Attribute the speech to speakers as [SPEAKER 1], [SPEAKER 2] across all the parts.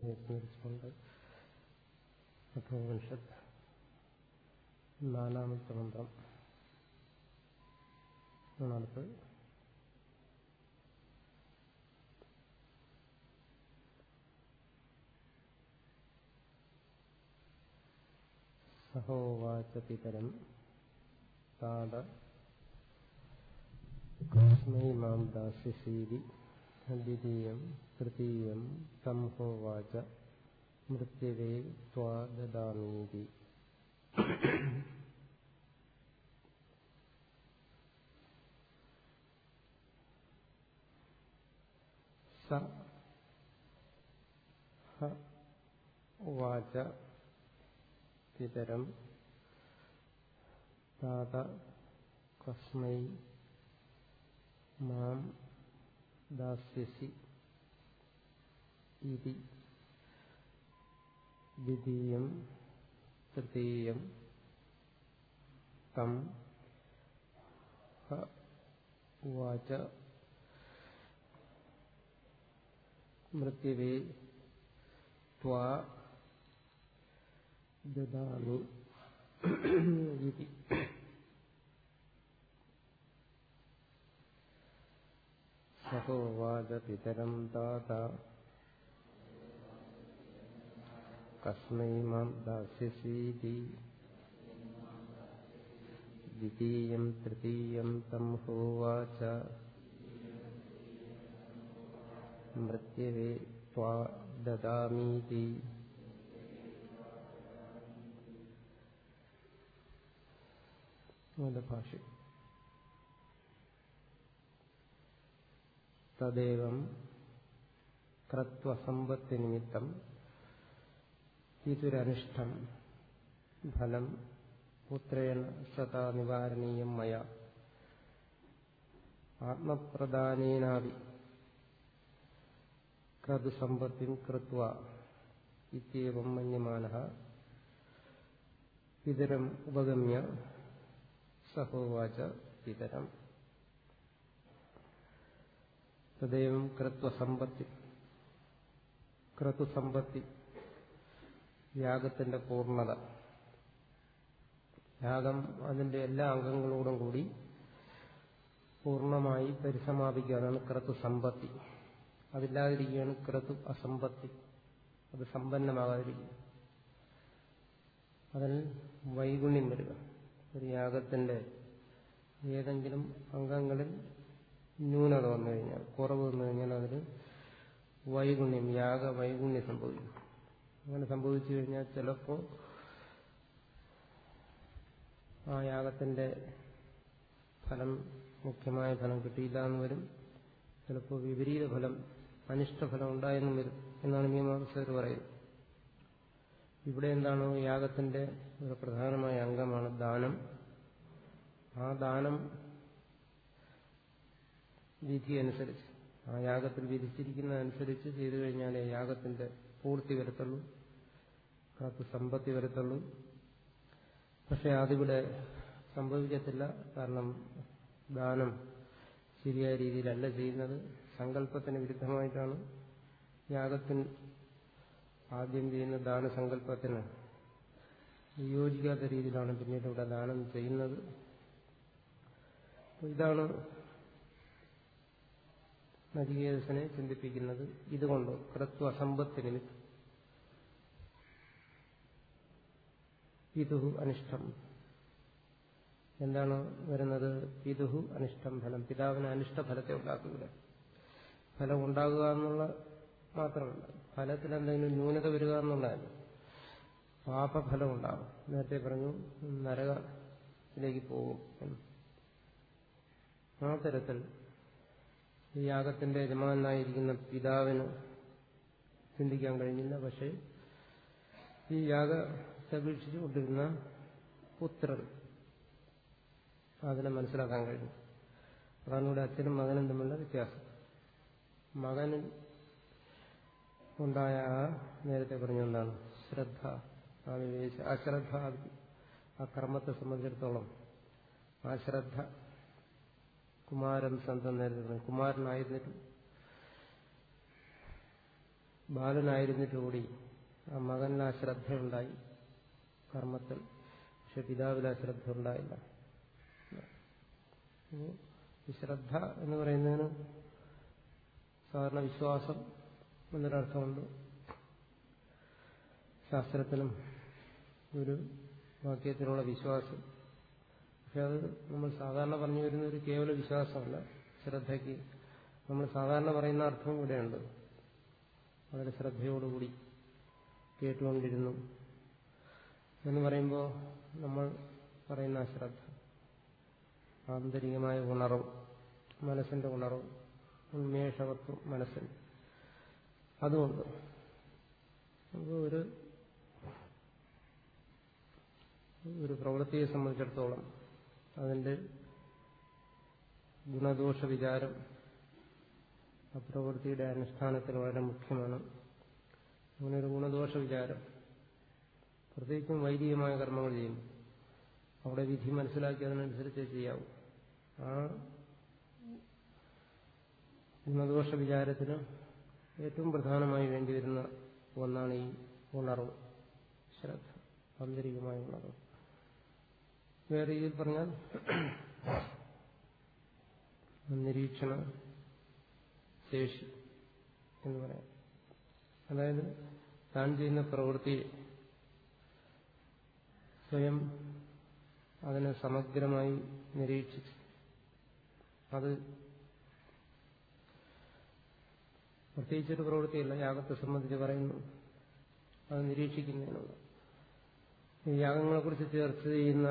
[SPEAKER 1] സ്മരിച്ചുകൊണ്ട് കഠോപനിഷത്ത് നാലാമത്തെ മന്ത്രം സഹോവാച പിതരം താട കസ്മൈ മാം ദാസ്യസീതി ദ്വിതീയം തൃതീയം സംഹോവാച മൃത്യവേ സ്വാദാമീതി സ വാച പിതരം താത കസ്മൈ മാം ദാസ്യസി ഇതി ദ്വിതീയം തൃതീയം തം ഉവാച മൃത്യവേ ത്വാ ദദാമി ഇതി സഹോവാച പിതരം താത കസ്മൈ മാം ദാസ്യസീതി. ദ്വിതീയം തൃതീയം തം ഹോവാച. മൃത്യവേ ത്വാ ദദാമീതി. ഭാഷ്യം തദ്ദേവം ക്രത്വസമ്പത്തിനിമിത്തം ഇതൊരനിഷ്ടം ഫലം പുത്രേണ സദാ നിവാരണീയം മയ. ആത്മപ്രദാനേനാവി ക്രതുസമ്പത്തിം കൃത്വ ഇത്യവം മന്യമാന. പിതരം ഉപഗമ്യ സഹോവാച പിതരം. തദൈവം കൃത്വസമ്പത്തി. ക്രതുസമ്പത്തി യാഗത്തിന്റെ പൂർണത യാഗം അതിന്റെ എല്ലാ അംഗങ്ങളോടും കൂടി പൂർണമായി പരിസമാപിക്കുകയാണ് ക്രതു സമ്പത്തി അതില്ലാതിരിക്കുകയാണ് ക്രതു അസമ്പത്തി അത് സമ്പന്നമാകാതിരിക്കുക. അതിൽ വൈഗുണ്യം വരിക. ഒരു യാഗത്തിന്റെ ഏതെങ്കിലും അംഗങ്ങളിൽ ന്യൂനത വന്നു കഴിഞ്ഞാൽ കുറവ് വന്നു കഴിഞ്ഞാൽ അതിൽ വൈഗുണ്യം യാഗ വൈഗുണ്യം സംഭവിക്കും. അങ്ങനെ സംഭവിച്ചു കഴിഞ്ഞാൽ ചിലപ്പോൾ ആ യാഗത്തിന്റെ ഫലം മുഖ്യമായ ഫലം കിട്ടിയില്ല എന്ന് വരും. ചിലപ്പോൾ വിപരീത ഫലം അനിഷ്ടഫലം ഉണ്ടായെന്നും വരും എന്നാണ് മീമാംസകർ പറയുന്നത്. ഇവിടെ എന്താണ് യാഗത്തിന്റെ ഒരു പ്രധാനമായ അംഗമാണ് ദാനം. ആ ദാനം വിധി അനുസരിച്ച് ആ യാഗത്തിൽ വിധിച്ചിരിക്കുന്നതനുസരിച്ച് ചെയ്തു കഴിഞ്ഞാലേ യാഗത്തിന്റെ പൂർത്തി വരത്തുള്ളൂ കാത്ത് സമ്പത്തി വരത്തുള്ളൂ. പക്ഷെ അതിവിടെ സംഭവിക്കത്തില്ല. കാരണം ദാനം ശരിയായ രീതിയിലല്ല ചെയ്യുന്നത്. സങ്കല്പത്തിന് വിരുദ്ധമായിട്ടാണ് യാഗത്തിന് ആദ്യം ചെയ്യുന്ന ദാനസങ്കല്പത്തിന് യോജിക്കാത്ത രീതിയിലാണ് പിന്നീട് ഇവിടെ ദാനം ചെയ്യുന്നത്. ഇതാണ് നചികേതസിനെ ചിന്തിപ്പിക്കുന്നത് ഇതുകൊണ്ട് കൃത്വ സമ്പത്ത് നിമിത്തം പിതുഹു അനിഷ്ടം. എന്താണ് വരുന്നത്? പിതുഹു അനിഷ്ടം ഫലം. പിതാവിന് അനിഷ്ട ഫലത്തെ ഉണ്ടാക്കുക. ഫലം ഉണ്ടാകുക എന്നുള്ള മാത്രമല്ല ഫലത്തിൽ എന്തെങ്കിലും ന്യൂനത വരിക എന്നുള്ളതല്ല. പാപഫലം ഉണ്ടാകും. നേരത്തെ പറഞ്ഞു നരകത്തിലേക്ക് പോകും. ആ തരത്തിൽ ഈ യാഗത്തിന്റെ യജമാനായിരിക്കുന്ന പിതാവിന് ചിന്തിക്കാൻ കഴിഞ്ഞില്ല. പക്ഷേ ഈ യാഗത്തെ വീക്ഷിച്ചുകൊണ്ടിരുന്ന പുത്രൻ അതിനെ മനസ്സിലാക്കാൻ കഴിഞ്ഞു. അതാണ് ഇവിടെ അച്ഛനും മകനും തമ്മിലുള്ള വ്യത്യാസം. മകന് ഉണ്ടായ നേരത്തെ പറഞ്ഞുകൊണ്ടാണ് ശ്രദ്ധ ആ വിവേച അശ്രദ്ധ ആ കർമ്മത്തെ സംബന്ധിച്ചിടത്തോളം ആ ശ്രദ്ധ കുമാരൻ സന്തം നേരത്തെ പറഞ്ഞു. കുമാരനായിരുന്നിട്ട് ബാലനായിരുന്നിട്ട് കൂടി ആ മകനിൽ ആ ശ്രദ്ധയുണ്ടായി. കർമ്മത്തിൽ. പക്ഷെ പിതാവിൽ ആ ശ്രദ്ധ ഉണ്ടായില്ല ശ്രദ്ധ എന്ന് പറയുന്നതിന് സാധാരണ വിശ്വാസം എന്നൊരർത്ഥമുണ്ട്. ശാസ്ത്രത്തിനും ഒരു വാക്യത്തിനുള്ള വിശ്വാസം. പക്ഷെ അത് നമ്മൾ സാധാരണ പറഞ്ഞു വരുന്ന ഒരു കേവല വിശ്വാസമല്ല ശ്രദ്ധയ്ക്ക്. നമ്മൾ സാധാരണ പറയുന്ന അർത്ഥം ഇവിടെയുണ്ട് വളരെ ശ്രദ്ധയോടുകൂടി കേട്ടുകൊണ്ടിരുന്നു. എന്ന് പറയുമ്പോൾ നമ്മൾ പറയുന്ന അശ്രദ്ധ ആന്തരികമായ ഉണർവ് മനസ്സിന്റെ ഉണർവ് ഉന്മേഷവത്വം മനസ്സിന്. അതുകൊണ്ട് ഒരു ഒരു പ്രവൃത്തിയെ സംബന്ധിച്ചിടത്തോളം അതിന്റെ ഗുണദോഷ വിചാരം അപ്രവൃത്തിയുടെ പ്രവൃത്തിയുടെ അനുഷ്ഠാനത്തിൽ വളരെ മുഖ്യമാണ്. അങ്ങനെ ഒരു ഗുണദോഷ വിചാരം പ്രത്യേകിച്ചും വൈദികമായ കർമ്മങ്ങൾ ചെയ്യും അവിടെ വിധി മനസ്സിലാക്കി അതിനനുസരിച്ച് ചെയ്യാവൂ. ആ ഗുണദോഷ വിചാരത്തിന് ഏറ്റവും പ്രധാനമായി വേണ്ടിവരുന്ന ഒന്നാണ് ഈ ഉണർവ്. ശ്രദ്ധ. ആന്തരികമായ ഉണർവ്. വേറെ രീതിയിൽ പറഞ്ഞാൽ നിരീക്ഷണ ശേഷി എന്ന് പറയാം. അതായത് താൻ ചെയ്യുന്ന പ്രവൃത്തി സ്വയം അതിനെ സമഗ്രമായി നിരീക്ഷിച്ച് അത് പ്രത്യേകിച്ചൊരു പ്രവൃത്തിയല്ല യാഗത്തെ സംബന്ധിച്ച് പറയുന്നു. അത് നിരീക്ഷിക്കുന്നതിനുള്ള. യാഗങ്ങളെക്കുറിച്ച് ചർച്ച ചെയ്യുന്ന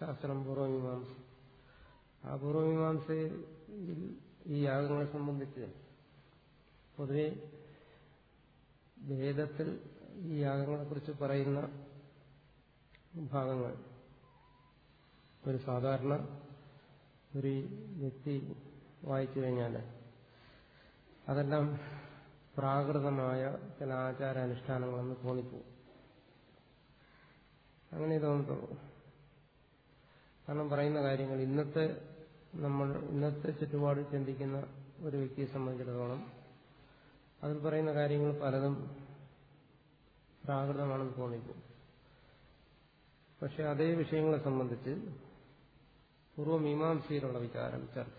[SPEAKER 1] ശാസ്ത്രം പൂർവമീമാംസ ആ പൂർവമീമാംസയിൽ ഈ യാഗങ്ങളെ സംബന്ധിച്ച് പൊതുവെ വേദത്തിൽ ഈ യാഗങ്ങളെക്കുറിച്ച് പറയുന്ന ഭാഗങ്ങൾ. ഒരു സാധാരണ ഒരു വ്യക്തി വായിച്ചു കഴിഞ്ഞാൽ അതെല്ലാം പ്രാകൃതമായ ചില ആചാരാനുഷ്ഠാനങ്ങളെന്ന് തോന്നിപ്പോകും അങ്ങനെ തോന്നത്തുള്ളൂ കാരണം പറയുന്ന കാര്യങ്ങൾ. ഇന്നത്തെ നമ്മൾ ഇന്നത്തെ ചുറ്റുപാട് ചിന്തിക്കുന്ന ഒരു വ്യക്തിയെ സംബന്ധിച്ചിടത്തോളം അതിൽ പറയുന്ന കാര്യങ്ങൾ പലതും പ്രാകൃതമാണെന്ന് തോന്നിക്കും പക്ഷെ അതേ വിഷയങ്ങളെ സംബന്ധിച്ച് പൂർവമീമാംസയിലുള്ള വിചാരം ചർച്ച.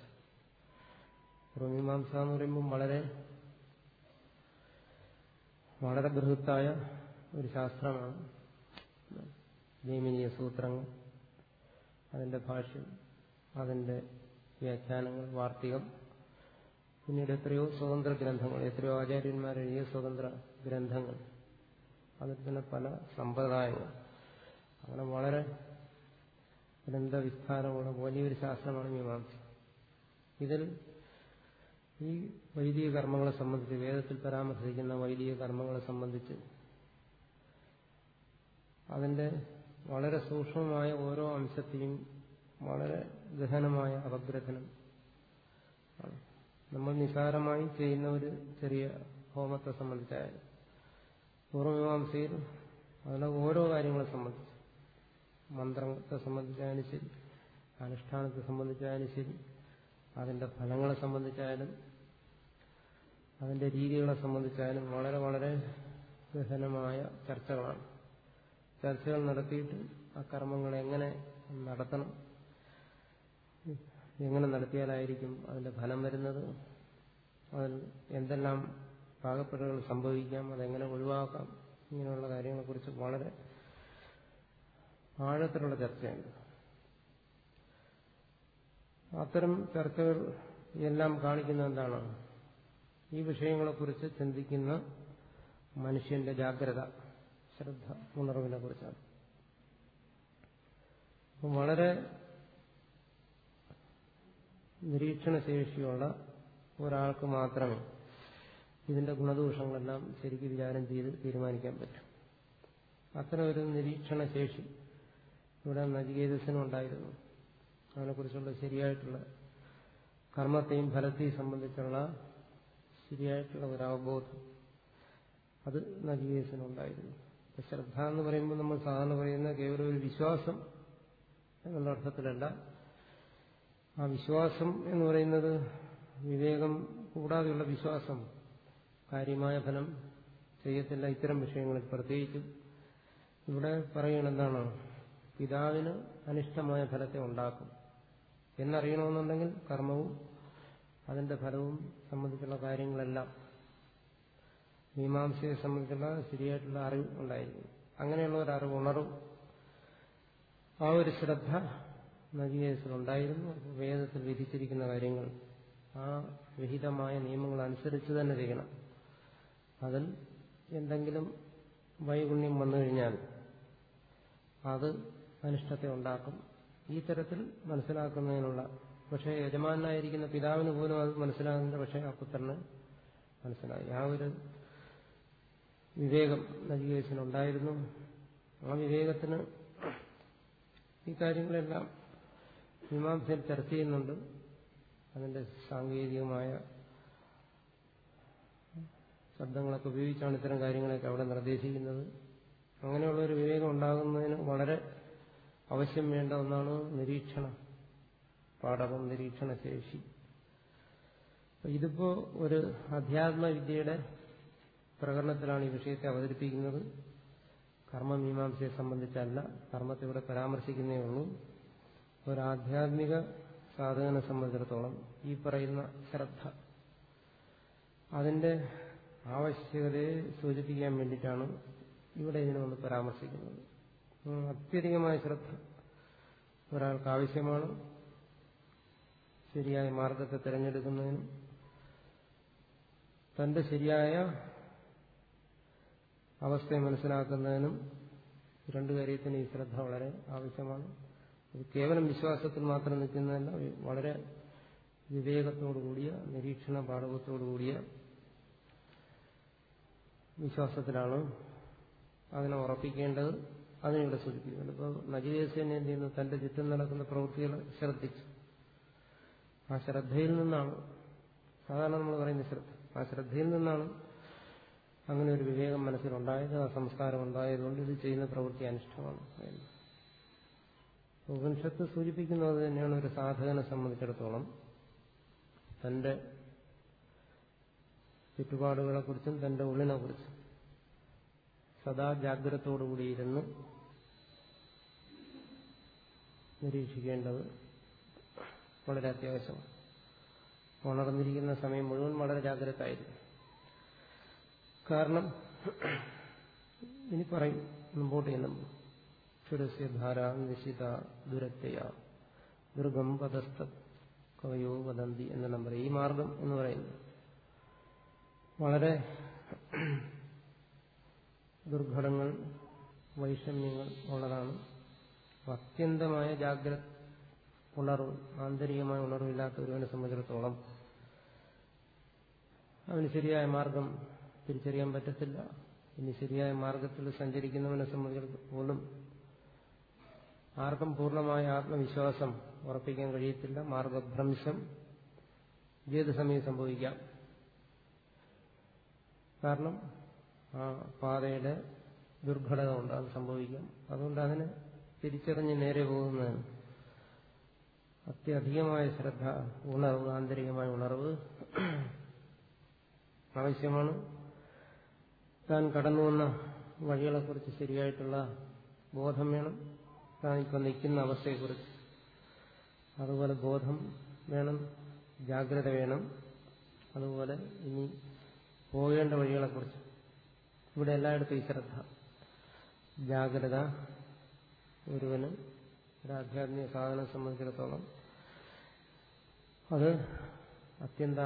[SPEAKER 1] പൂർവമീമാംസ എന്ന് പറയുമ്പം വളരെ വളരെ ബൃഹത്തായ ഒരു ശാസ്ത്രമാണ്. നിയമനീയ സൂത്രങ്ങൾ. അതിന്റെ ഭാഷ്യം അതിന്റെ വ്യാഖ്യാനങ്ങൾ വാർത്തികം പിന്നീട് എത്രയോ സ്വതന്ത്ര ഗ്രന്ഥങ്ങൾ എത്രയോ ആചാര്യന്മാർ എഴുതിയ സ്വതന്ത്ര ഗ്രന്ഥങ്ങൾ അതിൽ തന്നെ പല സമ്പ്രദായങ്ങൾ. അങ്ങനെ വളരെ ഗ്രന്ഥവിസ്താരമുള്ള വലിയൊരു ശാസ്ത്രമാണ് മീമാംസ. ഇതിൽ ഈ വൈദിക കർമ്മങ്ങളെ സംബന്ധിച്ച് വേദത്തിൽ പരാമർശിക്കുന്ന വൈദിക കർമ്മങ്ങളെ സംബന്ധിച്ച് അതിന്റെ വളരെ സൂക്ഷ്മമായ ഓരോ അംശത്തെയും വളരെ ഗഹനമായ അപഗ്രഥനം. നമ്മൾ നിസാരമായി ചെയ്യുന്ന ഒരു ചെറിയ ഹോമത്തെ സംബന്ധിച്ചായാലും പൂർവമീമാംസയിൽ അതിലെ ഓരോ കാര്യങ്ങളെ സംബന്ധിച്ച് മന്ത്രത്തെ സംബന്ധിച്ചായാലും ശരി അനുഷ്ഠാനത്തെ സംബന്ധിച്ചായാലും ശരി അതിന്റെ ഫലങ്ങളെ സംബന്ധിച്ചായാലും അതിന്റെ രീതികളെ സംബന്ധിച്ചായാലും വളരെ വളരെ ഗഹനമായ ചർച്ചകളാണ്. ചർച്ചകൾ നടത്തിയിട്ട് ആ കർമ്മങ്ങൾ എങ്ങനെ നടത്തണം? എങ്ങനെ നടത്തിയാലായിരിക്കും അതിന്റെ ഫലം വരുന്നത്? അതിൽ എന്തെല്ലാം പാകപ്പെടുകൾ സംഭവിക്കാം? അതെങ്ങനെ ഒഴിവാക്കാം? ഇങ്ങനെയുള്ള കാര്യങ്ങളെക്കുറിച്ച് വളരെ ആഴത്തിലുള്ള ചർച്ചയുണ്ട്. അത്തരം ചർച്ചകൾ എല്ലാം കാണിക്കുന്ന എന്താണ്? ഈ വിഷയങ്ങളെക്കുറിച്ച് ചിന്തിക്കുന്ന മനുഷ്യന്റെ ജാഗ്രത. ശ്രദ്ധ ഉണർവിനെ കുറിച്ചാണ്. വളരെ നിരീക്ഷണശേഷിയുള്ള ഒരാൾക്ക് മാത്രമേ ഇതിന്റെ ഗുണദോഷങ്ങളെല്ലാം ശരിക്കും വിചാരം ചെയ്ത് തീരുമാനിക്കാൻ പറ്റും. അത്തരം ഒരു നിരീക്ഷണശേഷി ഇവിടെ നജികേതസിനും ഉണ്ടായിരുന്നു. അതിനെക്കുറിച്ചുള്ള ശരിയായിട്ടുള്ള കർമ്മത്തെയും ഫലത്തെയും സംബന്ധിച്ചുള്ള ശരിയായിട്ടുള്ള ഒരു അവബോധം അത് നജികേതസിനുണ്ടായിരുന്നു ശ്രദ്ധ എന്ന് പറയുമ്പോൾ നമ്മൾ സാധാരണ പറയുന്ന കേവലം ഒരു വിശ്വാസം എന്നുള്ള അർത്ഥത്തിലല്ല. ആ വിശ്വാസം എന്ന് പറയുന്നത് വിവേകം കൂടാതെയുള്ള വിശ്വാസം കാര്യമായ ഫലം ചെയ്യത്തില്ല ഇത്തരം വിഷയങ്ങളിൽ പ്രത്യേകിച്ചും. ഇവിടെ പറയണെന്താണ് പിതാവിന് അനിഷ്ടമായ ഫലത്തെ ഉണ്ടാക്കും. എന്നറിയണമെന്നുണ്ടെങ്കിൽ കർമ്മവും അതിന്റെ ഫലവും സംബന്ധിച്ചുള്ള കാര്യങ്ങളെല്ലാം മീമാംസയെ സംബന്ധിച്ചുള്ള ശരിയായിട്ടുള്ള അറിവ് ഉണ്ടായിരിക്കും അങ്ങനെയുള്ള ഒരു അറിവ് ഉണർവ് ആ ഒരു ശ്രദ്ധ നജികേസിലുണ്ടായിരുന്നു വേദത്തിൽ വിധിച്ചിരിക്കുന്ന കാര്യങ്ങൾ ആ വിഹിതമായ നിയമങ്ങൾ അനുസരിച്ച് തന്നെ ചെയ്യണം. അതിൽ എന്തെങ്കിലും വൈഗുണ്യം വന്നു കഴിഞ്ഞാൽ അത് അനിഷ്ടത്തെ ഉണ്ടാക്കും. ഈ തരത്തിൽ മനസ്സിലാക്കുന്നതിനുള്ള പക്ഷേ യജമാനായിരിക്കുന്ന പിതാവിന് പോലും അത് മനസ്സിലാകുന്നില്ല. പക്ഷേ ആ പുത്രന് മനസ്സിലായി. ആ ഒരു വിവേകം നജികേശനുണ്ടായിരുന്നു ആ വിവേകത്തിന് ഈ കാര്യങ്ങളെല്ലാം മീമാംസയിൽ ചർച്ച ചെയ്യുന്നുണ്ട്. അതിന്റെ സാങ്കേതികമായ ശബ്ദങ്ങളൊക്കെ ഉപയോഗിച്ചാണ് ഇത്തരം കാര്യങ്ങളൊക്കെ അവിടെ നിർദ്ദേശിക്കുന്നത്. അങ്ങനെയുള്ള ഒരു വിവേകം ഉണ്ടാകുന്നതിന് വളരെ ആവശ്യം വേണ്ട ഒന്നാണ് നിരീക്ഷണം. പാഠകം നിരീക്ഷണശേഷി. ഇതിപ്പോ ഒരു അധ്യാത്മ വിദ്യയുടെ പ്രകടനത്തിലാണ് ഈ വിഷയത്തെ അവതരിപ്പിക്കുന്നത്. കർമ്മമീമാംസയെ സംബന്ധിച്ചല്ല കർമ്മത്തെ ഇവിടെ പരാമർശിക്കുന്നേ ഉള്ളൂ. ഒരു ആധ്യാത്മിക സാധകനെ സംബന്ധിച്ചിടത്തോളം ഈ പറയുന്ന ശ്രദ്ധ അതിന്റെ ആവശ്യകതയെ സൂചിപ്പിക്കാൻ വേണ്ടിയിട്ടാണ് ഇവിടെ ഇതിനെ ഒന്ന് പരാമർശിക്കുന്നത്. അത്യധികമായ ശ്രദ്ധ ഒരാൾക്ക് ആവശ്യമാണ്. ശരിയായ മാർഗത്തെ തിരഞ്ഞെടുക്കുന്നതിനും തന്റെ ശരിയായ അവസ്ഥയെ മനസ്സിലാക്കുന്നതിനും രണ്ടു കാര്യത്തിന് ഈ ശ്രദ്ധ വളരെ ആവശ്യമാണ്. ഇത് കേവലം വിശ്വാസത്തിൽ മാത്രം നിൽക്കുന്നതല്ല വളരെ വിവേകത്തോടുകൂടിയ നിരീക്ഷണ പാഠകത്തോടുകൂടിയ വിശ്വാസത്തിലാണ് അതിനെ ഉറപ്പിക്കേണ്ടത് അതിനിവിടെ സൂചിപ്പിക്കുന്നുണ്ട്. ഇപ്പോൾ നജിവേസൻ എന്ത് ചെയ്യുന്നു? തന്റെ ചുറ്റും നടക്കുന്ന പ്രവൃത്തികൾ ശ്രദ്ധിച്ചു. ആ ശ്രദ്ധയിൽ നിന്നാണ് സാധാരണ നമ്മൾ പറയുന്ന ശ്രദ്ധ. ആ ശ്രദ്ധയിൽ നിന്നാണ് അങ്ങനെ ഒരു വിവേകം മനസ്സിലുണ്ടായത് ആ സംസ്കാരം ഉണ്ടായതുകൊണ്ട് ഇത് ചെയ്യുന്ന പ്രവൃത്തി അനിഷ്ടമാണ്. ഉപനിഷത്ത് സൂചിപ്പിക്കുന്നത് തന്നെയാണ് ഒരു സാധകനെ സംബന്ധിച്ചിടത്തോളം തന്റെ ചുറ്റുപാടുകളെക്കുറിച്ചും തന്റെ ഉള്ളിനെക്കുറിച്ചും സദാ ജാഗ്രതയോടുകൂടിയിരുന്ന് നിരീക്ഷിക്കേണ്ടത് വളരെ അത്യാവശ്യമാണ്. ഉണർന്നിരിക്കുന്ന സമയം മുഴുവൻ വളരെ ജാഗ്രത ആയിരിക്കും കാരണം ഇനി പറയും മുമ്പോട്ട് ചെല്ലുമ്പോൾ ക്ഷുരസ്യ ധാര നിശിത ദുരത്തയ ദുർഗം പദസ്ഥ കവയോ വദന്തി എന്നെല്ലാം പറയും ഈ മാർഗം എന്ന് പറയുന്നത് വളരെ ദുർഘടങ്ങൾ വൈഷമ്യങ്ങൾ ഉള്ളതാണ്. അത്യന്തമായ ജാഗ്രത ഉണർവ് ആന്തരികമായ ഉണർവില്ലാത്ത ഒരുവനെ സംബന്ധിച്ചിടത്തോളം അവന് ശരിയായ മാർഗം തിരിച്ചറിയാൻ പറ്റത്തില്ല. ഇനി ശരിയായ മാർഗത്തിൽ സഞ്ചരിക്കുന്നവനെ സംബന്ധിച്ചിടത്തോളം ആർക്കും പൂർണമായ ആത്മവിശ്വാസം ഉറപ്പിക്കാൻ കഴിയത്തില്ല. മാർഗഭ്രംശം ഏത് സമയം സംഭവിക്കാം? കാരണം ആ പാതയുടെ ദുർഘടത കൊണ്ട് അത് സംഭവിക്കാം. അതുകൊണ്ട് അതിനെ തിരിച്ചറിഞ്ഞ് നേരെ പോകുന്നതാണ് അത്യധികമായ ശ്രദ്ധ ഉണർവ് ആന്തരികമായ ഉണർവ് ആവശ്യമാണ്. താൻ കടന്നു വന്ന വഴികളെക്കുറിച്ച് ശരിയായിട്ടുള്ള ബോധം വേണം. താൻ ഇപ്പം നിൽക്കുന്ന അവസ്ഥയെക്കുറിച്ച്. അതുപോലെ ബോധം വേണം ജാഗ്രത വേണം. അതുപോലെ ഇനി പോകേണ്ട വഴികളെക്കുറിച്ച്. ഇവിടെ എല്ലായിടത്തും ഈ ശ്രദ്ധ. ജാഗ്രത ഒരുവന് ഒരു ആധ്യാത്മിക സാധനം സംബന്ധിച്ചിടത്തോളം അത് അത്യന്ത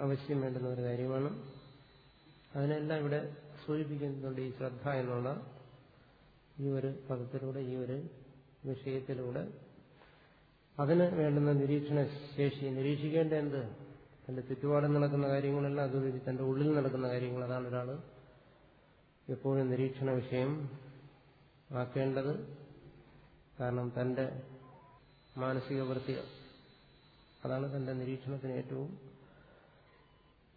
[SPEAKER 1] അവശ്യം വേണ്ടുന്ന ഒരു കാര്യമാണ്. അതിനെല്ലാം ഇവിടെ സൂചിപ്പിക്കുന്നുണ്ട് ഈ ശ്രദ്ധ എന്നുള്ള ഈ ഒരു പദത്തിലൂടെ ഈ ഒരു വിഷയത്തിലൂടെ. അതിന് വേണ്ടുന്ന നിരീക്ഷണ ശേഷി. നിരീക്ഷിക്കേണ്ട എന്ത്? തന്റെ ചുറ്റുപാടും നടക്കുന്ന കാര്യങ്ങളെല്ലാം അതുവഴി തന്റെ ഉള്ളിൽ നടക്കുന്ന കാര്യങ്ങൾ. അതാണ് ഒരാൾ എപ്പോഴും നിരീക്ഷണ വിഷയം ആക്കേണ്ടത്. കാരണം തന്റെ മാനസിക വൃത്തി അതാണ് തന്റെ നിരീക്ഷണത്തിന് ഏറ്റവും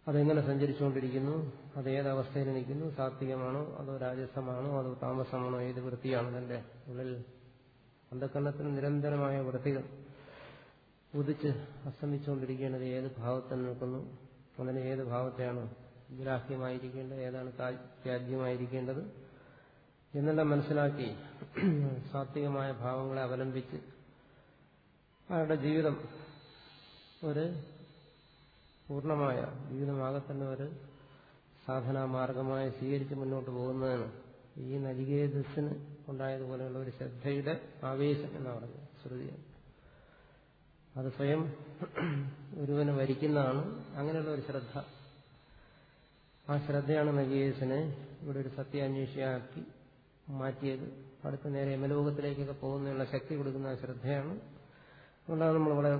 [SPEAKER 1] അതെങ്ങനെ സഞ്ചരിച്ചുകൊണ്ടിരിക്കുന്നു? അത് ഏതവസ്ഥയിൽ നിൽക്കുന്നു? സാത്വികമാണോ? അതോ രാജസമാണോ? അതോ താമസമാണോ? ഏത് വൃത്തിയാണ് തന്റെ ഉള്ളിൽ? അന്ധക്കരണത്തിന് നിരന്തരമായ വൃത്തികൾ ഉദിച്ച് അസ്തമിച്ചുകൊണ്ടിരിക്കേണ്ടത് ഏത് ഭാവത്തിൽ നിൽക്കുന്നു? അതിന് ഏത് ഭാവത്തെയാണ് ഗ്രാഹ്യമായിരിക്കേണ്ടത്? ഏതാണ് ത്യാജ്യമായിരിക്കേണ്ടത്? എന്നെല്ലാം മനസ്സിലാക്കി സാത്വികമായ ഭാവങ്ങളെ അവലംബിച്ച് അവരുടെ ജീവിതം ഒരു പൂർണമായ ജീവിതമാകെ തന്നെ ഒരു സാധനാമാർഗമായി സ്വീകരിച്ച് മുന്നോട്ട് പോകുന്നതാണ്. ഈ നരികേതസ്സിന് ഉണ്ടായതുപോലെയുള്ള ഒരു ശ്രദ്ധയുടെ ആവേശം എന്ന് പറഞ്ഞു ശ്രുതി. അത് സ്വയം ഒരുവന് വരിക്കുന്നതാണ് അങ്ങനെയുള്ള ഒരു ശ്രദ്ധ. ആ ശ്രദ്ധയാണ് നരികേതസിനെ ഇവിടെ ഒരു സത്യാന്വേഷിയാക്കി മാറ്റിയത്. അടുത്ത നേരെ യമലോകത്തിലേക്കൊക്കെ പോകുന്നതിനുള്ള ശക്തി കൊടുക്കുന്ന ശ്രദ്ധയാണ്. അതുകൊണ്ടാണ് നമ്മൾ വളരെ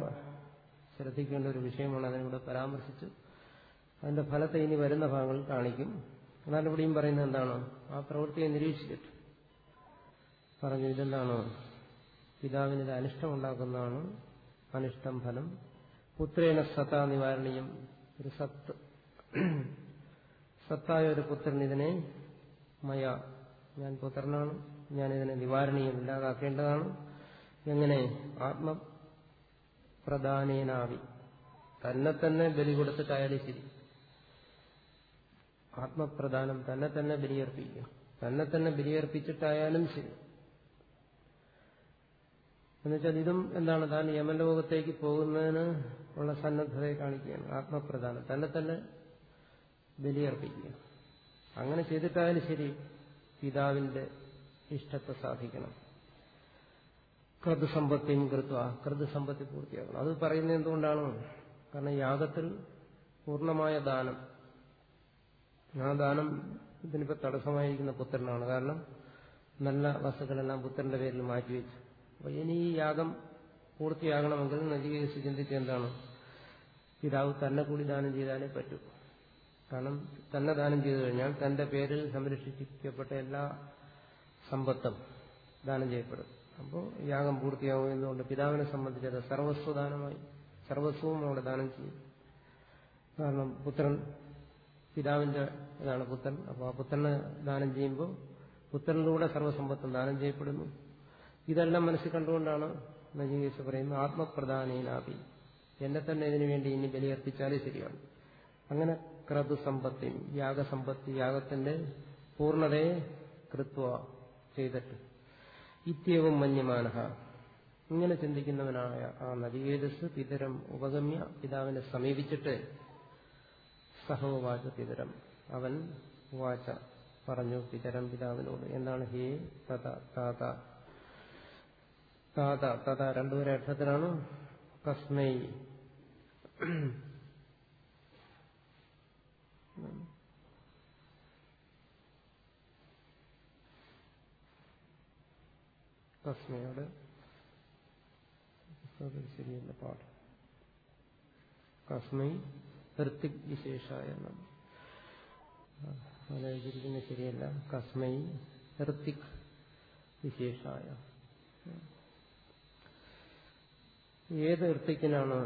[SPEAKER 1] ശ്രദ്ധിക്കേണ്ട ഒരു വിഷയമാണ് അതിനിവിടെ പരാമർശിച്ചു അതിന്റെ ഫലത്തെ ഇനി വരുന്ന ഭാഗങ്ങളിൽ കാണിക്കും. എന്നാൽ ഇവിടെയും പറയുന്നത് എന്താണ്? ആ പ്രവൃത്തിയെ നിരീക്ഷിച്ചിട്ട് പറഞ്ഞു ഇതെന്താണ്? പിതാവിന് ഇത് അനിഷ്ടമുണ്ടാക്കുന്നതാണ്. അനിഷ്ടം ഫലം. പുത്രേന സത്താ നിവാരണീയം. ഒരു സത്ത്. സത്തായ ഒരു പുത്രൻ ഇതിനെ മയ. ഞാൻ പുത്രനാണ്. ഞാനിതിനെ നിവാരണീയം ഇല്ലാതാക്കേണ്ടതാണ്. എങ്ങനെ? ആത്മപ്രധാനേനാവി തന്നെ തന്നെ ബലി കൊടുത്തിട്ടായാലും ശരി. ആത്മപ്രധാനം തന്നെ തന്നെ ബലിയർപ്പിക്കുക. തന്നെ തന്നെ ബലിയർപ്പിച്ചിട്ടായാലും ശരി. എന്നുവെച്ചാൽ ഇതും എന്താണ്? താൻ യമലോകത്തേക്ക് പോകുന്നതിന് ഉള്ള സന്നദ്ധതയെ കാണിക്കുകയാണ്. ആത്മപ്രധാനം തന്നെ തന്നെ ബലിയർപ്പിക്കുക. അങ്ങനെ ചെയ്തിട്ടായാലും ശരി. പിതാവിന്റെ ഇഷ്ടത്തെ സാധിക്കണം. കൃതസമ്പത്തിയും കൃത്വ കൃതസമ്പത്തി പൂർത്തിയാക്കണം. അത് പറയുന്നത് എന്തുകൊണ്ടാണ്? കാരണം യാഗത്തിൽ പൂർണമായ ദാനം. ആ ദാനം ഇതിനിപ്പോ തടസ്സമായിരിക്കുന്ന പുത്രനാണ്. കാരണം നല്ല വസ്തുക്കളെല്ലാം പുത്രന്റെ പേരിൽ മാറ്റിവെച്ചു. അപ്പൊ ഇനി ഈ യാഗം പൂർത്തിയാകണമെങ്കിൽ നജികേസ് ചിന്തിച്ച് എന്താണ്? പിതാവ് തന്നെ കൂടി ദാനം ചെയ്താലേ പറ്റൂ. കാരണം തന്നെ ദാനം ചെയ്തു കഴിഞ്ഞാൽ തന്റെ പേരിൽ സംരക്ഷിക്കപ്പെട്ട എല്ലാ സമ്പത്തും ദാനം ചെയ്യപ്പെടും. അപ്പോൾ യാഗം പൂർത്തിയാകും എന്നുകൊണ്ട് പിതാവിനെ സംബന്ധിച്ചത് സർവസ്വദാനമായി സർവസ്വവും അവിടെ ദാനം ചെയ്യും. കാരണം പുത്രൻ പിതാവിന്റെ ഇതാണ് പുത്രൻ. അപ്പോൾ ആ പുത്രനെ ദാനം ചെയ്യുമ്പോൾ പുത്രനിലൂടെ സർവസമ്പത്തും ദാനം ചെയ്യപ്പെടുന്നു. ഇതെല്ലാം മനസ്സിൽ കണ്ടുകൊണ്ടാണ് നജീകേശ് പറയുന്നത് ആത്മപ്രധാനീനാപി എന്നെ തന്നെ ഇതിനു വേണ്ടി ഇനി ബലിയർപ്പിച്ചാലേ ശരിയാണ്. അങ്ങനെ ക്രതുസമ്പത്തിയും യാഗസമ്പത്തി യാഗത്തിന്റെ പൂർണതയെ കൃത്വ ചെയ്തിട്ട് ഇത്യവും മന്യമാനഹ. ഇങ്ങനെ ചിന്തിക്കുന്നവനായ ആ നദിവേദസ് പിതരം ഉപഗമ്യ പിതാവിനെ സമീപിച്ചിട്ട് സഹോവാച പിതരം. അവൻ വാച പറഞ്ഞു പിതരം പിതാവിനോട് എന്താണ്? ഹേ തഥ താത താത തത രണ്ടുപേരെ അർത്ഥത്തിലാണ്. കസ്മൈ കസ്മയോട് ശരിയല്ല പാഠം കസ്മൈ ഹൃത്തിക് വിശേഷായ എന്നാണ് ശരിയല്ല. കസ്മൈ ഹൃത്തിക് വിശേഷായ ഏത് ഹൃത്തിക്കിനാണ്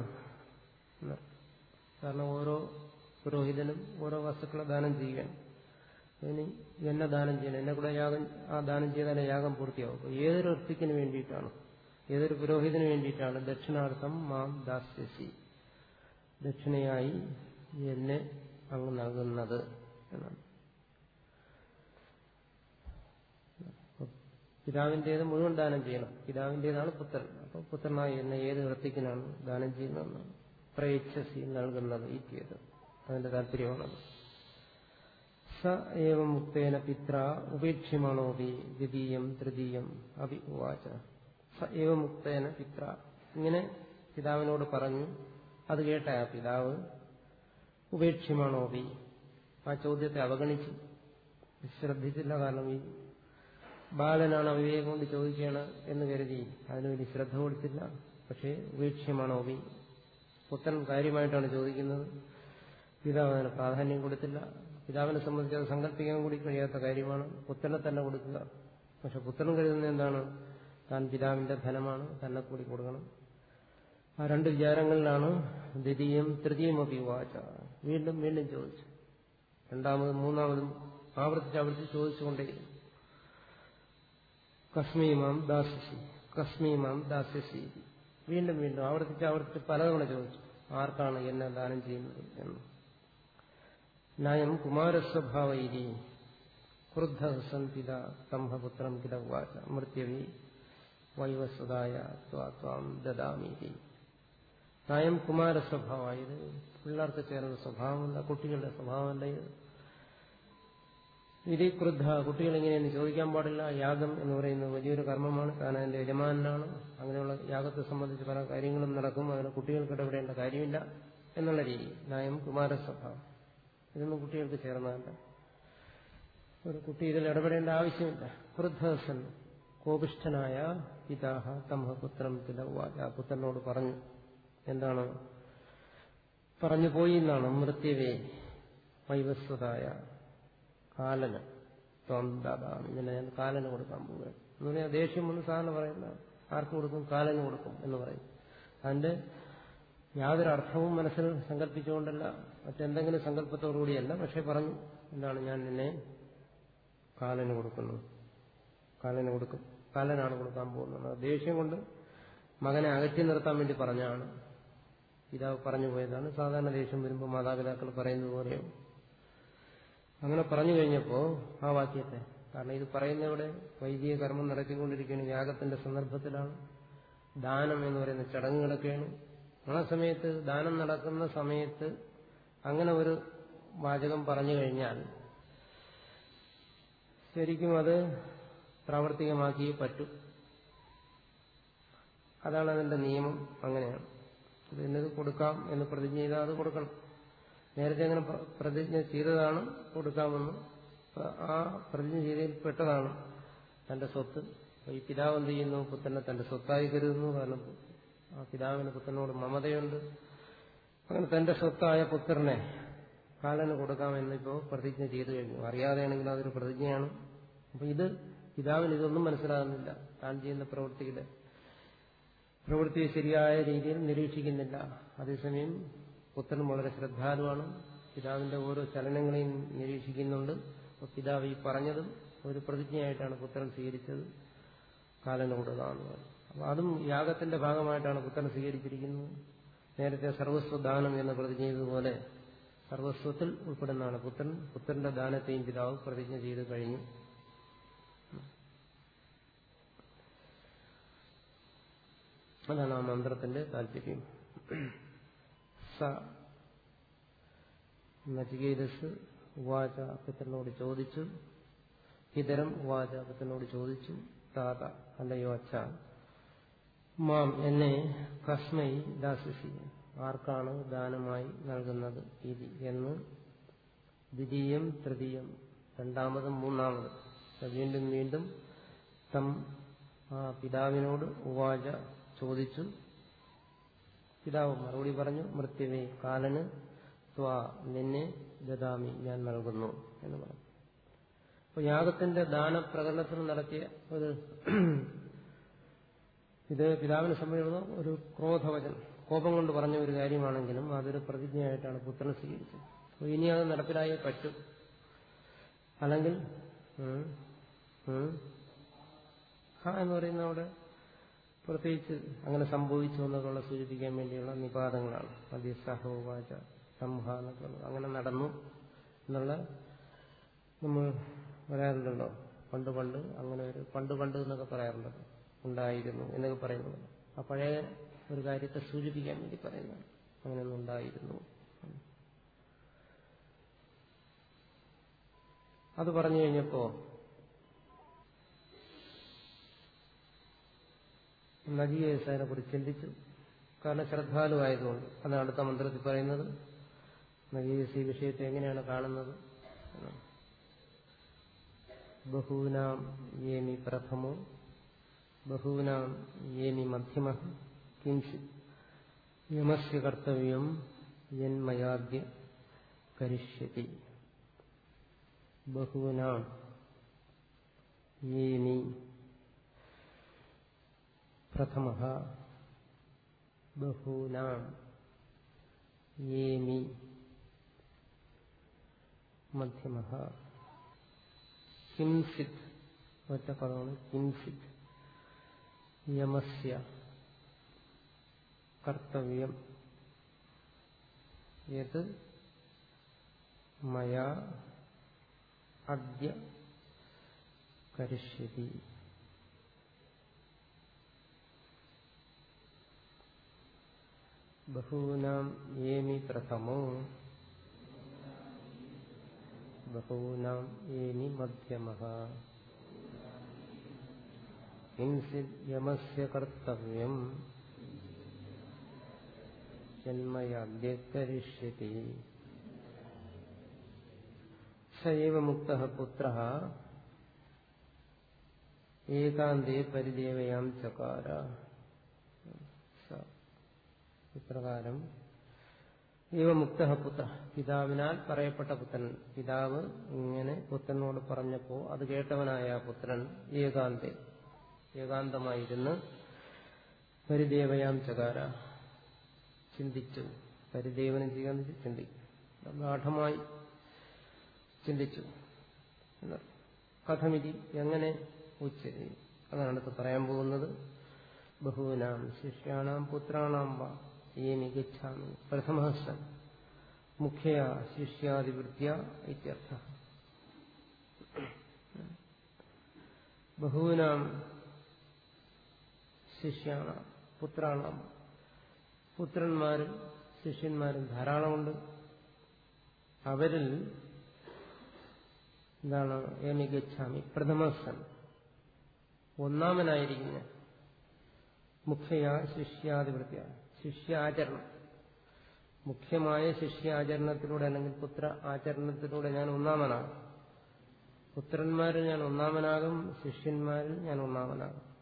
[SPEAKER 1] കാരണം ഓരോ പുരോഹിതനും ഓരോ വസ്തുക്കളെ ദാനം ചെയ്യുകയാണ്. ഇനി എന്നെ ദാനം ചെയ്യണം. എന്നെ കൂടെ യാഗം ആ ദാനം ചെയ്താലേ യാഗം പൂർത്തിയാവും അപ്പോൾ ഏതൊരു അർത്ഥിക്കിന് വേണ്ടിയിട്ടാണ്? ഏതൊരു പുരോഹിതന് വേണ്ടിയിട്ടാണ്? ദക്ഷിണാർത്ഥം മാം ദാസ്യസി. ദക്ഷിണയായി എന്നെ അങ്ങ് നൽകുന്നത് എന്നാണ്. പിതാവിന്റേത് മുഴുവൻ ദാനം ചെയ്യണം. പിതാവിന്റേതാണ് പുത്രൻ. അപ്പോൾ പുത്രനായി എന്നെ ഏത് വൃത്തിക്കിനാണ് ദാനം ചെയ്യുന്നതെന്ന് പ്രയച്ഛസി നൽകുന്നത് ഈ ചെയ്ത് അതിന്റെ താല്പര്യമാണത്. സ മുക്തേന പിത്ര ഉപേക്ഷ്യമാണോപി ദ്വിതീയം തൃതീയം അഭി ഉവാച സ മുക്തേന പിത്ര ഇങ്ങനെ പിതാവിനോട് പറഞ്ഞു അത് കേട്ട ആ പിതാവ്? ഉപേക്ഷ്യമാണോപി ആ ചോദ്യത്തെ അവഗണിച്ചു ശ്രദ്ധിച്ചില്ല കാരണം ഈ ബാലനാണ് അവിവേകം കൊണ്ട് ചോദിക്കുകയാണ് എന്ന് കരുതി അതിന് ശ്രദ്ധ കൊടുത്തില്ല. പക്ഷേ ഉപേക്ഷ്യമാണോപി പുത്രൻ കാര്യമായിട്ടാണ് ചോദിക്കുന്നത്. പിതാവ് അതിന് പ്രാധാന്യം കൊടുത്തില്ല. പിതാവിനെ സംബന്ധിച്ച് അത് സങ്കല്പിക്കാൻ കൂടി കഴിയാത്ത കാര്യമാണ്. പുത്രനെ തന്നെ കൊടുക്കുക. പക്ഷെ പുത്രൻ കരുതുന്ന എന്താണ്? താൻ പിതാവിന്റെ ധനമാണ്. തന്നെ കൂടി കൊടുക്കണം. ആ രണ്ട് വിചാരങ്ങളിലാണ് ദ്വിതീയം തൃതീയം അപ്പി വാച. വീണ്ടും വീണ്ടും ചോദിച്ചു. രണ്ടാമതും മൂന്നാമതും ആവർത്തിച്ച് ആവർത്തിച്ച് ചോദിച്ചുകൊണ്ടേയിരുന്നു. കസ്മീമാം ദാസ്യസി കസ്മീമാം ദാസ്യസി. വീണ്ടും വീണ്ടും ആവർത്തിച്ച് ആവർത്തിച്ച് പലതവണ ചോദിച്ചു. ആർക്കാണ് എന്നെ ദാനം ചെയ്യുന്നത് എന്ന്. നയം കുമാരസ്വഭാവ ഇരി ക്രുദ്ധ സന്തിത സ്തംഭപുത്രം കില ഉവാച മൃത്യവി വൈവസ്വതായ ത്വാം ദദാമീതി. നയം കുമാരസ്വഭാവായത് പിള്ളേർക്ക് ചേർന്ന സ്വഭാവമല്ല കുട്ടികളുടെ സ്വഭാവമല്ല ഇത്. ക്രുദ്ധ കുട്ടികൾ ചോദിക്കാൻ പാടില്ല. യാഗം എന്ന് പറയുന്നത് വലിയൊരു കർമ്മമാണ്. കാരണം അതിന്റെ യജമാനാണ്. അങ്ങനെയുള്ള യാഗത്തെ സംബന്ധിച്ച് പല കാര്യങ്ങളും നടക്കും. അതിന് കുട്ടികൾക്ക് ഇടപെടേണ്ട കാര്യമില്ല എന്നുള്ള രീതി. നയം കുമാരസ്വഭാവം. ഇതൊന്നും കുട്ടികൾക്ക് ചേർന്നതല്ല. ഒരു കുട്ടി ഇതിൽ ഇടപെടേണ്ട ആവശ്യമില്ല. വൃദ്ധസൻ കോപിഷ്ഠനായ പിതാഹ തമഹ പുത്രം ആ പുത്രനോട് പറഞ്ഞു. എന്താണ്? പറഞ്ഞു പോയി എന്നാണ്. മൃത്യുവേ വൈവസ്വതായ കാലന് ത്വന്താതാണ് ഇങ്ങനെ ഞാൻ കാലന് കൊടുക്കാൻ പോവുകയാണ്. എന്ന് പറഞ്ഞാൽ ദേഷ്യം ഒന്ന് സാധാരണ പറയുന്ന ആർക്ക് കൊടുക്കും? കാലന് കൊടുക്കും എന്ന് പറയും. അതിന്റെ യാതൊരു അർത്ഥവും മനസ്സിൽ സങ്കല്പിച്ചുകൊണ്ടല്ല മറ്റെന്തെങ്കിലും സങ്കല്പത്തോടുകൂടിയല്ല പക്ഷെ പറഞ്ഞു എന്താണ് ഞാൻ നിന്നെ കാലന് കൊടുക്കുന്നു. കാലന് കൊടുക്കും. കാലനാണ് കൊടുക്കാൻ പോകുന്നത്. ദേഷ്യം കൊണ്ട് മകനെ അകറ്റി നിർത്താൻ വേണ്ടി പറഞ്ഞാണ് പിതാവ് പറഞ്ഞു പോയതാണ്. സാധാരണ ദേഷ്യം വരുമ്പോൾ മാതാപിതാക്കൾ പറയുന്നത് പോലെയോ അങ്ങനെ പറഞ്ഞു കഴിഞ്ഞപ്പോ ആ വാക്യത്തെ കാരണം ഇത് പറയുന്നവിടെ വൈദിക കർമ്മം നടത്തിക്കൊണ്ടിരിക്കുകയാണ് യാഗത്തിന്റെ സന്ദർഭത്തിലാണ് ദാനം എന്ന് പറയുന്ന ചടങ്ങുകളൊക്കെയാണ്. ആ സമയത്ത് ദാനം നടക്കുന്ന സമയത്ത് അങ്ങനെ ഒരു വാചകം പറഞ്ഞു കഴിഞ്ഞാൽ ശരിക്കും അത് പ്രാവർത്തികമാക്കിയേ പറ്റൂ. അതാണ് അതിന്റെ നിയമം. അങ്ങനെയാണ്. ഇതിനത് കൊടുക്കാം എന്ന് പ്രതിജ്ഞ ചെയ്താൽ അത് കൊടുക്കണം. നേരത്തെ അങ്ങനെ പ്രതിജ്ഞ ചെയ്തതാണ് കൊടുക്കാമെന്ന്. ആ പ്രതിജ്ഞ ചെയ്തതിൽ പെട്ടതാണ് തന്റെ സ്വത്ത്. ഈ പിതാവ് എന്ത് ചെയ്യുന്നു? പുത്രനെ തന്റെ സ്വത്തായി കരുതുന്നു. കാരണം ആ പിതാവിന് പുത്രനോട് മമതയുണ്ട്. അങ്ങനെ തന്റെ സ്വത്തായ പുത്രനെ കാലന് കൊടുക്കാമെന്നിപ്പോ പ്രതിജ്ഞ ചെയ്തു കഴിഞ്ഞു. അറിയാതെയാണെങ്കിൽ അതൊരു പ്രതിജ്ഞയാണ്. അപ്പൊ ഇത് പിതാവിന് ഇതൊന്നും മനസ്സിലാകുന്നില്ല. താൻ ചെയ്യുന്ന പ്രവൃത്തിയുടെ പ്രവൃത്തിയെ ശരിയായ രീതിയിൽ നിരീക്ഷിക്കുന്നില്ല. അതേസമയം പുത്രൻ വളരെ ശ്രദ്ധാലുവാണ്. പിതാവിന്റെ ഓരോ ചലനങ്ങളെയും നിരീക്ഷിക്കുന്നുണ്ട്. അപ്പോൾ പിതാവ് ഈ പറഞ്ഞതും ഒരു പ്രതിജ്ഞയായിട്ടാണ് പുത്രൻ സ്വീകരിച്ചത്. കാലന് കൊടുക്കാന്ന് അപ്പൊ അതും യാഗത്തിന്റെ ഭാഗമായിട്ടാണ് പുത്രൻ സ്വീകരിച്ചിരിക്കുന്നത്. നേരത്തെ സർവസ്വദാനം എന്ന് പ്രതിജ്ഞ ചെയ്തതുപോലെ സർവസ്വത്തിൽ ഉൾപ്പെടുന്നതാണ് പുത്രൻ. പുത്രന്റെ ദാനത്തെയും പിതാവ് പ്രതിജ്ഞ ചെയ്ത് കഴിഞ്ഞു. അതാണ് ആ മന്ത്രത്തിന്റെ താല്പര്യം. സ നചികേതസ് ഉവാച പുത്രനോട് ചോദിച്ചു. ഇതരം ഉവാച പുത്രനോട് ചോദിച്ചു. താത അല്ലയോ അച്ഛ മാം എന്നെ കസ്മൈ ദാസിസി ആർക്കാണ് ദാനമായി നൽകുന്നത്? ഇതി എന്ന് ദ്വിതീയം തൃതീയം രണ്ടാമതും മൂന്നാമതും. വീണ്ടും വീണ്ടും തം ആ പിതാവിനോട് ഉവാച ചോദിച്ചു. പിതാവ് മറുപടി പറഞ്ഞു മൃത്യുവേ കാലന് ത്വാ നിന്നെ ദദാമി ഞാൻ നൽകുന്നു എന്ന് പറഞ്ഞു. അപ്പൊ യാഗത്തിന്റെ ദാനപ്രകടനത്തിന് നടത്തിയ ഒരു ഇത് പിതാവിനെ സംബന്ധിച്ചിടത്തോളം ഒരു ക്രോധവചനം കോപം കൊണ്ട് പറഞ്ഞ ഒരു കാര്യമാണെങ്കിലും അതൊരു പ്രതിജ്ഞയായിട്ടാണ് പുത്രൻ സ്വീകരിച്ചത്. അപ്പോൾ ഇനി അത് നടപ്പിലായേ പറ്റും. അല്ലെങ്കിൽ ആ എന്ന് പറയുന്ന അവിടെ പ്രത്യേകിച്ച് അങ്ങനെ സംഭവിച്ചു എന്നൊക്കെയുള്ള സൂചിപ്പിക്കാൻ വേണ്ടിയുള്ള നിപാതങ്ങളാണ്. മധ്യസഹോവാച സംഹ എന്നൊക്കെ അങ്ങനെ നടന്നു എന്നുള്ള നമ്മൾ പറയാറുണ്ടല്ലോ. പണ്ട് പണ്ട് അങ്ങനെ ഒരു പണ്ട് പണ്ട് എന്നൊക്കെ പറയാറുണ്ടല്ലോ. ഉണ്ടായിരുന്നു എന്നൊക്കെ പറയുന്നത്. ആ പഴയ ഒരു കാര്യത്തെ സൂചിപ്പിക്കാൻ വേണ്ടി പറയുന്നതാണ് അങ്ങനെയൊന്നും ഉണ്ടായിരുന്നു. അത് പറഞ്ഞു കഴിഞ്ഞപ്പോ നജിയേസനെ കുറിച്ച് ചിന്തിച്ചു. കാരണം ശ്രദ്ധാലുവായതുകൊണ്ട് അതാണ് അടുത്ത മന്ത്രത്തിൽ പറയുന്നത്. നജിയേസ് ഈ വിഷയത്തെ എങ്ങനെയാണ് കാണുന്നത്? ബഹൂനാം യേമി പ്രഥമോ ബഹൂനാം യേമി മധ്യമ കിഞ്ചിത് യമസ്യ കർത്തവ്യം യന്മയാദ്യ കരിഷ്യതി. ബഹൂനാം യേമി പ്രഥമ ബഹൂനാം യേമി മധ്യമ. കിംസിത് ഒറ്റ പദമാണ് കിംസിത്. യമസ്യ കർത്തവ്യം. ഏത്? മയാ. അദ്യ. കരിഷ്യതി. ബഹൂനാം ഏമി പ്രഥമോ? ബഹൂനാം ഏമി മധ്യമ കിഞ്ചിത് യമസ്യ കർത്തവ്യം. ജന്മയാദ്യ കരിഷ്യതി സൈവ മുക്ത പുത്ര. ഏകാന്തേ പരിദേവയാം ചകാര ഇപ്രകാരം. ഇവ മുക്ത പുത്ര. പിതാവിനാൽ പറയപ്പെട്ട പുത്രൻ. പിതാവ് ഇങ്ങനെ പുത്രനോട് പറഞ്ഞപ്പോ അത് കേട്ടവനായ പുത്രൻ ഏകാന്തേ. ഏകാന്തമായിരുന്ന് പരിദേവയാം ചകാര. ചിന്തിച്ചു. പരിദേവനം ചെയ്യാന്ന് വെച്ചാൽ ചിന്തിക്കും ഗാഠമായി ചിന്തിച്ചു. കഥമിതി എങ്ങനെ ഉച്ച അതാണ് അടുത്ത് പറയാൻ പോകുന്നത്. ബഹുവിനാം ശിഷ്യാണാം പുത്രാണാം വാ. യേ ഗച്ഛാമി പ്രഥമഹസ്തം. മുഖ്യ ശിഷ്യാതിവൃത്യ ഇത്യർത്ഥ. ബഹുവിനാം ശിഷ്യാണാം പുത്രാണ് പുത്രന്മാരും ശിഷ്യന്മാരും ധാരാളമുണ്ട്. അവരിൽ എന്താണ് ഏമി ഗച്ഛാമി പ്രഥമസൻ ഒന്നാമനായിരിക്കുന്ന മുഖ്യ ശിഷ്യാധിപത്യ ശിഷ്യാചരണം. മുഖ്യമായ ശിഷ്യാചരണത്തിലൂടെ അല്ലെങ്കിൽ പുത്ര ആചരണത്തിലൂടെ ഞാൻ ഒന്നാമനാകും. പുത്രന്മാരിൽ ഞാൻ ഒന്നാമനാകും ശിഷ്യന്മാരിൽ ഞാൻ ഒന്നാമനാകും.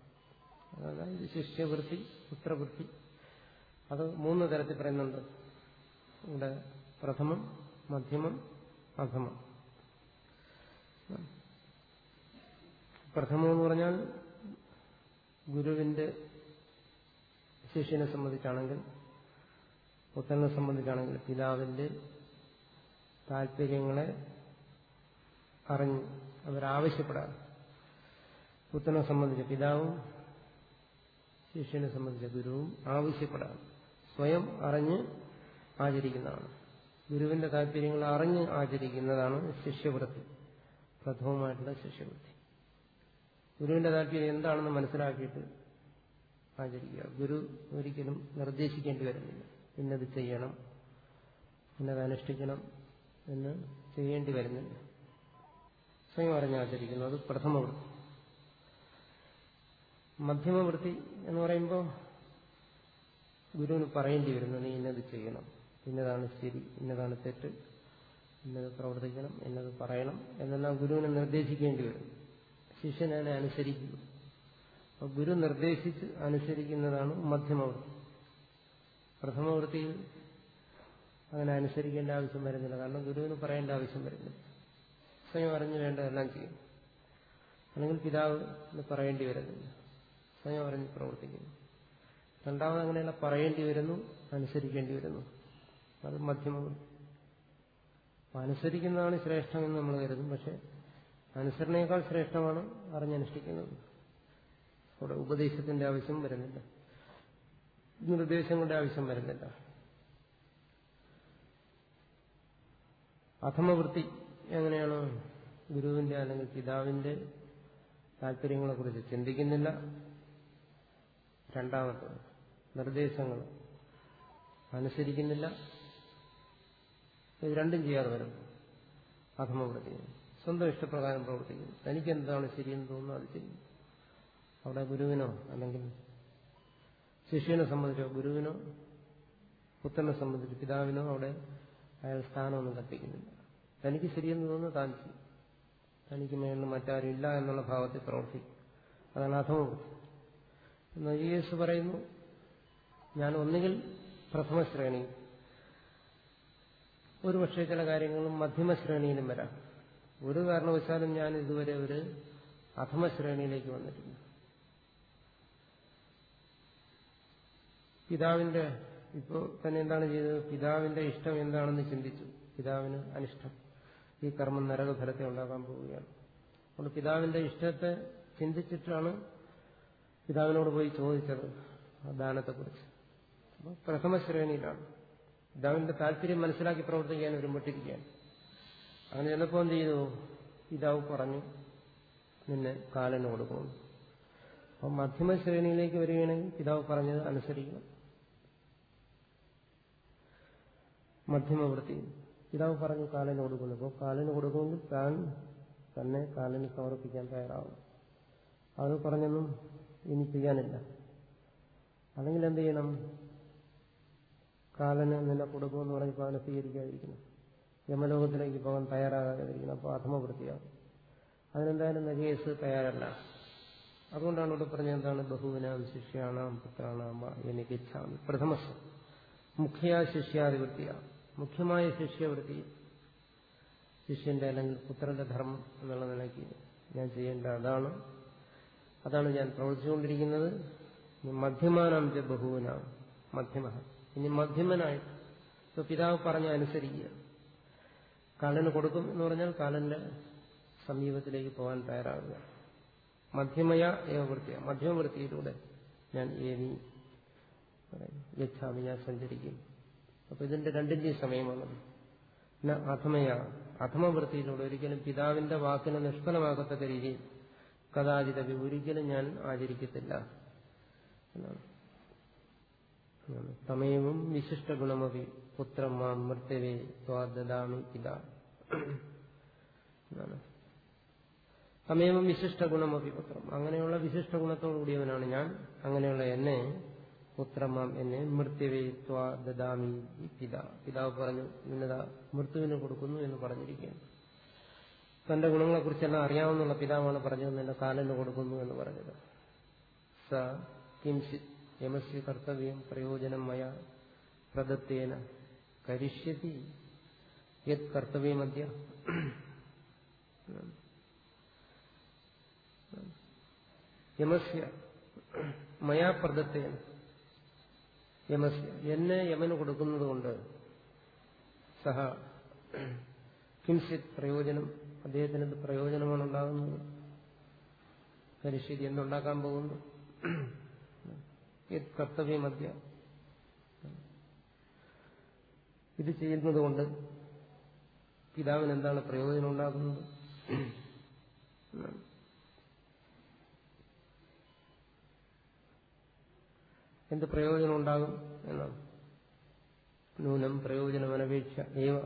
[SPEAKER 1] അതായത് ശിഷ്യവൃത്തി പുത്രവൃത്തി. അത് മൂന്ന് തരത്തിൽ പറയുന്നുണ്ട്. ഇവിടെ പ്രഥമം മധ്യമം അധമം. പ്രഥമം എന്ന് പറഞ്ഞാൽ ഗുരുവിന്റെ ശിഷ്യനെ സംബന്ധിച്ചാണെങ്കിൽ പുത്രനെ സംബന്ധിച്ചാണെങ്കിൽ പിതാവിന്റെ താല്പര്യങ്ങളെ അറിഞ്ഞ് അവരാവശ്യപ്പെടാതെ പുത്രനെ സംബന്ധിച്ച് പിതാവും ശിഷ്യനെ സംബന്ധിച്ച ഗുരുവും ആവശ്യപ്പെടാം. സ്വയം അറിഞ്ഞ് ആചരിക്കുന്നതാണ്. ഗുരുവിന്റെ താല്പര്യങ്ങൾ അറിഞ്ഞ് ആചരിക്കുന്നതാണ് ശിഷ്യവൃത്തി പ്രഥമമായിട്ടുള്ള ശിഷ്യവൃത്തി. ഗുരുവിന്റെ താല്പര്യം എന്താണെന്ന് മനസ്സിലാക്കിയിട്ട് ആചരിക്കുക. ഗുരു ഒരിക്കലും നിർദ്ദേശിക്കേണ്ടി വരുന്നില്ല. ഇന്നത് ചെയ്യണം ഇന്നത് അനുഷ്ഠിക്കണം എന്ന് ചെയ്യേണ്ടി വരുന്നില്ല. സ്വയം അറിഞ്ഞ് ആചരിക്കുന്നു. അത് പ്രഥമവൃത്തി. മധ്യമവൃത്തി എന്ന് പറയുമ്പോൾ ഗുരുവിന് പറയേണ്ടി വരുന്നു നീ ഇന്നത് ചെയ്യണം. ഇന്നതാണ് ശരി ഇന്നതാണ് തെറ്റ്. ഇന്നത് പ്രവർത്തിക്കണം ഇന്നത് പറയണം എന്നെല്ലാം ഗുരുവിനെ നിർദ്ദേശിക്കേണ്ടി വരും. ശിഷ്യൻ അതിനെ അനുസരിക്കുന്നു. അപ്പോൾ ഗുരു നിർദ്ദേശിച്ച് അനുസരിക്കുന്നതാണ് മധ്യമവൃത്തി. പ്രഥമവൃത്തിയിൽ അങ്ങനെ അനുസരിക്കേണ്ട ആവശ്യം വരുന്നില്ല. കാരണം ഗുരുവിന് പറയേണ്ട ആവശ്യം വരുന്നില്ല. സ്വയം അറിഞ്ഞു വേണ്ടതെല്ലാം ചെയ്യും. അല്ലെങ്കിൽ പിതാവിന് പറയേണ്ടി വരുന്നില്ല. സ്വയം അറിഞ്ഞ് പ്രവർത്തിക്കുന്നു. രണ്ടാമത് അങ്ങനെയല്ല പറയേണ്ടി വരുന്നു അനുസരിക്കേണ്ടി വരുന്നു. അത് മധ്യമം അനുസരിക്കുന്നതാണ് ശ്രേഷ്ഠമെന്ന് നമ്മൾ കരുതും. പക്ഷെ അനുസരണയേക്കാൾ ശ്രേഷ്ഠമാണ് അറിഞ്ഞനുഷ്ഠിക്കുന്നത്. അവിടെ ഉപദേശത്തിന്റെ ആവശ്യം വരുന്നില്ല. നിർദ്ദേശങ്ങളുടെ ആവശ്യം വരുന്നില്ല. അധമവൃത്തി എങ്ങനെയാണ് ഗുരുവിന്റെ അല്ലെങ്കിൽ പിതാവിന്റെ താല്പര്യങ്ങളെക്കുറിച്ച് ചിന്തിക്കുന്നില്ല. രണ്ടാമത്തത് നിർദ്ദേശങ്ങൾ അനുസരിക്കുന്നില്ല. ഇത് രണ്ടും ചെയ്യാതെ വരും അധമവൃത്തി സ്വന്തം ഇഷ്ടപ്രകാരം പ്രവർത്തിക്കുന്നു. തനിക്ക് എന്താണ് ശരിയെന്ന് തോന്നുന്നു അത് ചെയ്യും. അവിടെ ഗുരുവിനോ അല്ലെങ്കിൽ ശിഷ്യനെ സംബന്ധിച്ചോ ഗുരുവിനോ പുത്രനെ സംബന്ധിച്ച് പിതാവിനോ അവിടെ അയാൾ സ്ഥാനമൊന്നും കൽപ്പിക്കുന്നില്ല. തനിക്ക് ശരിയെന്ന് തോന്നുന്നു താൻ ചെയ്യും. തനിക്ക് മേളിൽ മറ്റാരും ഇല്ല എന്നുള്ള ഭാവത്തിൽ പ്രവർത്തിക്കും. അതാണ് അധമവൃത്തി യേശു പറയുന്നു. ഞാൻ ഒന്നുകിൽ പ്രഥമ ശ്രേണി ഒരു പക്ഷേ ചില കാര്യങ്ങളും മധ്യമ ശ്രേണിയിലും വരാം. ഒരു കാരണവശാലും ഞാൻ ഇതുവരെ ഒരു അധമ ശ്രേണിയിലേക്ക് വന്നിട്ടില്ല. പിതാവിന്റെ ഇപ്പോൾ തന്നെ എന്താണ് ചെയ്തത്? പിതാവിന്റെ ഇഷ്ടം എന്താണെന്ന് ചിന്തിച്ചു. പിതാവിന് അനിഷ്ടം. ഈ കർമ്മം നരകഫലത്തെ ഉണ്ടാക്കാൻ പോവുകയാണ്. അതുകൊണ്ട് പിതാവിന്റെ ഇഷ്ടത്തെ ചിന്തിച്ചിട്ടാണ് പിതാവിനോട് പോയി ചോദിച്ചത് ദാനത്തെക്കുറിച്ച്. അപ്പോൾ പ്രഥമ ശ്രേണിയിലാണ്. പിതാവിന്റെ താല്പര്യം മനസ്സിലാക്കി പ്രവർത്തിക്കാൻ വരുമ്പോട്ടിരിക്കുകയാണ് അങ്ങനെ ചിലപ്പോൾ എന്ത് ചെയ്തു? പിതാവ് പറഞ്ഞു നിന്നെ കാലന് കൊടുക്കുന്നു അപ്പം മധ്യമ ശ്രേണിയിലേക്ക് വരികയാണെങ്കിൽ പിതാവ് പറഞ്ഞത് അനുസരിക്കണം. മധ്യമവൃത്തി. പിതാവ് പറഞ്ഞു കാലന് കൊടുക്കുന്നു അപ്പോൾ കാലന് കൊടുക്കുമെങ്കിൽ താൻ തന്നെ കാലന് സമർപ്പിക്കാൻ തയ്യാറാവും അത് പറഞ്ഞൊന്നും ഇനി ചെയ്യാനില്ല. അല്ലെങ്കിൽ എന്ത് ചെയ്യണം? കാലന് നിന്നെ കൊടുക്കുമെന്ന് പറഞ്ഞപ്പോൾ അവനെ സ്വീകരിക്കാതിരിക്കണം യമലോകത്തിലേക്ക് പോകാൻ തയ്യാറാകാതിരിക്കണം അപ്പോൾ അധമവൃത്തിയാകും അതിനെന്തായാലും നജേസ് തയ്യാറല്ല. അതുകൊണ്ടാണ് ഇവിടെ പറഞ്ഞത് എന്താണ്? ബഹുവിനാം ശിഷ്യാണാം പുത്രാണാം എനിക്ക് ഇച്ഛാമി പ്രഥമസ്. മുഖ്യ ശിഷ്യാധിവൃത്തിയ മുഖ്യമായ ശിഷ്യവൃത്തി ശിഷ്യന്റെ അല്ലെങ്കിൽ പുത്രന്റെ ധർമ്മം എന്നുള്ള നിലയ്ക്ക് ഞാൻ ചെയ്യേണ്ട അതാണ്. അതാണ് ഞാൻ പ്രവർത്തിച്ചുകൊണ്ടിരിക്കുന്നത്. മധ്യമാനം ച ബഹുവിനാം. മധ്യമ. ഇനി മധ്യമനായിട്ട് ഇപ്പൊ പിതാവ് പറഞ്ഞ അനുസരിക്കുക. കാലന് കൊടുക്കും എന്ന് പറഞ്ഞാൽ കാലന്റെ സമീപത്തിലേക്ക് പോകാൻ തയ്യാറാകുക മധ്യമയ ഏകവൃത്തിയ. മധ്യമവൃത്തിയിലൂടെ ഞാൻ ഏനി യച്ഛാമി ഞാൻ സഞ്ചരിക്കും. അപ്പൊ ഇതിന്റെ രണ്ടിന്റെയും സമയമാണ് പിന്നെ അധമയ. അധമവൃത്തിയിലൂടെ ഒരിക്കലും പിതാവിന്റെ വാക്കിനെ നിഷ്ഫലമാകത്തക്ക രീതിയിൽ കഥാചിതവി ഒരിക്കലും ഞാൻ ആചരിക്കത്തില്ല. എന്നാണ്. തമയവും വിശിഷ്ട ഗുണമപി പുത്രം മാം മൃത്യവേ സ്വാദാമി പിതാ സമയവും തമേവം വിശിഷ്ട ഗുണമപി പുത്രം. അങ്ങനെയുള്ള വിശിഷ്ട ഗുണത്തോടു കൂടിയവനാണ് ഞാൻ. അങ്ങനെയുള്ള എന്നെ പുത്രമാം എന്നെ മൃത്യവേ സ്വാദാമി പിത പിതാവ് പറഞ്ഞു ഇന്നതാ മൃത്യുവിന് കൊടുക്കുന്നു എന്ന് പറഞ്ഞിരിക്കുകയാണ്. തന്റെ ഗുണങ്ങളെക്കുറിച്ചെല്ലാം അറിയാമെന്നുള്ള പിതാവാണ് പറഞ്ഞത് എന്നെ കാലിന് കൊടുക്കുന്നു എന്ന് പറഞ്ഞത്. സ കിംസി യമസ്യ കർത്തവ്യം പ്രയോജനം മയ പ്രദത്തേന കരിഷ്യതി യത് കർത്തവ്യമദ്യ. യമസ്യ മയാ യമസ്യ എന്നെ യമന് കൊടുക്കുന്നത് കൊണ്ട് സഹ കിംസിത് പ്രയോജനം അദ്ദേഹത്തിന് എന്ത് പ്രയോജനമാണ് ഉണ്ടാകുന്നത് പരിശീലി എന്തുണ്ടാക്കാൻ പോകുന്നു? കർത്തവ്യമദ്യ ഇത് ചെയ്യുന്നത് കൊണ്ട് പിതാവിന് എന്താണ് പ്രയോജനം ഉണ്ടാകുന്നത് എന്ത് പ്രയോജനം ഉണ്ടാകും എന്നാണ്. നൂനം പ്രയോജനമനപേക്ഷ ഏവ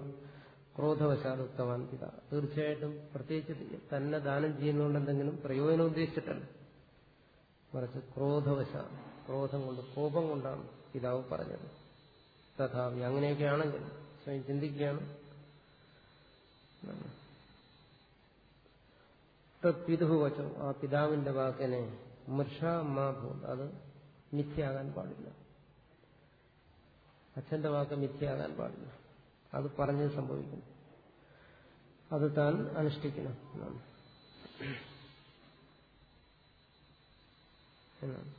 [SPEAKER 1] ക്രോധവശാലുക്തവാൻ പിത തീർച്ചയായിട്ടും പ്രത്യേകിച്ച് തന്നെ ദാനം ചെയ്യുന്നതുകൊണ്ട് എന്തെങ്കിലും പ്രയോജനം ഉദ്ദേശിച്ചിട്ടല്ല. മറിച്ച് ക്രോധവശാൽ ക്രോധം കൊണ്ട് കോപം കൊണ്ടാണ് പിതാവ് പറഞ്ഞത്. തഥാപി അങ്ങനെയൊക്കെയാണെങ്കിൽ സ്വയം ചിന്തിക്കുകയാണ്. പിതുഹു വച്ചോ ആ പിതാവിന്റെ വാക്കിനെ മൃഷ മാഭൂത് അത് മിഥ്യയാകാൻ പാടില്ല. അച്ഛന്റെ വാക്ക് മിഥ്യയാകാൻ പാടില്ല. അത് പറഞ്ഞ് സംഭവിക്കുന്നു. അത് താൻ അനുഷ്ഠിക്കണം. എന്നാണ്.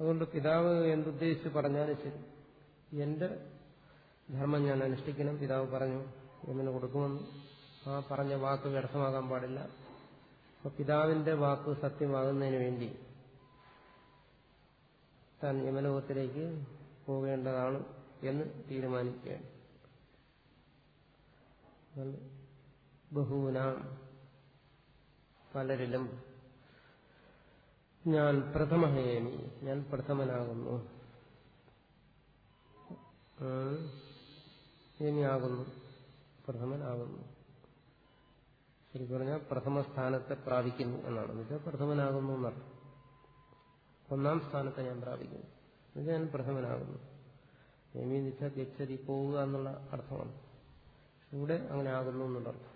[SPEAKER 1] അതുകൊണ്ട് പിതാവ് എന്തുദ്ദേശിച്ച് പറഞ്ഞാലും ശരി. എന്റെ ധർമ്മം ഞാൻ അനുഷ്ഠിക്കണം. പിതാവ് പറഞ്ഞു യമന് കൊടുക്കുമെന്ന്? ആ പറഞ്ഞ വാക്ക് വ്യർത്ഥമാകാൻ പാടില്ല. അപ്പൊ പിതാവിന്റെ വാക്ക് സത്യമാകുന്നതിന് വേണ്ടി താൻ യമലോകത്തിലേക്ക് പോകേണ്ടതാണ് എന്ന് തീരുമാനിക്കുകയാണ്. ബഹുവിന പലരിലും ഞാൻ പ്രഥമഹേമി ഞാൻ പ്രഥമനാകുന്നു. ഹേമിയാകുന്നു പ്രഥമനാകുന്നു. ശരിക്കും പറഞ്ഞാൽ പ്രഥമ സ്ഥാനത്തെ പ്രാപിക്കുന്നു എന്നാണ്. എന്നുവെച്ചാൽ പ്രഥമനാകുന്നു എന്നർത്ഥം. ഒന്നാം സ്ഥാനത്തെ ഞാൻ പ്രാപിക്കുന്നു. എന്നുവെച്ചാൽ ഞാൻ പ്രഥമനാകുന്നു. എന്ന് വെച്ചാൽ ഗച്ഛതി പോവുക എന്നുള്ള അർത്ഥമാണ്. ഇവിടെ അങ്ങനെ ആകുന്നു എന്നുള്ള അർത്ഥം.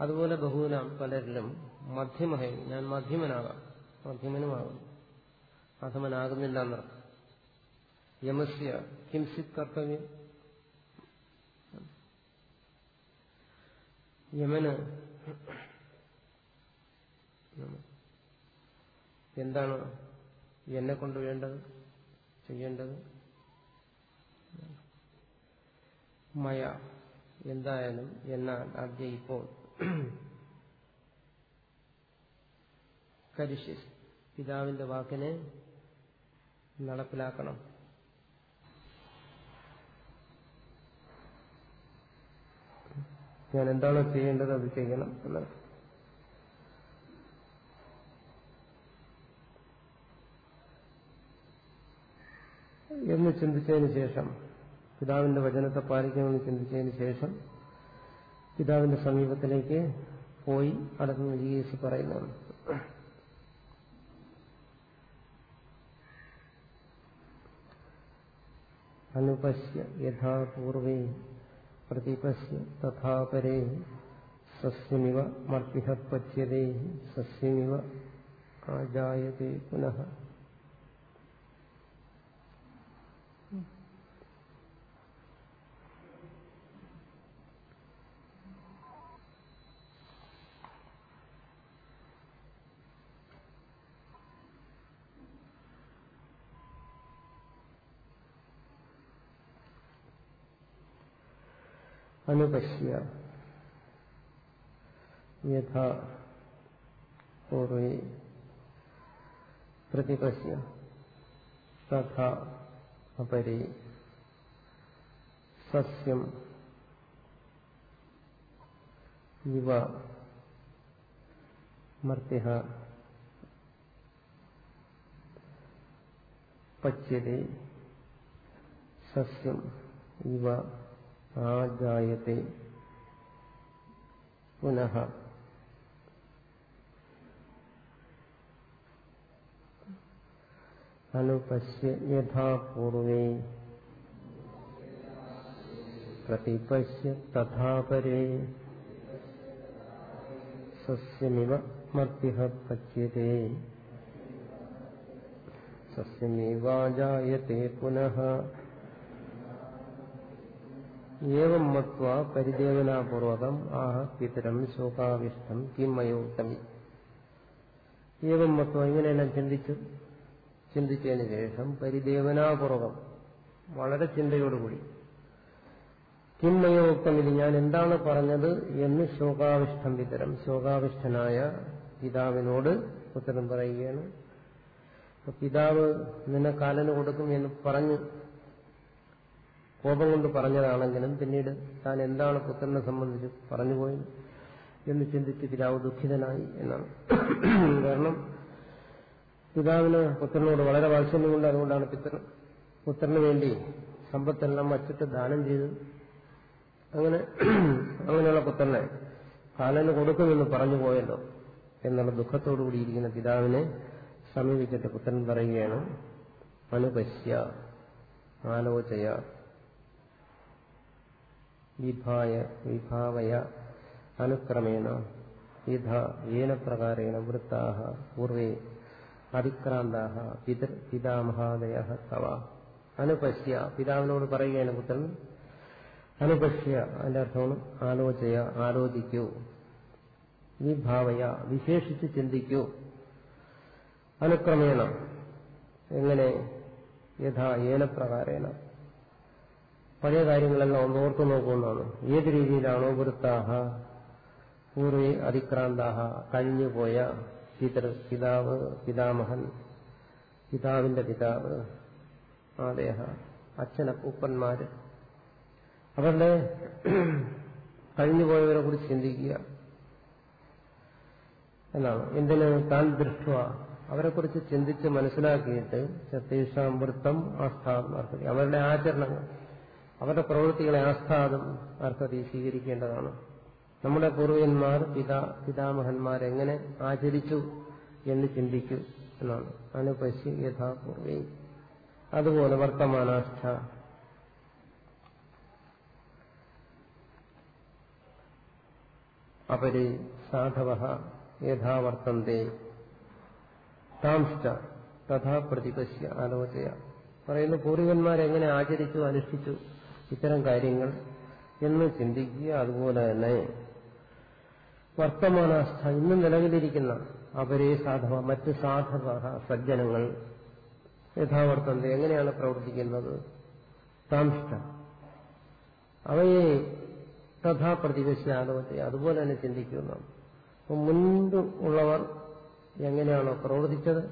[SPEAKER 1] അതുപോലെ ബഹുവിനാം പലരിലും മധ്യമഹേ ഞാൻ മധ്യമനാകാം. മധ്യമനുമാകുന്നു. അധമനാകുന്നില്ല എന്നർത്ഥം. യമസ്യ ഹിംസിത് കർത്തവ്യം യമന്. എന്താണ് എന്നെ കൊണ്ട് വേണ്ടത്? ചെയ്യേണ്ടത്? മയ. എന്തായാലും എന്നാൽ ആദ്യ ഇപ്പോൾ. കരിഷ്യ പിതാവിന്റെ വാക്കിനെ നടപ്പിലാക്കണം. ഞാൻ എന്താണോ ചെയ്യേണ്ടത് അത് ചെയ്യണം എന്നാണ് എന്ന് ചിന്തിച്ചതിന് ശേഷം പിതാവിന്റെ വചനത്തെ പാലിക്കണമെന്ന് ചിന്തിച്ചതിന് ശേഷം പിതാവിന്റെ സമീപത്തിലേക്ക് പോയി അടക്കം ജീവിച്ച് പറയുന്നതാണ് അനുപശ്യ യഥാപൂർവേ പ്രതിപശ്യ തഥാപരേ സസ്യമിവ മർപ്പിഹ ആജായതേ പുനഃ അനുപശ്യ. യഥാ പൂർവേ പ്രതിപശ്യ. തഥാ അപരി. സസ്യം ഇവ മർത്തി പച്യത്തെ സസ്യം ഇവ ആജായത്തെ. പുനഃ. അനുപശ്യ യഥാ പൂർവേ. പ്രതിപശ്യ തഥാപരേ സസ്യമിവ മർത്തിഹ പച്യത്തെ സസ്യമേവാജായത്തെ പുനഃ. ഏവം മത്വ പരിദേവനാപൂർവകം ആഹ പിതരം ശോകാവിഷ്ടം കിമ്മയോത്തമി ഏവം മത്വ ഇങ്ങനെയെല്ലാം ചിന്തിച്ചു. ചിന്തിച്ചതിന് ശേഷം പരിദേവനാപൂർവകം വളരെ ചിന്തയോടുകൂടി. കിമ്മയോക്തം ഇത് ഞാൻ എന്താണ് പറഞ്ഞത് എന്ന് ശോകാവിഷ്ടം പിതരം ശോകാവിഷ്ടനായ പിതാവിനോട് ഉത്തരം പറയുകയാണ്. പിതാവ് നിന്നെ കാലന് കൊടുക്കും എന്ന് പറഞ്ഞു. കോപം കൊണ്ട് പറഞ്ഞതാണെങ്കിലും പിന്നീട് താൻ എന്താണ് പുത്രനെ സംബന്ധിച്ച് പറഞ്ഞുപോയത് എന്ന് ചിന്തിച്ച് പിതാവ് ദുഃഖിതനായി എന്നാണ്. കാരണം പിതാവിന് പുത്രനോട് വളരെ വാത്സല്യമുണ്ട്. അതുകൊണ്ടാണ് പിത്രൻ പുത്രന് വേണ്ടി സമ്പത്തെല്ലാം വച്ചിട്ട് ദാനം ചെയ്ത് അങ്ങനെ അങ്ങനെയുള്ള പുത്രനെ കാലന് കൊടുക്കുമെന്ന് പറഞ്ഞു പോയല്ലോ എന്നുള്ള ദുഃഖത്തോടു കൂടിയിരിക്കുന്ന പിതാവിനെ സമീപിച്ചിട്ട് പുത്രൻ പറയുകയാണ് അനുപശ്യ ആലോചയ വിഭായ വിഭാവയ അനുക്രമേണ. വിധ ഏന പ്രകാരേണ വൃത്താഹ പൂർവേ അതിക്രാന്താഹ പിതൃ പിതാമഹാദയ തവ. അനുപശ്യ പിതാവിനോട് പറയുകയാണ് പുത്രൻ. അനുപശ്യ അതിന്റെ അർത്ഥമാണ് ആലോചയ ആലോചിക്കൂ. വിഭാവയ വിശേഷിച്ച് ചിന്തിക്കൂ. അനുക്രമേണ. എങ്ങനെ? യഥാ ഏനപ്രകാരേണ പഴയ കാര്യങ്ങളെല്ലാം ഒന്ന് ഓർത്തു നോക്കുന്നതാണ് ഏത് രീതിയിലാണോ വൃത്താഹ പൂർവി അതിക്രാന്താഹ കഴിഞ്ഞുപോയ പിതൃ പിതാവ് പിതാമഹൻ പിതാവിന്റെ പിതാവ് ആദേഹ അച്ഛനപ്പൂപ്പന്മാര് അവരുടെ കഴിഞ്ഞുപോയവരെ കുറിച്ച് ചിന്തിക്കുക. എന്നാണ്. എന്തിന്? താൻ ദൃഷ്ട അവരെക്കുറിച്ച് ചിന്തിച്ച് മനസ്സിലാക്കിയിട്ട് സത്യേഷാം വൃത്തം ആസ്ഥാനം അവരുടെ ആചരണങ്ങൾ. അവരുടെ പ്രവൃത്തികളെ ആസ്ഥാദം അർഹതി സ്വീകരിക്കേണ്ടതാണ്. നമ്മുടെ പൂർവികന്മാർ പിതാ പിതാമഹന്മാരെങ്ങനെ ആചരിച്ചു എന്ന് ചിന്തിക്കൂ എന്നാണ്. അനുപശ്യ യഥാപൂർവേ അതുപോലെ വർത്തമാനാസ്ഥ അപരി സാധവ യഥാവർത്തന്തേ താംഷ്ട തഥാ പ്രതിപശ്യ ആലോചയ. പറയുന്നു പൂർവികന്മാരെങ്ങനെ ആചരിച്ചു അനുഷ്ഠിച്ചു? ഇത്തരം കാര്യങ്ങൾ എന്ന് ചിന്തിക്കുക അതുപോലെ തന്നെ വർത്തമാനാസ്ഥ ഇന്ന് നിലവിലിരിക്കുന്ന അവരെ സാധവ മറ്റ് സാധവ സജ്ജനങ്ങൾ യഥാവർത്തന്ത എങ്ങനെയാണ് പ്രവർത്തിക്കുന്നത്? താംഷ്ട അവയെ തഥാ പ്രതിപക്ഷ ആലോചന അതുപോലെ തന്നെ ചിന്തിക്കുന്നു അപ്പം മുൻപ് ഉള്ളവർ എങ്ങനെയാണോ പ്രവർത്തിച്ചത്?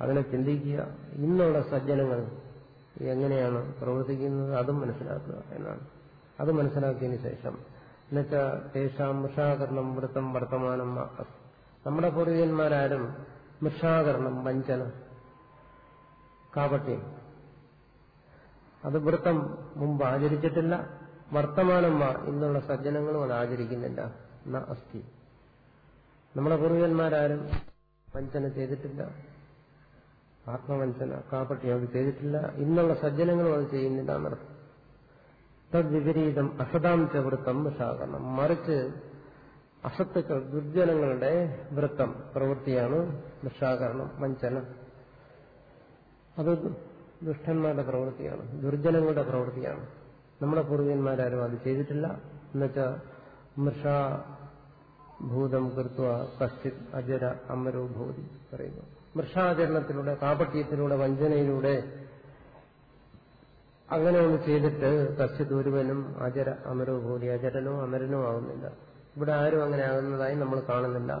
[SPEAKER 1] അതിനെ ചിന്തിക്കുക. ഇന്നുള്ള സജ്ജനങ്ങൾ എങ്ങനെയാണ് പ്രവർത്തിക്കുന്നത് അതും മനസ്സിലാക്കുക എന്നാണ്. അത് മനസ്സിലാക്കിയതിന് ശേഷം എന്നുവെച്ചാൽ തേഷാം മൃഷാകരണം വൃത്തം വർത്തമാനം നമ്മുടെ പൂർവികന്മാരാരും മൃഷാകരണം വഞ്ചന കാപട്യം. അത് വൃത്തം മുമ്പ് ആചരിച്ചിട്ടില്ല. വർത്തമാനം മാ ഇന്നുള്ള സജ്ജനങ്ങളും അത് ആചരിക്കുന്നില്ല. എന്ന അസ്ഥി. നമ്മുടെ പൂർവികന്മാരാരും വഞ്ചന ചെയ്തിട്ടില്ല. ആത്മവഞ്ചന കാപട്യം അത് ചെയ്തിട്ടില്ല. ഇന്നുള്ള സജ്ജനങ്ങളും അത് ചെയ്യുന്നില്ല എന്നർത്ഥം തദ്വിപരീതം അസതാം ച വൃത്തം വിഷാകരണം മറിച്ച് അസത്തുക്കൾ ദുർജനങ്ങളുടെ വൃത്തം പ്രവൃത്തിയാണ് വിഷാകരണം വഞ്ചന. അത് ദുഷ്ടന്മാരുടെ പ്രവൃത്തിയാണ് ദുർജനങ്ങളുടെ പ്രവൃത്തിയാണ്. നമ്മുടെ പൂർവികന്മാരാരും അത് ചെയ്തിട്ടില്ല. എന്നുവെച്ചാൽ മൃഷാഭൂതം കൃത്വ കശ്ചിത് അജര അമരോ ഭൂതി പറയുന്നു. മൃഷാചരണത്തിലൂടെ കാപട്യത്തിലൂടെ വഞ്ചനയിലൂടെ അങ്ങനെ ഒന്ന് ചെയ്തിട്ട് കശ്ചിത് ഒരുവനും അജര അമരോ ഭൂരി അജരനോ അമരനോ ആകുന്നില്ല ഇവിടെ ആരും അങ്ങനെ ആകുന്നതായി നമ്മൾ കാണുന്നില്ല.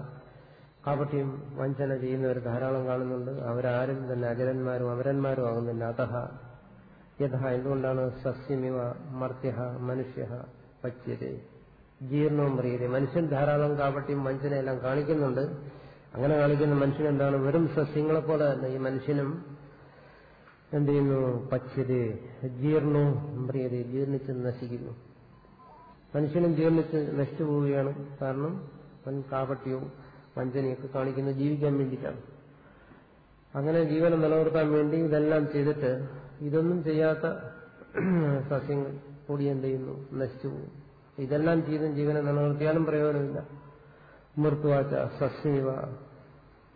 [SPEAKER 1] കാപട്യം വഞ്ചന ചെയ്യുന്നവർ ധാരാളം കാണുന്നുണ്ട്. അവരാരും തന്നെ അജരന്മാരും അമരന്മാരും ആകുന്നില്ല. അതഹ യഥ എന്തുകൊണ്ടാണ് സസ്യമിവ മർത്യ മനുഷ്യ പച്യതേ? ജീർണവും പ്രിയതേ. മനുഷ്യൻ ധാരാളം കാപട്യം വഞ്ചനയെല്ലാം കാണിക്കുന്നുണ്ട്. അങ്ങനെ കാണിക്കുന്ന മനുഷ്യൻ എന്താണ് വെറും സസ്യങ്ങളെ പോലെ തന്നെ ഈ മനുഷ്യനും എന്ത് ചെയ്യുന്നു? പച്ചത് ജീർണവും പറയത് ജീർണിച്ച് നശിക്കുന്നു. മനുഷ്യനും ജീർണിച്ച് നശിച്ചു പോവുകയാണ്. കാരണം അവൻ കാപട്യവും വഞ്ചനയൊക്കെ കാണിക്കുന്നത് ജീവിക്കാൻ വേണ്ടിയിട്ടാണ്. അങ്ങനെ ജീവനം നിലനിർത്താൻ വേണ്ടി ഇതെല്ലാം ചെയ്തിട്ട് ഇതൊന്നും ചെയ്യാത്ത സസ്യങ്ങൾ കൂടി എന്ത് ചെയ്യുന്നു? നശിച്ചു പോകും ഇതെല്ലാം ചെയ്തും ജീവനെ നിലനിർത്തിയാലും പ്രയോജനമില്ല. മൃത്വാച്ച സസ്യവ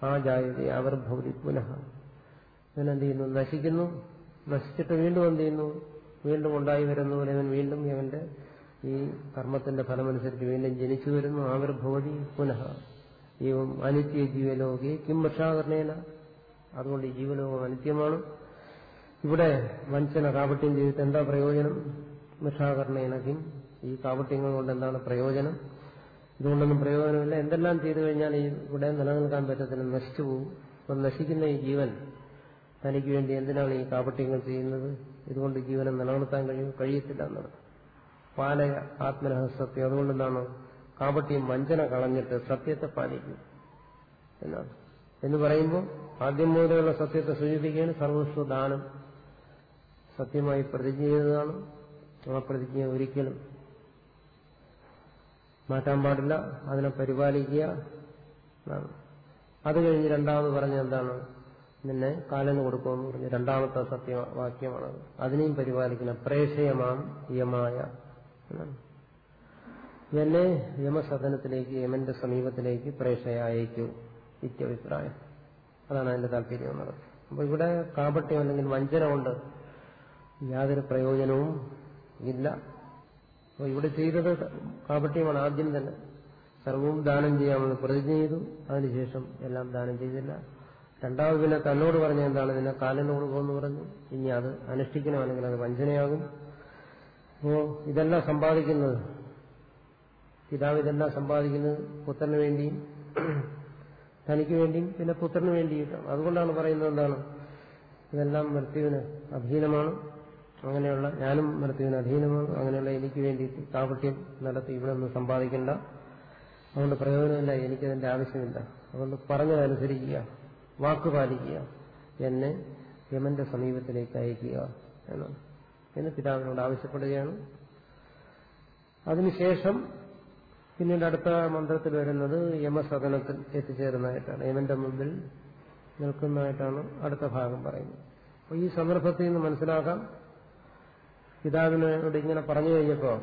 [SPEAKER 1] ആ ജായതി അവർ ഭൗതി പുനഃ ഇവനെന്ത് ചെയ്യുന്നു? നശിക്കുന്നു. നശിച്ചിട്ട് വീണ്ടും എന്ത് ചെയ്യുന്നു? വീണ്ടും ഉണ്ടായി വരുന്ന പോലെ ഇവൻ വീണ്ടും ഇവന്റെ ഈ കർമ്മത്തിന്റെ ഫലമനുസരിച്ച് വീണ്ടും ജനിച്ചു വരുന്നു. ആവിർഭവതി പുനഃ. ഈ അനിത്യ ജീവലോകെ കിം വർഷാകരണേന അതുകൊണ്ട് ഈ ജീവലോകം അനിത്യമാണ്. ഇവിടെ വഞ്ചന കാപട്യം ചെയ്തിട്ട് എന്താ പ്രയോജനം? വർഷാകരണേന കിം. ഈ കാപട്യങ്ങൾ കൊണ്ട് എന്താണ് പ്രയോജനം? ഇതുകൊണ്ടൊന്നും പ്രയോജനമില്ല. എന്തെല്ലാം ചെയ്തു കഴിഞ്ഞാൽ ഈ ഇവിടെ നിലനിൽക്കാൻ പറ്റത്തില്ല. നശിച്ചു പോകും. അപ്പം നശിക്കുന്ന ഈ ജീവൻ തനിക്ക് വേണ്ടി എന്തിനാണ് ഈ കാപട്യങ്ങൾ ചെയ്യുന്നത്? ഇതുകൊണ്ട് ജീവനെ നിലനിർത്താൻ കഴിയും കഴിയത്തില്ല എന്നാണ്. പാലയ ആത്മനഹ സത്യം കാപട്യം വഞ്ചന കളഞ്ഞിട്ട് സത്യത്തെ പാലിക്കും എന്നാണ്. എന്ന് പറയുമ്പോൾ ആദ്യം മുതലുള്ള സത്യത്തെ സൂചിപ്പിക്കുകയാണ് സർവസ്വ ദാനം സത്യമായി പ്രതിജ്ഞ ചെയ്തതാണ്. ആ പ്രതിജ്ഞ ഒരിക്കലും മാറ്റാൻ പാടില്ല. അതിനെ പരിപാലിക്കുക. എന്നാണ് അത് കഴിഞ്ഞ് രണ്ടാമത് പറഞ്ഞ എന്താണ്? നിന്നെ കാലന് കൊടുക്കുമെന്ന് പറഞ്ഞ് രണ്ടാമത്തെ സത്യവാക്യമാണ് അതിനെയും പരിപാലിക്കണം പ്രേഷയമാം യമായ എന്നെ യമസദനത്തിലേക്ക് യമന്റെ സമീപത്തിലേക്ക് പ്രേക്ഷയ അയക്കൂ. ഇത്യഭിപ്രായം അതാണ് അതിന്റെ താല്പര്യം എന്നത് അപ്പൊ ഇവിടെ കാപട്യം അല്ലെങ്കിൽ വഞ്ചന കൊണ്ട് യാതൊരു പ്രയോജനവും ഇല്ല. അപ്പോൾ ഇവിടെ ചെയ്തത് കാപട്യമാണ് ആദ്യം തന്നെ സർവവും ദാനം ചെയ്യാമെന്ന് പ്രതിജ്ഞ ചെയ്തു. അതിനുശേഷം എല്ലാം ദാനം ചെയ്തില്ല. രണ്ടാമത് പിന്നെ തന്നോട് പറഞ്ഞ എന്താണ്? നിന്നെ കാലിനോട് പോകുന്നു പറഞ്ഞു. ഇനി അത് അനുഷ്ഠിക്കണമെങ്കിൽ അത് വഞ്ചനയാകും. അപ്പോ ഇതെല്ലാം സമ്പാദിക്കുന്നത്? പിതാവ് ഇതെല്ലാം സമ്പാദിക്കുന്നത്? പുത്രന് വേണ്ടിയും തനിക്ക് വേണ്ടിയും പിന്നെ പുത്രന് വേണ്ടിയിട്ടാണ് അതുകൊണ്ടാണ് പറയുന്നത് എന്താണ്? ഇതെല്ലാം മൃത്യുവിന് അധീനമാണ്. അങ്ങനെയുള്ള ഞാനും മൃത്യുവിന് അധീനമാണ് അങ്ങനെയുള്ള എനിക്ക് വേണ്ടി കാപട്യം നടത്തി ഇവിടെ നിന്ന് സമ്പാദിക്കേണ്ട അതുകൊണ്ട് പ്രയോജനമില്ല എനിക്കതിന്റെ ആവശ്യമില്ല. അതുകൊണ്ട് പറഞ്ഞതനുസരിക്കുക വാക്ക് പാലിക്കുക എന്നെ യമന്റെ സമീപത്തിലേക്ക് അയക്കുക എന്നാണ്. എന്ന് പിതാവിനോട് ആവശ്യപ്പെടുകയാണ്. അതിനുശേഷം പിന്നീട് അടുത്ത മന്ത്രത്തിൽ വരുന്നത് യമസദനത്തിൽ എത്തിച്ചേരുന്നതായിട്ടാണ്. യമന്റെ മുമ്പിൽ നിൽക്കുന്നതായിട്ടാണ് അടുത്ത ഭാഗം പറയുന്നത്. അപ്പോൾ ഈ സന്ദർഭത്തിൽ നിന്ന് മനസ്സിലാക്കാം. പിതാവിനോട് ഇങ്ങനെ പറഞ്ഞു കഴിഞ്ഞപ്പോൾ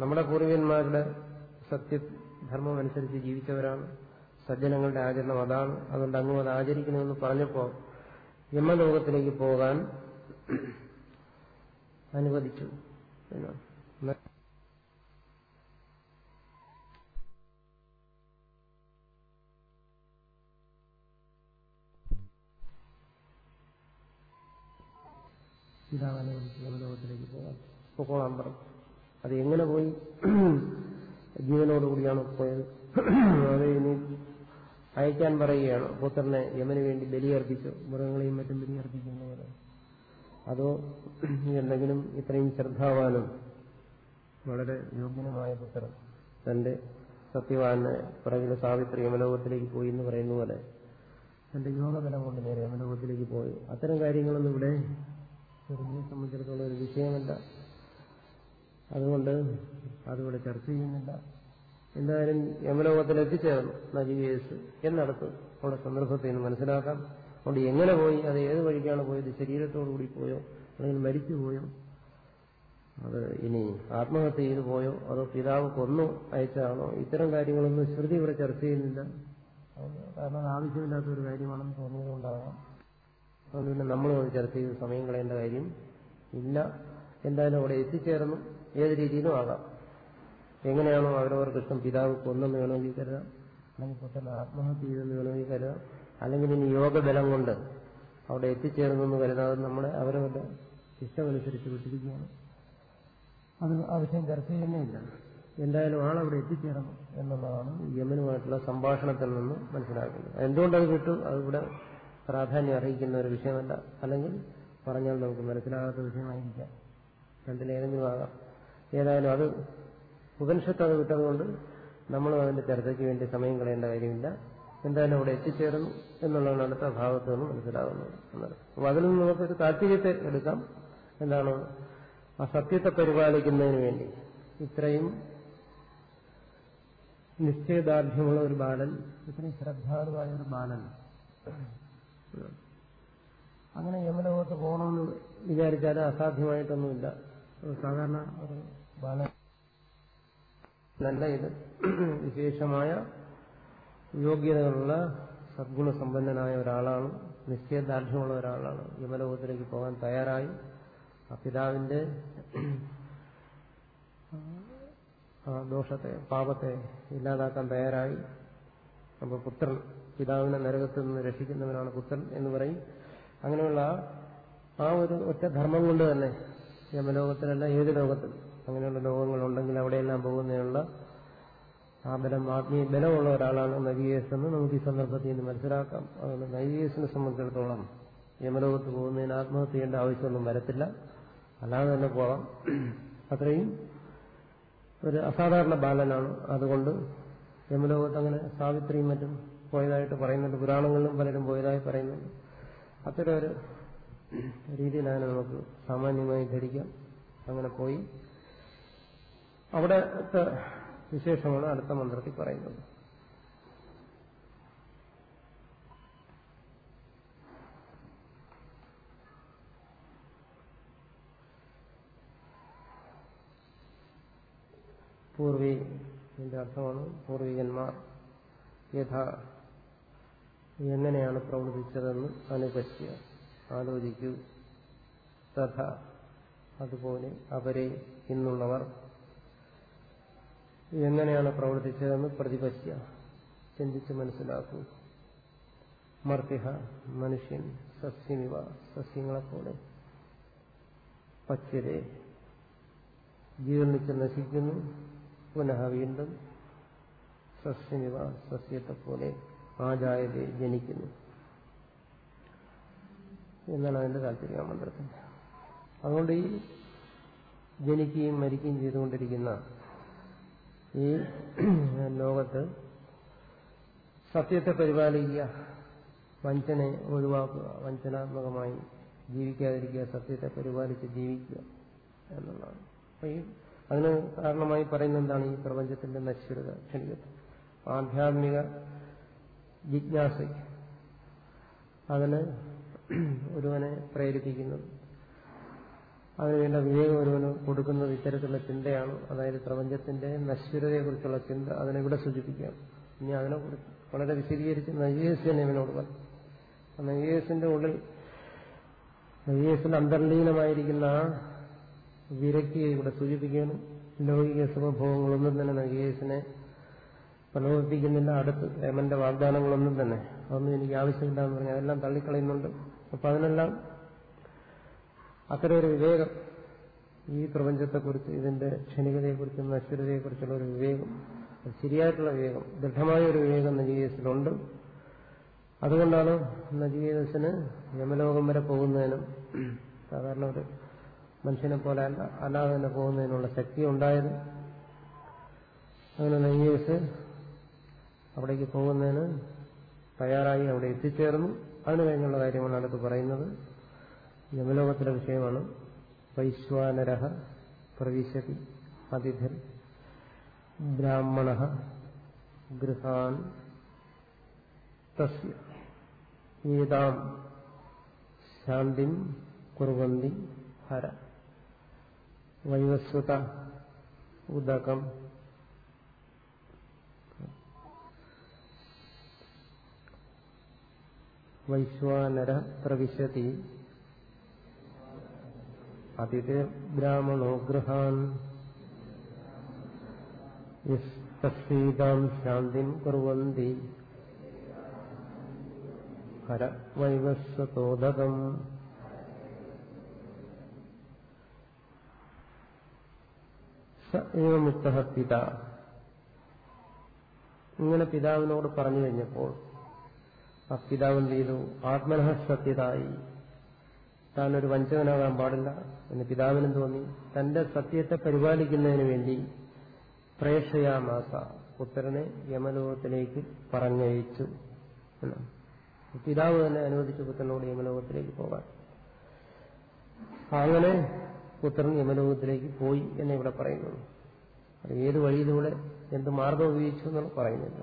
[SPEAKER 1] നമ്മുടെ പൂർവികന്മാരുടെ സത്യധർമ്മം അനുസരിച്ച് ജീവിച്ചവരാണ്. സജ്ജനങ്ങളുടെ ആചരണം അതാണ്. അതുകൊണ്ട് അങ്ങും അത് ആചരിക്കണമെന്ന് പറഞ്ഞപ്പോൾ യമലോകത്തിലേക്ക് പോകാൻ അനുവദിച്ചു എന്നാണ്. അനുവദിച്ചു യമലോകത്തിലേക്ക് പോകാൻ. പൊക്കോളാൻ പറഞ്ഞു. അത് എങ്ങനെ പോയി? ജീവനോടുകൂടിയാണ് പോയത്? അത് ഇനി അയക്കാൻ പറയുകയാണ്. പുത്രനെ യമന് വേണ്ടി ബലിയർപ്പിച്ചു. മൃഗങ്ങളെയും മറ്റും ബലിയർപ്പിക്കുന്ന അതോ എന്തെങ്കിലും ഇത്രയും ശ്രദ്ധാവാനും വളരെ യോഗ്യനുമായ പുത്രൻ തന്റെ സത്യവാന് പറയുന്ന സാവിത്രി യമലോകത്തിലേക്ക് പോയി എന്ന് പറയുന്ന പോലെ തന്റെ യോഗബലം കൊണ്ട് നേരെ യമലോകത്തിലേക്ക് പോയി. അത്തരം കാര്യങ്ങളൊന്നും ഇവിടെ ചെറുതിനെ സംബന്ധിച്ചിടത്തോളം ഒരു വിഷയമല്ല. അതുകൊണ്ട് അതിവിടെ ചർച്ച ചെയ്യുന്നില്ല. എന്തായാലും യമലോകത്തിൽ എത്തിച്ചേർന്നു നജീവേസ് എന്നടത്ത്. അവിടെ സന്ദർഭത്തിൽ നിന്ന് മനസ്സിലാക്കാം. അതുകൊണ്ട് എങ്ങനെ പോയി അത് ഏത് വഴിക്കാണ് പോയത് ശരീരത്തോടുകൂടി പോയോ അല്ലെങ്കിൽ മരിച്ചു പോയോ അത് ഇനി ആത്മഹത്യ ചെയ്തു പോയോ അതോ പിതാവ് കൊന്നു അയച്ചതാണോ ഇത്തരം കാര്യങ്ങളൊന്നും ശ്രുതി ഇവിടെ ചർച്ച ചെയ്യുന്നില്ല. കാരണം ആവശ്യമില്ലാത്ത ഒരു കാര്യമാണെന്ന് തോന്നിയതുകൊണ്ടാകാം പിന്നെ നമ്മൾ ചർച്ച ചെയ്ത് സമയം കളയേണ്ട കാര്യം ഇല്ല. എന്തായാലും അവിടെ എത്തിച്ചേർന്നു. ഏത് രീതിയിലും ആകാം. എങ്ങനെയാണോ അവരവർക്ക് ഇഷ്ടം പിതാവ് കൊന്നെന്ന് വേണമെങ്കിൽ കരുതാം. അല്ലെങ്കിൽ പെട്ടെന്ന് ആത്മഹത്യ ചെയ്തെന്ന് വേണമെങ്കിൽ കരുതാം. അല്ലെങ്കിൽ ഇനി യോഗബലം കൊണ്ട് അവിടെ എത്തിച്ചേർന്നെന്ന് കരുതാതെ നമ്മളെ അവരവരുടെ ഇഷ്ടമനുസരിച്ച് വിട്ടിരിക്കുകയാണ്. അത് ആ വിഷയം ചർച്ച ചെയ്യുന്നേയില്ല എന്തായാലും ആൾ അവിടെ എത്തിച്ചേരണം എന്നുള്ളതാണ് യമനുമായിട്ടുള്ള സംഭാഷണത്തിൽ നിന്ന് മനസ്സിലാക്കുന്നത് എന്തുകൊണ്ടത് വിട്ടു അതിവിടെ പ്രാധാന്യം അറിയിക്കുന്ന ഒരു വിഷയമല്ല. അല്ലെങ്കിൽ പറഞ്ഞാൽ നമുക്ക് മനസ്സിലാകാത്ത വിഷയമായിരിക്കാം. രണ്ടിലേതെങ്കിലും ആകാം. ഏതായാലും അത് ഉപനിഷത്ത് അത് വിട്ടതുകൊണ്ട് നമ്മൾ അതിന്റെ ചർച്ചയ്ക്ക് വേണ്ടി സമയം കളയേണ്ട കാര്യമില്ല. എന്തായാലും അവിടെ എത്തിച്ചേരുന്നു എന്നുള്ളതാണ് അടുത്ത ഭാഗത്ത് നിന്ന് മനസ്സിലാകുന്നത് അപ്പൊ അതിൽ നിന്ന് നമുക്കൊരു താല്പര്യത്തെ എടുക്കാം. എന്താണ്? ആ സത്യത്തെ പരിപാലിക്കുന്നതിന് വേണ്ടി. ഇത്രയും നിശ്ചയദാർഢ്യമുള്ള ഒരു ബാലൻ ഇത്രയും ശ്രദ്ധാലുവായ ഒരു ബാലൻ അങ്ങനെ യമലോകത്ത് പോകണമെന്ന് വിചാരിച്ചാൽ അസാധ്യമായിട്ടൊന്നുമില്ല. സാധാരണ ഒരു ബാല നല്ല ഇത് വിശേഷമായ യോഗ്യതകളുള്ള സദ്ഗുണസമ്പന്നനായ ഒരാളാണ് നിശ്ചയദാർഢ്യമുള്ള ഒരാളാണ്. യമലോകത്തിലേക്ക് പോകാൻ തയ്യാറായി. ആ പിതാവിന്റെ ദോഷത്തെ പാപത്തെ ഇല്ലാതാക്കാൻ തയ്യാറായി. അപ്പൊ പുത്രൻ പിതാവിനെ നരകത്തിൽ നിന്ന് രക്ഷിക്കുന്നവനാണ് പുത്രൻ എന്ന് പറയും. അങ്ങനെയുള്ള ആ ഒരു ഒറ്റ ധർമ്മം കൊണ്ട് തന്നെ യമലോകത്തിലല്ല ഏത് ലോകത്തും അങ്ങനെയുള്ള ലോകങ്ങളുണ്ടെങ്കിൽ അവിടെയെല്ലാം പോകുന്നതിനുള്ള ആ ബലം ആത്മീയ ബലമുള്ള ഒരാളാണ് നൈവിയേസ് എന്ന് നമുക്ക് ഈ സന്ദർഭത്തിൽ നിന്ന് മനസ്സിലാക്കാം. അതുകൊണ്ട് നൈവിയേസിനെ സംബന്ധിച്ചിടത്തോളം യമലോകത്ത് പോകുന്നതിന് ആത്മഹത്യ ചെയ്യേണ്ട ആവശ്യമൊന്നും വരത്തില്ല. അല്ലാതെ തന്നെ പോകാം. അത്രയും ഒരു അസാധാരണ ബാലനാണ്. അതുകൊണ്ട് യമലോകത്ത് അങ്ങനെ സാവിത്രിയും മറ്റും പോയതായിട്ട് പറയുന്നുണ്ട്. പുരാണങ്ങളിലും പലരും പോയതായി പറയുന്നുണ്ട്. അത്തരം ഒരു രീതിയിലാണ് നമുക്ക് സാമാന്യമായി ധരിക്കാം. അങ്ങനെ പോയി. അവിടെ വിശേഷമാണ് അടുത്ത മന്ത്രത്തിൽ പറയുന്നത്. പൂർവീ ഇതിന്റെ അർത്ഥമാണ് പൂർവികന്മാർ യഥാ എങ്ങനെയാണ് പ്രവർത്തിച്ചതെന്ന് അനുപശ്യ ആലോചിക്കൂ. തഥ. അതുപോലെ അവരെ ഇന്നുള്ളവർ. എങ്ങനെയാണ് പ്രവർത്തിച്ചതെന്ന് പ്രതിപശ്യ ചിന്തിച്ച് മനസ്സിലാക്കൂ. മർത്തിഹ മനുഷ്യൻ സസ്യമിവ സസ്യങ്ങളെപ്പോലെ. പച്ചരെ. ജീർണിച്ച് നശിക്കുന്നു. പുനഃ വീണ്ടും സസ്യമിവ സസ്യത്തെപ്പോലെ. ആജായതെ ജനിക്കുന്നു. എന്നാണ് അതിന്റെ താല്പര്യം മന്ത്രത്തിന് അതുകൊണ്ട് ഈ ജനിക്കുകയും മരിക്കുകയും ചെയ്തുകൊണ്ടിരിക്കുന്ന ഈ ലോകത്ത് സത്യത്തെ പരിപാലിക്കുക വഞ്ചനെ ഒഴിവാക്കുക വഞ്ചനാത്മകമായി ജീവിക്കാതിരിക്കുക സത്യത്തെ പരിപാലിച്ച് ജീവിക്കുക എന്നുള്ളതാണ്. അപ്പൊ ഈ അതിന് കാരണമായി പറയുന്ന എന്താണ് ഈ പ്രപഞ്ചത്തിന്റെ നശ്വരത ക്ഷണികത്വം? ആധ്യാത്മിക ജിജ്ഞാസ. അതിന് ഒരുവനെ പ്രേരിപ്പിക്കുന്നത് അതിനുവേണ്ട വിവേകം ഒരുവന് കൊടുക്കുന്നത് ഇത്തരത്തിലുള്ള ചിന്തയാണ്. അതായത് പ്രപഞ്ചത്തിന്റെ നശ്വരതയെക്കുറിച്ചുള്ള ചിന്ത അതിനെവിടെ സൂചിപ്പിക്കാം. ഇനി അതിനെ വളരെ വിശദീകരിച്ച് നൈവേസ് തന്നെ ഇവനോട് പറഞ്ഞു ഉള്ളിൽ നൈവേസിൽ അന്തർലീനമായിരിക്കുന്ന ആ വിരക്തിയെ ഇവിടെ സൂചിപ്പിക്കാനും ലൗകിക സുഖഭോഗങ്ങളൊന്നും തന്നെ നൈവേസിനെ പ്രലോഭിപ്പിക്കുന്നില്ല. അടുത്ത് ഹേമന്റെ വാഗ്ദാനങ്ങളൊന്നും തന്നെ. അതൊന്നും എനിക്ക് ആവശ്യമില്ല എന്ന് പറഞ്ഞാൽ അതെല്ലാം തള്ളിക്കളയുന്നുണ്ട്. അപ്പൊ അതിനെല്ലാം അത്തരം ഒരു വിവേകം ഈ പ്രപഞ്ചത്തെക്കുറിച്ച് ഇതിന്റെ ക്ഷണികതയെക്കുറിച്ചും നശ്വരതയെക്കുറിച്ചുള്ള ഒരു വിവേകം ശരിയായിട്ടുള്ള വിവേകം ദൃഢമായ ഒരു വിവേകം നജീവേസിലുണ്ട് അതുകൊണ്ടാണ് നജീവേദസിന് യമലോകം വരെ പോകുന്നതിനും സാധാരണ ഒരു മനുഷ്യനെ പോലെ അല്ല അല്ലാതെ തന്നെ പോകുന്നതിനുള്ള ശക്തി ഉണ്ടായത്. അങ്ങനെ നജികേസ് അവിടേക്ക് പോകുന്നതിന് തയ്യാറായി അവിടെ എത്തിച്ചേർന്നു. അതിനു കഴിഞ്ഞുള്ള കാര്യമാണ് അടുത്ത് പറയുന്നത്. യമലോകത്തിലെ വിഷയമാണ്. വൈശ്വാനര പ്രവിശതി അതിഥൻ ബ്രാഹ്മണ ഗൃഹാൻ തസ്യ. ഏതാം ശാന്തി കുറുവന്തി ഹര. വൈവസ്വത ഉദകം വൈശ്വാനര പ്രവിശതി അതിഥി ബ്രാഹ്മണോ ഗൃഹാൻ. തസ്സീതാം ശാന്തിം കുറുവന്തി ഹര വൈവസ്വതോദകം സ ഏവമുക്ത പിത. ഇങ്ങനെ പിതാവിനോട് പറഞ്ഞു കഴിഞ്ഞപ്പോൾ ആ പിതാവ് എന്ത് ചെയ്തു. ആത്മനഃ സത്യതായി താനൊരു വഞ്ചകനാകാൻ പാടില്ല എന്ന് പിതാവിനും തോന്നി. തന്റെ സത്യത്തെ പരിപാലിക്കുന്നതിന് വേണ്ടി പ്രേക്ഷയാമാസ പുത്രനെ യമലോകത്തിലേക്ക് പറഞ്ഞയച്ചു പിതാവ് തന്നെ അനുവദിച്ചു പുത്രനോട് യമലോകത്തിലേക്ക് പോകാൻ. അങ്ങനെ പുത്രൻ യമലോകത്തിലേക്ക് പോയി എന്ന് ഇവിടെ പറയുന്നു അത് ഏത് വഴിയിലൂടെ എന്ത് മാർഗം ഉപയോഗിച്ചു എന്നാണ് പറയുന്നത്.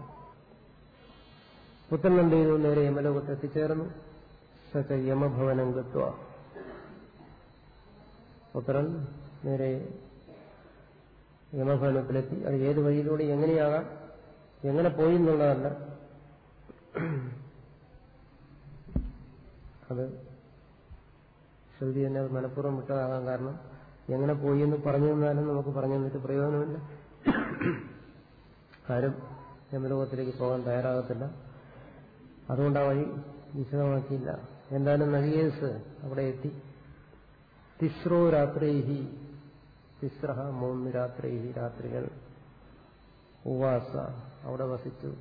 [SPEAKER 1] പുത്രൻ എന്ത് ചെയ്തു നേരെ യമലോകത്ത് എത്തിച്ചേർന്നു സച്ച യമഭവനം ഗത്വ. പുത്രൻ നേരെ യമഭവനത്തിലെത്തി. അത് ഏത് വഴിയിലൂടെ എങ്ങനെയാകാം? എങ്ങനെ പോയി എന്നുള്ളതല്ല. അത് ശ്രുതി തന്നെ അത് മനഃപൂർവം വിട്ടതാകാൻ കാരണം എങ്ങനെ പോയി എന്ന് പറഞ്ഞു തന്നാലും നമുക്ക് പറഞ്ഞു തന്നിട്ട് പ്രയോജനമില്ല. ആരും യമലോകത്തിലേക്ക് പോകാൻ തയ്യാറാകത്തില്ല. അതുകൊണ്ട് ആ വഴി വിശദമാക്കിയില്ല. എന്തായാലും നഹിയേസ് അവിടെ എത്തി. തിസ്രോ രാത്രേഹി തിസ്രഹ മൂന്ന് രാത്രേഹി രാത്രികൾ ഉവാസ അവിടെ വസിച്ചു.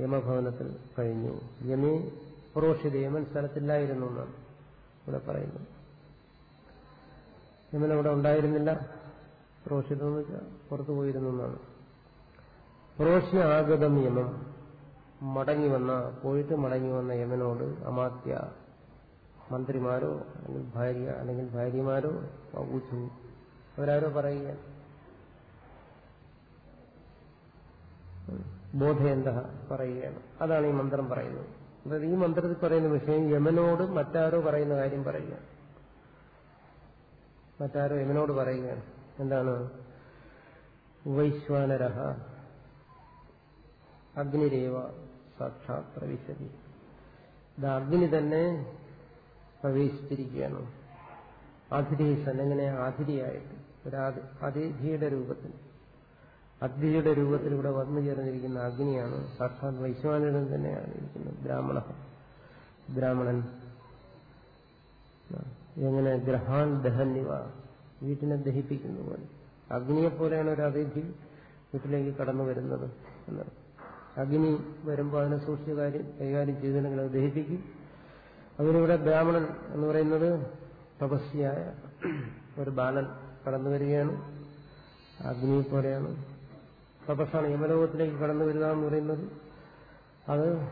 [SPEAKER 1] യമഭവനത്തിൽ കഴിഞ്ഞു. യമി പ്രോഷിത യമൻ സ്ഥലത്തില്ലായിരുന്നു എന്നാണ് ഇവിടെ പറയുന്നു. യമൻ അവിടെ ഉണ്ടായിരുന്നില്ല. പ്രോഷിതം എന്ന് വെച്ചാൽ പുറത്തു പോയിരുന്നു എന്നാണ്. പുരോഷ്യ ആഗതം മടങ്ങി വന്ന പോയിട്ട് മടങ്ങി വന്ന യമനോട് അമാത്യ മന്ത്രിമാരോ അല്ലെങ്കിൽ ഭാര്യ അല്ലെങ്കിൽ ഭാര്യമാരോ ഊച്ചു. അവരാരോ പറയുക? ബോധയന്ത പറയുകയാണ്. അതാണ് ഈ മന്ത്രം പറയുന്നത്. അതായത് ഈ മന്ത്രത്തിൽ പറയുന്ന വിഷയം യമനോട് മറ്റാരോ പറയുന്ന കാര്യം പറയുക. മറ്റാരോ യമനോട് പറയുകയാണ്. എന്താണ്? വൈശ്വാനരഹ അഗ്നിരേവ സാക്ഷാത് പ്രവിശതി ഇത് അഗ്നി തന്നെ പ്രവേശിച്ചിരിക്കുകയാണ്. ആതിഥേസൻ എങ്ങനെ ആതിഥിയായിട്ട് ഒരു അതിഥിയുടെ രൂപത്തിൽ. അഗ്നിയുടെ രൂപത്തിൽ ഇവിടെ വന്നു ചേർന്നിരിക്കുന്ന അഗ്നിയാണ് സാക്ഷാത് വൈശ്വാനം തന്നെയാണ് ഇരിക്കുന്നത് ബ്രാഹ്മണ. ബ്രാഹ്മണൻ. എങ്ങനെ ഗ്രഹാൻ ദഹന്യവ. വീട്ടിനെ ദഹിപ്പിക്കുന്ന പോലെ അഗ്നിയെ പോലെയാണ് ഒരു അതിഥി വീട്ടിലേക്ക് കടന്നു വരുന്നത് എന്നത് അഗ്നി വരുമ്പോൾ അതിനെ സൂക്ഷിച്ച കാര്യം കൈകാര്യം ചെയ്തില്ലെങ്കിൽ അത് ദഹിപ്പിക്കും. അതിനിവിടെ ബ്രാഹ്മണൻ എന്ന് പറയുന്നത് തപസ്യായ ഒരു ബാലൻ കടന്നു വരികയാണ്. അഗ്നിയെ പോലെയാണ്. തപസ്സാണ് യമലോകത്തിലേക്ക് കടന്നു വരിക എന്ന് പറയുന്നത്. അത്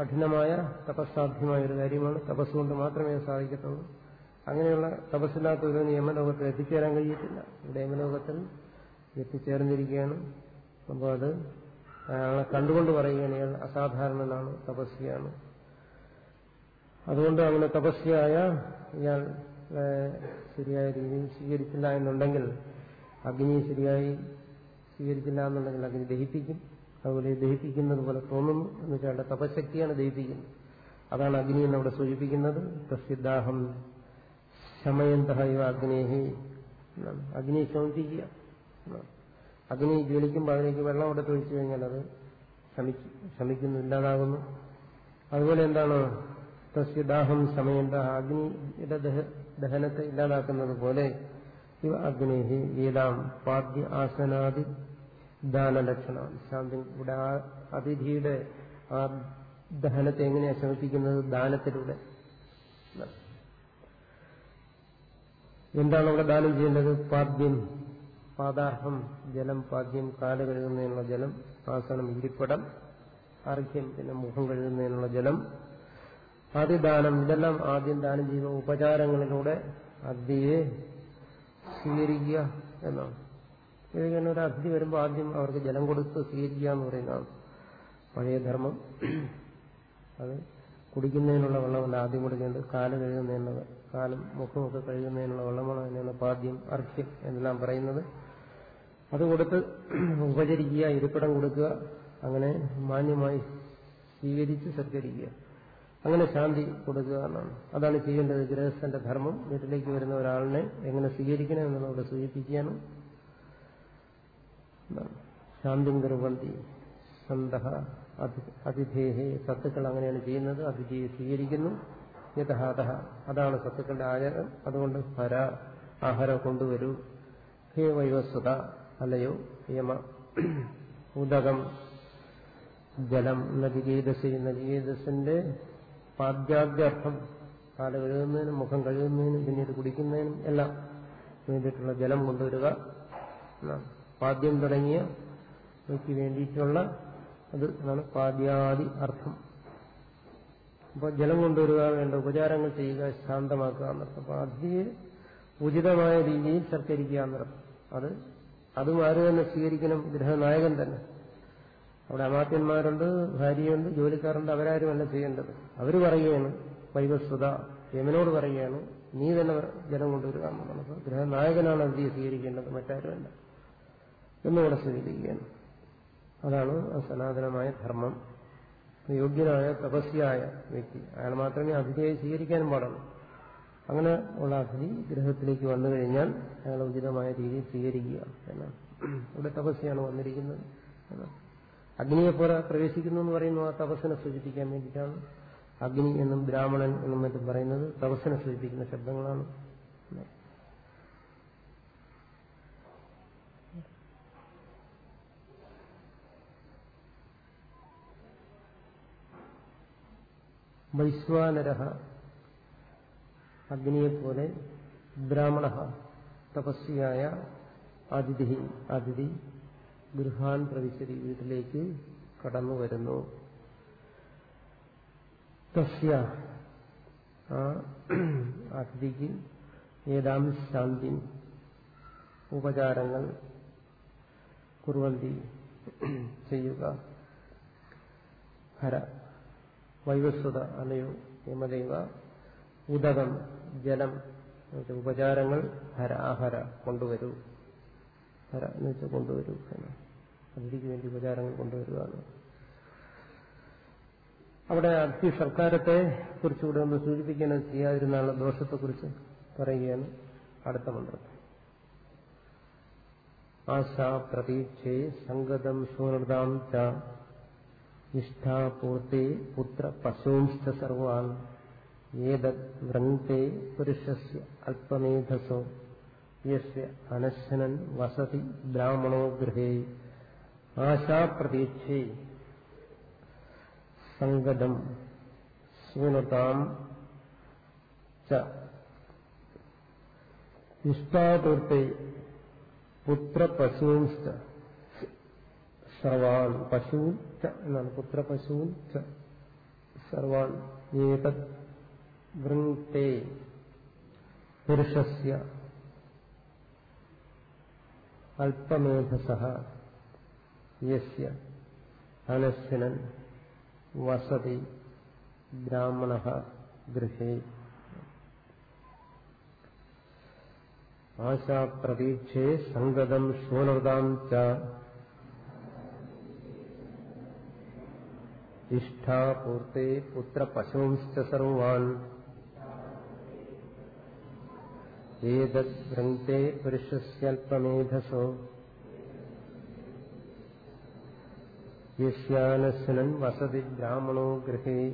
[SPEAKER 1] കഠിനമായ തപസ്സാധ്യമായ ഒരു കാര്യമാണ് തപസ്സുകൊണ്ട് മാത്രമേ സാധിക്കത്തുള്ളൂ. അങ്ങനെയുള്ള തപസ്സില്ലാത്ത ഒരു യമലോകത്തിൽ എത്തിച്ചേരാൻ കഴിയത്തില്ല. ഇവിടെ യമലോകത്തിൽ എത്തിച്ചേർന്നിരിക്കുകയാണ്. അപ്പോൾ അത് അയാളെ കണ്ടുകൊണ്ട് പറയുകയാണ് ഇയാൾ അസാധാരണനാണ് തപസ്യാണ് അതുകൊണ്ട് അങ്ങനെ തപസ്യായ ഇയാൾ ശരിയായ രീതിയിൽ സ്വീകരിച്ചില്ല എന്നുണ്ടെങ്കിൽ അഗ്നി ശരിയായി സ്വീകരിച്ചില്ല എന്നുണ്ടെങ്കിൽ അഗ്നി ദഹിപ്പിക്കും. അതുപോലെ ദഹിപ്പിക്കുന്നത് പോലെ തോന്നുന്നു. എന്ന് വെച്ചാൽ തപശക്തിയാണ് ദഹിപ്പിക്കുന്നത്. അതാണ് അഗ്നി എന്ന് അവിടെ സൂചിപ്പിക്കുന്നത്. തസ്യദാഹം ശമയന്തഹ ഇവ അഗ്നേഹി. അഗ്നി ശമിപ്പിക്കുക. അഗ്നി ജ്വലിക്കുമ്പോൾ അതിലേക്ക് വെള്ളം അവിടെ തൊഴിച്ചു കഴിഞ്ഞാൽ അത് ശമിക്കും ശമിക്കുന്നു ഇല്ലാതാകുന്നു. അതുപോലെ എന്താണ്? തസ്യദാഹം സമയം അഗ്നിയുടെ ദഹനത്തെ ഇല്ലാതാക്കുന്നത് പോലെ ഇവ അഗ്നേഹി ഏതാം പാദ്യ ആസനാദി ദാനലക്ഷണം ശാന്തി ഇവിടെ ആ അതിഥിയുടെ ആ ദഹനത്തെ എങ്ങനെയാണ് ശമിപ്പിക്കുന്നത്? ദാനത്തിലൂടെ. എന്താണ് അവിടെ ദാനം ചെയ്യേണ്ടത്? പാദ്യം പാദാർഹം ജലം പാദ്യം കാൽ കഴുകുന്നതിനുള്ള ജലം ആസനം ഇരിപ്പിടം അർഘ്യം പിന്നെ മുഖം കഴുകുന്നതിനുള്ള ജലം ആദ്യദാനം ഇതെല്ലാം ആദ്യം ദാനം ചെയ്ത ഉപചാരങ്ങളിലൂടെ അഗ്നിയെ സ്വീകരിക്കുക എന്നാണ്. ഇതിങ്ങനെ ഒരു അതിഥി വരുമ്പോൾ ആദ്യം അവർക്ക് ജലം കൊടുത്ത് സ്വീകരിക്കുക എന്ന് പറയുന്നതാണ് പഴയ ധർമ്മം. അത് കുടിക്കുന്നതിനുള്ള വെള്ളമല്ല ആദ്യം കൊടുക്കേണ്ടത് കാൽ കഴുകുന്നതിനുള്ള കാലും മുഖമൊക്കെ കഴുകുന്നതിനുള്ള വെള്ളമാണ് അതിനാണ് പാദ്യം അർഹ്യം എന്നെല്ലാം പറയുന്നത്. കൊടുത്ത് ഉപചരിക്കുക ഇരിപ്പിടം കൊടുക്കുക അങ്ങനെ മാന്യമായി സ്വീകരിച്ച് സത്കരിക്കുക അങ്ങനെ ശാന്തി കൊടുക്കുക എന്നാണ്. അതാണ് ചെയ്യേണ്ടത്. ഗൃഹസ്ഥന്റെ ധർമ്മം. വീട്ടിലേക്ക് വരുന്ന ഒരാളിനെ എങ്ങനെ സ്വീകരിക്കണം എന്നുള്ളത് അവിടെ സൂചിപ്പിക്കുകയാണ്. ശാന്തി ശാന്തിം സന്ത അതിഥേഹെ സത്തുക്കൾ അങ്ങനെയാണ് ചെയ്യുന്നത്. അതിഥിയെ സ്വീകരിക്കുന്നു. യഥാതഹ. അതാണ് സത്തുക്കളുടെ ആചാരം. അതുകൊണ്ട് ഹര ആഹാരം കൊണ്ടുവരൂ. ഹേ വൈവസ്വത. അല്ലയോ? യമ ഉദകം ജലം നചികേതസ് നചികേതസിന്റെ പാദ്യാദ്യർത്ഥം കാല കഴുകുന്നതിനും മുഖം കഴുകുന്നതിനും പിന്നീട് കുടിക്കുന്നതിനും എല്ലാം വേണ്ടിയിട്ടുള്ള ജലം കൊണ്ടുവരിക. പാദ്യം തുടങ്ങിയ വ്യക്തി വേണ്ടിയിട്ടുള്ള അത് എന്നാണ് പാദ്യാദി അർത്ഥം. അപ്പോൾ ജലം കൊണ്ടുവരിക വേണ്ട ഉപചാരങ്ങൾ ചെയ്യുക ശാന്തമാക്കുക എന്നർത്ഥം. അപ്പോൾ അതിയെ ഉചിതമായ രീതിയിൽ സൽക്കരിക്കുക എന്നർത്ഥം. അത് അതും ആര് തന്നെ സ്വീകരിക്കണം? ഗൃഹനായകൻ തന്നെ. അവിടെ അമാത്യന്മാരുണ്ട് ഭാര്യയുണ്ട് ജോലിക്കാരുണ്ട് അവരാരുമല്ല ചെയ്യേണ്ടത്. അവർ പറയുകയാണ് വൈവസ്വത യമനോട് പറയുകയാണ് നീ തന്നെ ജനം കൊണ്ടുവരിക എന്നുള്ളത്. അപ്പോൾ ഗൃഹനായകനാണ് അതിയെ സ്വീകരിക്കേണ്ടത് മറ്റാരുമല്ല എന്നിവിടെ സ്വീകരിക്കുകയാണ്. അതാണ് സനാതനമായ ധർമ്മം. യോഗ്യനായ തപസ്യായ വ്യക്തി. അയാൾ മാത്രമേ അതിഥിയെ സ്വീകരിക്കാനും പാടുള്ളൂ. അങ്ങനെ ഉള്ള അതിഥി ഗ്രഹത്തിലേക്ക് വന്നു കഴിഞ്ഞാൽ അയാളെ ഉചിതമായ രീതിയിൽ സ്വീകരിക്കുക എന്നാണ്. ഇവിടെ തപസ്യാണ് വന്നിരിക്കുന്നത് അഗ്നിയെ പോലെ പ്രവേശിക്കുന്നു എന്ന് പറയുന്നു ആ തപസ്സിനെ സൂചിപ്പിക്കാൻ വേണ്ടിയിട്ടാണ്. അഗ്നി എന്നും ബ്രാഹ്മണൻ എന്നും മറ്റും പറയുന്നത് തപസ്സിനെ സൂചിപ്പിക്കുന്ന ശബ്ദങ്ങളാണ്. വൈശ്വാനര അഗ്നിയെപ്പോലെ ബ്രാഹ്മണ തപസ്വിയായ അതിഥി അതിഥി ഗൃഹാൻ പ്രവിശതി വീട്ടിലേക്ക് കടന്നു വരുന്നു. തസ്യ ആ അതിഥിക്ക് ഏതാം ശാന്തി ഉപചാരങ്ങൾ കുറുവന്തി ചെയ്യുക. ഹര വൈവസ്വത അലയോ യമദേവ ഉദകം ജലം ഉപചാരങ്ങൾ ഹരാഹര കൊണ്ടുവരൂ. ഹര എന്ന് വെച്ചാൽ കൊണ്ടുവരൂ അതിഥിക്ക് വേണ്ടി ഉപചാരങ്ങൾ കൊണ്ടുവരിക അവിടെ അതിഥി സർക്കാരത്തെ കുറിച്ചുകൂടെ ഒന്ന് സൂചിപ്പിക്കണം ചെയ്യാതിരുന്നുള്ള ദോഷത്തെക്കുറിച്ച് പറയുകയാണ് അടുത്ത മന്ത്രം. ആശാ പ്രതീക്ഷേ സംഗതം സുഹൃതാം ച. പുത്ര പശൂംശ്ച സർവാൻ. ഏതത് വൃങ്ക്തെ പുരുഷസ്യ അല്പമേധസോ? യസ്യ അനശ്വനൻ വസതി ബ്രാഹ്മണോ ഗൃഹേ. ആശാപ്രതീക്ഷേ. സങ്കടം ശൂനതാം ച. നിഷ്ഠാപൂർത്തെ പുത്രപശൂംശ്ച സർവാൻ. പശൂൻ എന്നാണ്. പുത്രപശൂൻ സർവാൻ. ഏതത് വൃങ്ക്തേ പുരുഷസ്യ അല്പമേധസ യസ്യ അനശ്വനൻ വസതി ബ്രാഹ്മണ ഗൃഹേ. ആശാപ്രതീക്ഷേ സംഗതം ശൂനൃതാം ച ഇഷ്ടാപൂർത്തെ പുത്രപശൂംശ്ച സർവാൻ വൃങ്ക്തേ പുരുഷസ്യൽപമേധസോ യസ്യാനശ്വനൻ വസതി ബ്രാഹ്മണോ ഗൃഹേ.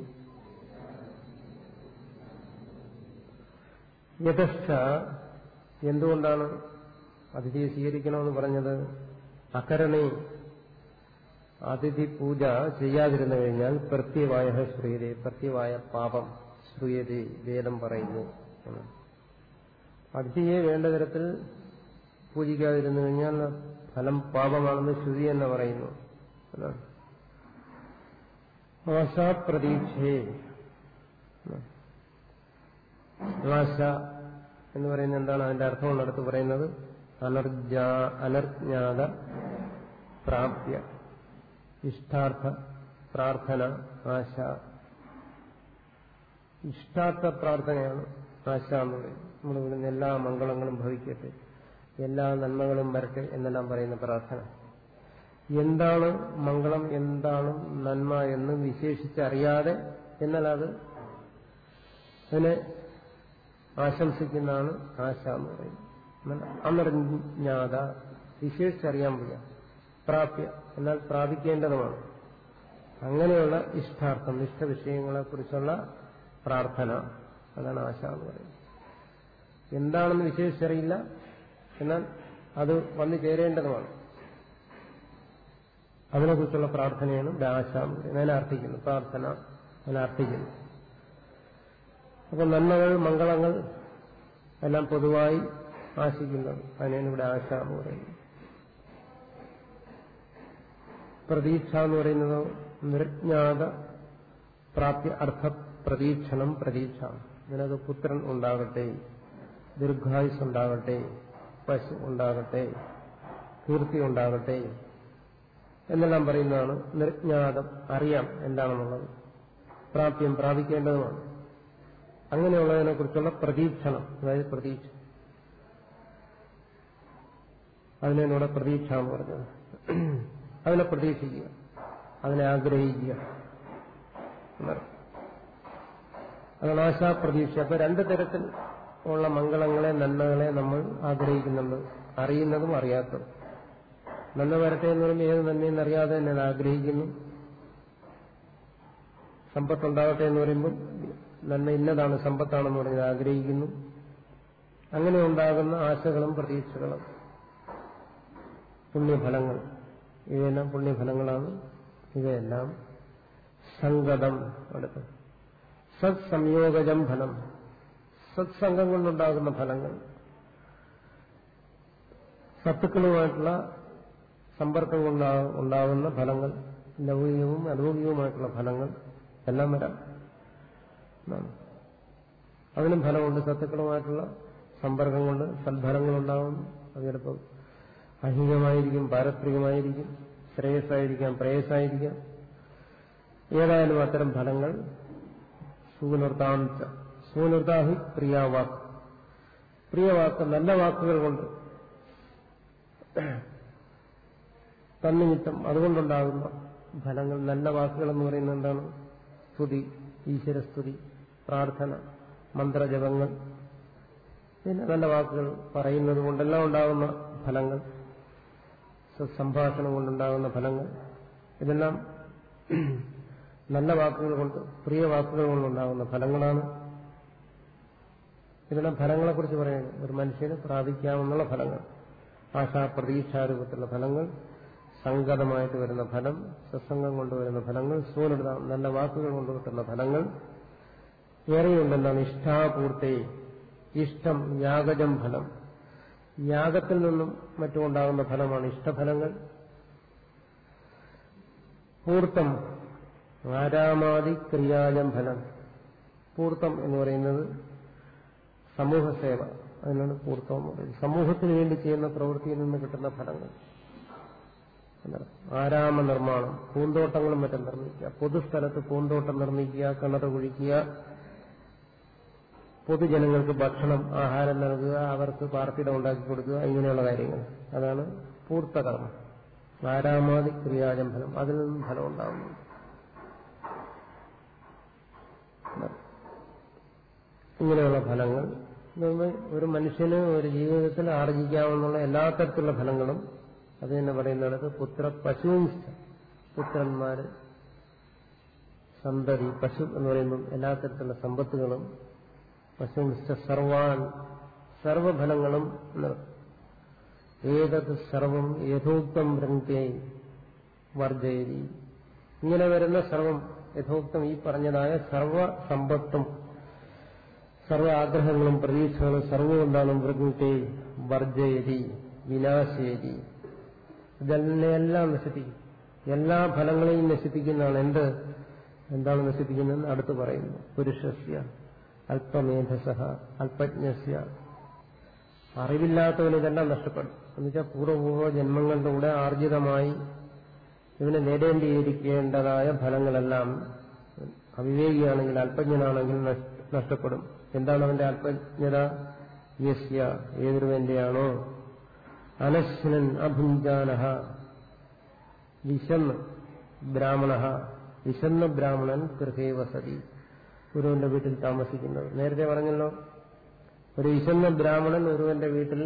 [SPEAKER 1] യഥസ്ഥ എന്തുകൊണ്ടാണ് അതിഥിയെ സ്വീകരിക്കണമെന്ന് പറഞ്ഞത്? അകരണേ. അതിഥി പൂജ ചെയ്യാതിരുന്നു കഴിഞ്ഞാൽ പ്രത്യവായ ശ്രീയതേ പ്രത്യവായ പാപം ശ്രീയതേ വേദം പറയുന്നു. എന്നാണ്. അതിഥിയെ വേണ്ട തരത്തിൽ പൂജിക്കാതിരുന്നു കഴിഞ്ഞാൽ ഫലം പാപമാണെന്ന് ശ്രുതി എന്ന് പറയുന്നു. എന്ന് പറയുന്നത് എന്താണ്? അതിന്റെ അർത്ഥം ഉള്ളിടത്ത് പറയുന്നത് അനർജാ അനർജ്ഞാത പ്രാപ്യ. ഇഷ്ടാർത്ഥ പ്രാർത്ഥന ആശ. ഇഷ്ടാർത്ഥ പ്രാർത്ഥനയാണ് ആശ എന്ന് പറയുന്നത്. നമ്മൾ ഇവിടുന്ന് എല്ലാ മംഗളങ്ങളും ഭവിക്കട്ടെ. എല്ലാ നന്മകളും വരട്ടെ എന്നെല്ലാം പറയുന്ന പ്രാർത്ഥന. എന്താണ് മംഗളം എന്താണ് നന്മ എന്ന് വിശേഷിച്ചറിയാതെ എന്നാൽ അത് അതിനെ ആശംസിക്കുന്നതാണ് ആശ എന്ന് പറയുന്നത്. അമർജ്ഞാത വിശേഷിച്ചറിയാൻ വയ്യ. പ്രാപ്യ. എന്നാൽ പ്രാപിക്കേണ്ടതുമാണ്. അങ്ങനെയുള്ള ഇഷ്ടാർത്ഥം ഇഷ്ട വിഷയങ്ങളെക്കുറിച്ചുള്ള പ്രാർത്ഥന. അതാണ് ആശ എന്ന് പറയുന്നത്. എന്താണെന്ന് വിശേഷിച്ചറിയില്ല. എന്നാൽ അത് വന്നു ചേരേണ്ടതുമാണ്. അതിനെക്കുറിച്ചുള്ള പ്രാർത്ഥനയാണ് ദാശാം. ആശ എന്ന് അർത്ഥിക്കുന്നു പ്രാർത്ഥന അതിനെ അർത്ഥിക്കുന്നു അപ്പൊ നന്മകൾ മംഗളങ്ങൾ എല്ലാം പൊതുവായി ആശിക്കുന്നത് അതിനാണ് ഇവിടെ ആശ എന്ന് പറയുന്നത് പ്രതീക്ഷ എന്ന് പറയുന്നത് നിർജ്ഞാത പ്രാപ്തി അർത്ഥ പ്രതീക്ഷണം പ്രതീക്ഷ. ഇതിനകത്ത് പുത്രൻ ഉണ്ടാകട്ടെ. ദീർഘായുസ് ഉണ്ടാകട്ടെ പശു ഉണ്ടാകട്ടെ കീർത്തി ഉണ്ടാകട്ടെ എന്നെല്ലാം പറയുന്നതാണ് നിർജ്ഞാതം അറിയാം എന്താണെന്നുള്ളത്. പ്രാപ്യം പ്രാപിക്കേണ്ടതുമാണ്. അങ്ങനെയുള്ളതിനെ കുറിച്ചുള്ള പ്രതീക്ഷണം അതായത് പ്രതീക്ഷ. അതിനോടെ പ്രതീക്ഷ എന്ന് പറഞ്ഞത്. അതിനെ പ്രതീക്ഷിക്കുക. അതിനെ ആഗ്രഹിക്കുക. അതാണ് ആശാപ്രതീക്ഷ. അപ്പൊ രണ്ട് തരത്തിൽ ഉള്ള മംഗളങ്ങളെ നന്മകളെ നമ്മൾ ആഗ്രഹിക്കുന്നുണ്ട്. അറിയുന്നതും അറിയാത്തതും. നന്മ വരട്ടെ എന്ന് പറയുമ്പോൾ ഏത് നന്മയെന്ന് അറിയാതെ തന്നെ ആഗ്രഹിക്കുന്നു. സമ്പത്തുണ്ടാവട്ടെ എന്ന് പറയുമ്പോൾ നന്മ ഇന്നതാണ് സമ്പത്താണെന്ന് പറഞ്ഞത് ആഗ്രഹിക്കുന്നു. അങ്ങനെ ഉണ്ടാകുന്ന ആശകളും പ്രതീക്ഷകളും. പുണ്യഫലങ്ങൾ. ഇവയെല്ലാം പുണ്യഫലങ്ങളാണ്. ഇവയെല്ലാം സംഗതം അടുത്ത് സത്സംയോഗജം ഫലം. സത്സംഗം കൊണ്ടുണ്ടാകുന്ന ഫലങ്ങൾ. സത്തുക്കളുമായിട്ടുള്ള സമ്പർക്കം കൊണ്ടാ ഉണ്ടാകുന്ന ഫലങ്ങൾ ലൗകികവും അലൗകികവുമായിട്ടുള്ള ഫലങ്ങൾ എല്ലാം വരാം. അതിനും ഫലമുണ്ട്. സത്തുക്കളുമായിട്ടുള്ള സമ്പർക്കം കൊണ്ട് സൽഫലങ്ങളുണ്ടാകുന്നു അത് ചിലപ്പോൾ അഹികമായിരിക്കും പാരത്രികമായിരിക്കും ശ്രേയസ്സായിരിക്കാം പ്രേയസ്സായിരിക്കാം. ഏതായാലും അത്തരം ഫലങ്ങൾ സൂനിർത്താന്ത സൂനിർത്താഹി പ്രിയാവാക്ക്. പ്രിയവാക്ക് നല്ല വാക്കുകൾ കൊണ്ട് തന്നിമിത്തം അതുകൊണ്ടുണ്ടാകുന്ന ഫലങ്ങൾ നല്ല വാക്കുകൾ എന്ന് പറയുന്നത് എന്താണ്? സ്തുതി ഈശ്വരസ്തുതി പ്രാർത്ഥന മന്ത്രജപങ്ങൾ. പിന്നെ നല്ല വാക്കുകൾ പറയുന്നത് കൊണ്ടെല്ലാം ഉണ്ടാകുന്ന ഫലങ്ങൾ സംഭാഷണം കൊണ്ടുണ്ടാകുന്ന ഫലങ്ങൾ. ഇതെല്ലാം നല്ല വാക്കുകൾ കൊണ്ട് പ്രിയ വാക്കുകൾ കൊണ്ടുണ്ടാകുന്ന ഫലങ്ങളാണ് ഇതെല്ലാം ഫലങ്ങളെക്കുറിച്ച് പറയുന്നത് ഒരു മനുഷ്യന് പ്രാപിക്കാമെന്നുള്ള ഫലങ്ങൾ ആശാ പ്രതീക്ഷാരൂപത്തിലുള്ള ഫലങ്ങൾ സംഗതമായിട്ട് വരുന്ന ഫലം സത്സംഗം കൊണ്ടുവരുന്ന ഫലങ്ങൾ സൂനൃത നല്ല വാക്കുകൾ കൊണ്ട് കിട്ടുന്ന ഫലങ്ങൾ ഏറെയുണ്ടെന്നാണ് ഇഷ്ടാപൂർത്തി ഇഷ്ടം യാഗജം ഫലം. യാഗത്തിൽ നിന്നും മറ്റുമുണ്ടാകുന്ന ഫലമാണ് ഇഷ്ടഫലങ്ങൾ. പൂർത്തം ആരാമാതി ക്രിയാജം ഫലം. പൂർത്തം എന്ന് പറയുന്നത് സമൂഹസേവ. അതിനാണ് പൂർത്തവം സമൂഹത്തിന് വേണ്ടി ചെയ്യുന്ന പ്രവൃത്തിയിൽ നിന്ന് കിട്ടുന്ന ഫലങ്ങൾ. ആരാമ നിർമ്മാണം പൂന്തോട്ടങ്ങളും മറ്റും നിർമ്മിക്കുക. പൊതുസ്ഥലത്ത് പൂന്തോട്ടം നിർമ്മിക്കുക കിണർ കുഴിക്കുക. പൊതുജനങ്ങൾക്ക് ഭക്ഷണം ആഹാരം നൽകുക അവർക്ക് പാർപ്പിടം ഉണ്ടാക്കി കൊടുക്കുക ഇങ്ങനെയുള്ള കാര്യങ്ങൾ. അതാണ് പൂർത്തകർമ്മം. ആരാമാതി ക്രിയാജം ഫലം അതിൽ നിന്നും ഫലം ഉണ്ടാകുന്നു ഇങ്ങനെയുള്ള ഫലങ്ങൾ ഇതൊന്ന് ഒരു മനുഷ്യന് ഒരു ജീവിതത്തിൽ ആർജിക്കാവുന്ന എല്ലാ തരത്തിലുള്ള ഫലങ്ങളും അത് തന്നെ പറയുന്നിടത്ത് പുത്ര പശുവും പുത്രന്മാര് സന്തതി പശു എന്ന് പറയുമ്പം എല്ലാ തരത്തിലുള്ള സമ്പത്തുകളും പശു സർവാൻ സർവഫലങ്ങളും ഏതത് സർവം യഥോക്തം വൃങ്കേ വർജയതി. ഇങ്ങനെ വരുന്ന സർവം യഥോക്തം ഈ പറഞ്ഞതായ സർവ സമ്പത്തും സർവ ആഗ്രഹങ്ങളും പ്രതീക്ഷകളും സർവവും വൃങ്കേ വർജയതി വിനാശയതി. ഇതെല്ലാം നശിപ്പിക്കും. എല്ലാ ഫലങ്ങളെയും നശിപ്പിക്കുന്നതാണ് എന്ത്? എന്താണ് നശിപ്പിക്കുന്നതെന്ന് അടുത്ത് പറയുന്നു. പുരുഷസ്യ അല്പമേധസ അല്പജ്ഞസ്യ. അറിവില്ലാത്തവന് ഇതെല്ലാം നഷ്ടപ്പെടും. എന്നുവെച്ചാൽ പൂർവപൂർവ ജന്മങ്ങളുടെ കൂടെ ആർജിതമായി ഇവന് നേടേണ്ടിയിരിക്കേണ്ടതായ ഫലങ്ങളെല്ലാം അവിവേകിയാണെങ്കിൽ അല്പജ്ഞനാണെങ്കിൽ നഷ്ടപ്പെടും. എന്താണ് അവന്റെ ആത്മജ്ഞത? യസ്യ ഏതൊരുവന്റെയാണോ അനശ്വനൻ അഭിജാന വിശന്ന് ബ്രാഹ്മണ വിശന്ന ബ്രാഹ്മണൻ ഗൃഹേ വസതി. ഗുരുവിന്റെ വീട്ടിൽ താമസിക്കുന്നത് നേരത്തെ പറഞ്ഞല്ലോ ഒരു വിശന്ന ബ്രാഹ്മണൻ ഒരുവന്റെ വീട്ടിൽ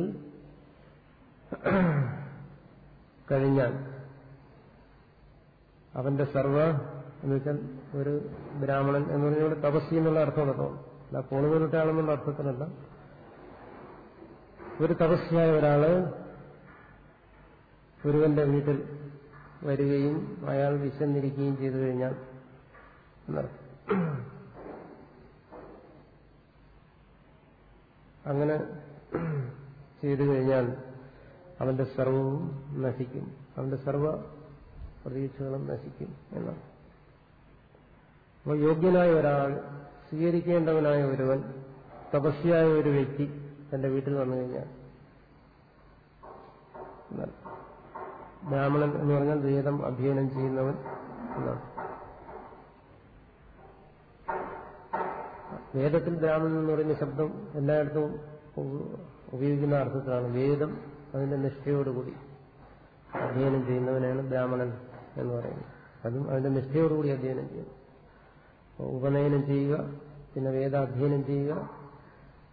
[SPEAKER 1] കഴിഞ്ഞാൽ അവന്റെ സർവ എന്ന് വെച്ചാൽ ഒരു ബ്രാഹ്മണൻ എന്ന് പറഞ്ഞാൽ തപസ്സി എന്നുള്ള അർത്ഥം അല്ല പോണുകൊണ്ടിട്ടാണെന്നുള്ള അർത്ഥത്തിനല്ല ഒരു തപസ്യായ ഒരാൾ ഗുരുവന്റെ വീട്ടിൽ വരികയും അയാൾ വിശന്നിരിക്കുകയും ചെയ്തു കഴിഞ്ഞാൽ അങ്ങനെ ചെയ്തു കഴിഞ്ഞാൽ അവന്റെ സർവവും നശിക്കും. അവന്റെ സർവ പ്രതീക്ഷകളും നശിക്കും എന്നാണ്. അപ്പോൾ യോഗ്യനായ ഒരാൾ സ്വീകരിക്കേണ്ടവനായ ഒരുവൻ തപസ്യായ ഒരു വ്യക്തി തന്റെ വീട്ടിൽ വന്നു കഴിഞ്ഞാൽ. ബ്രാഹ്മണൻ എന്ന് പറഞ്ഞാൽ വേദം അധ്യയനം ചെയ്യുന്നവൻ എന്നാണ്. വേദത്തിൽ ബ്രാഹ്മണൻ എന്ന് പറയുന്ന ശബ്ദം എല്ലായിടത്തും ഉപയോഗിക്കുന്ന അർത്ഥത്തിലാണ് വേദം അതിന്റെ നിഷ്ഠയോടുകൂടി അധ്യയനം ചെയ്യുന്നവനാണ് ബ്രാഹ്മണൻ എന്ന് പറയുന്നത്. അതും അതിന്റെ നിഷ്ഠയോടുകൂടി അധ്യയനം ചെയ്യുന്നു. ഉപനയനം ചെയ്യുക പിന്നെ വേദാധ്യയനം ചെയ്യുക.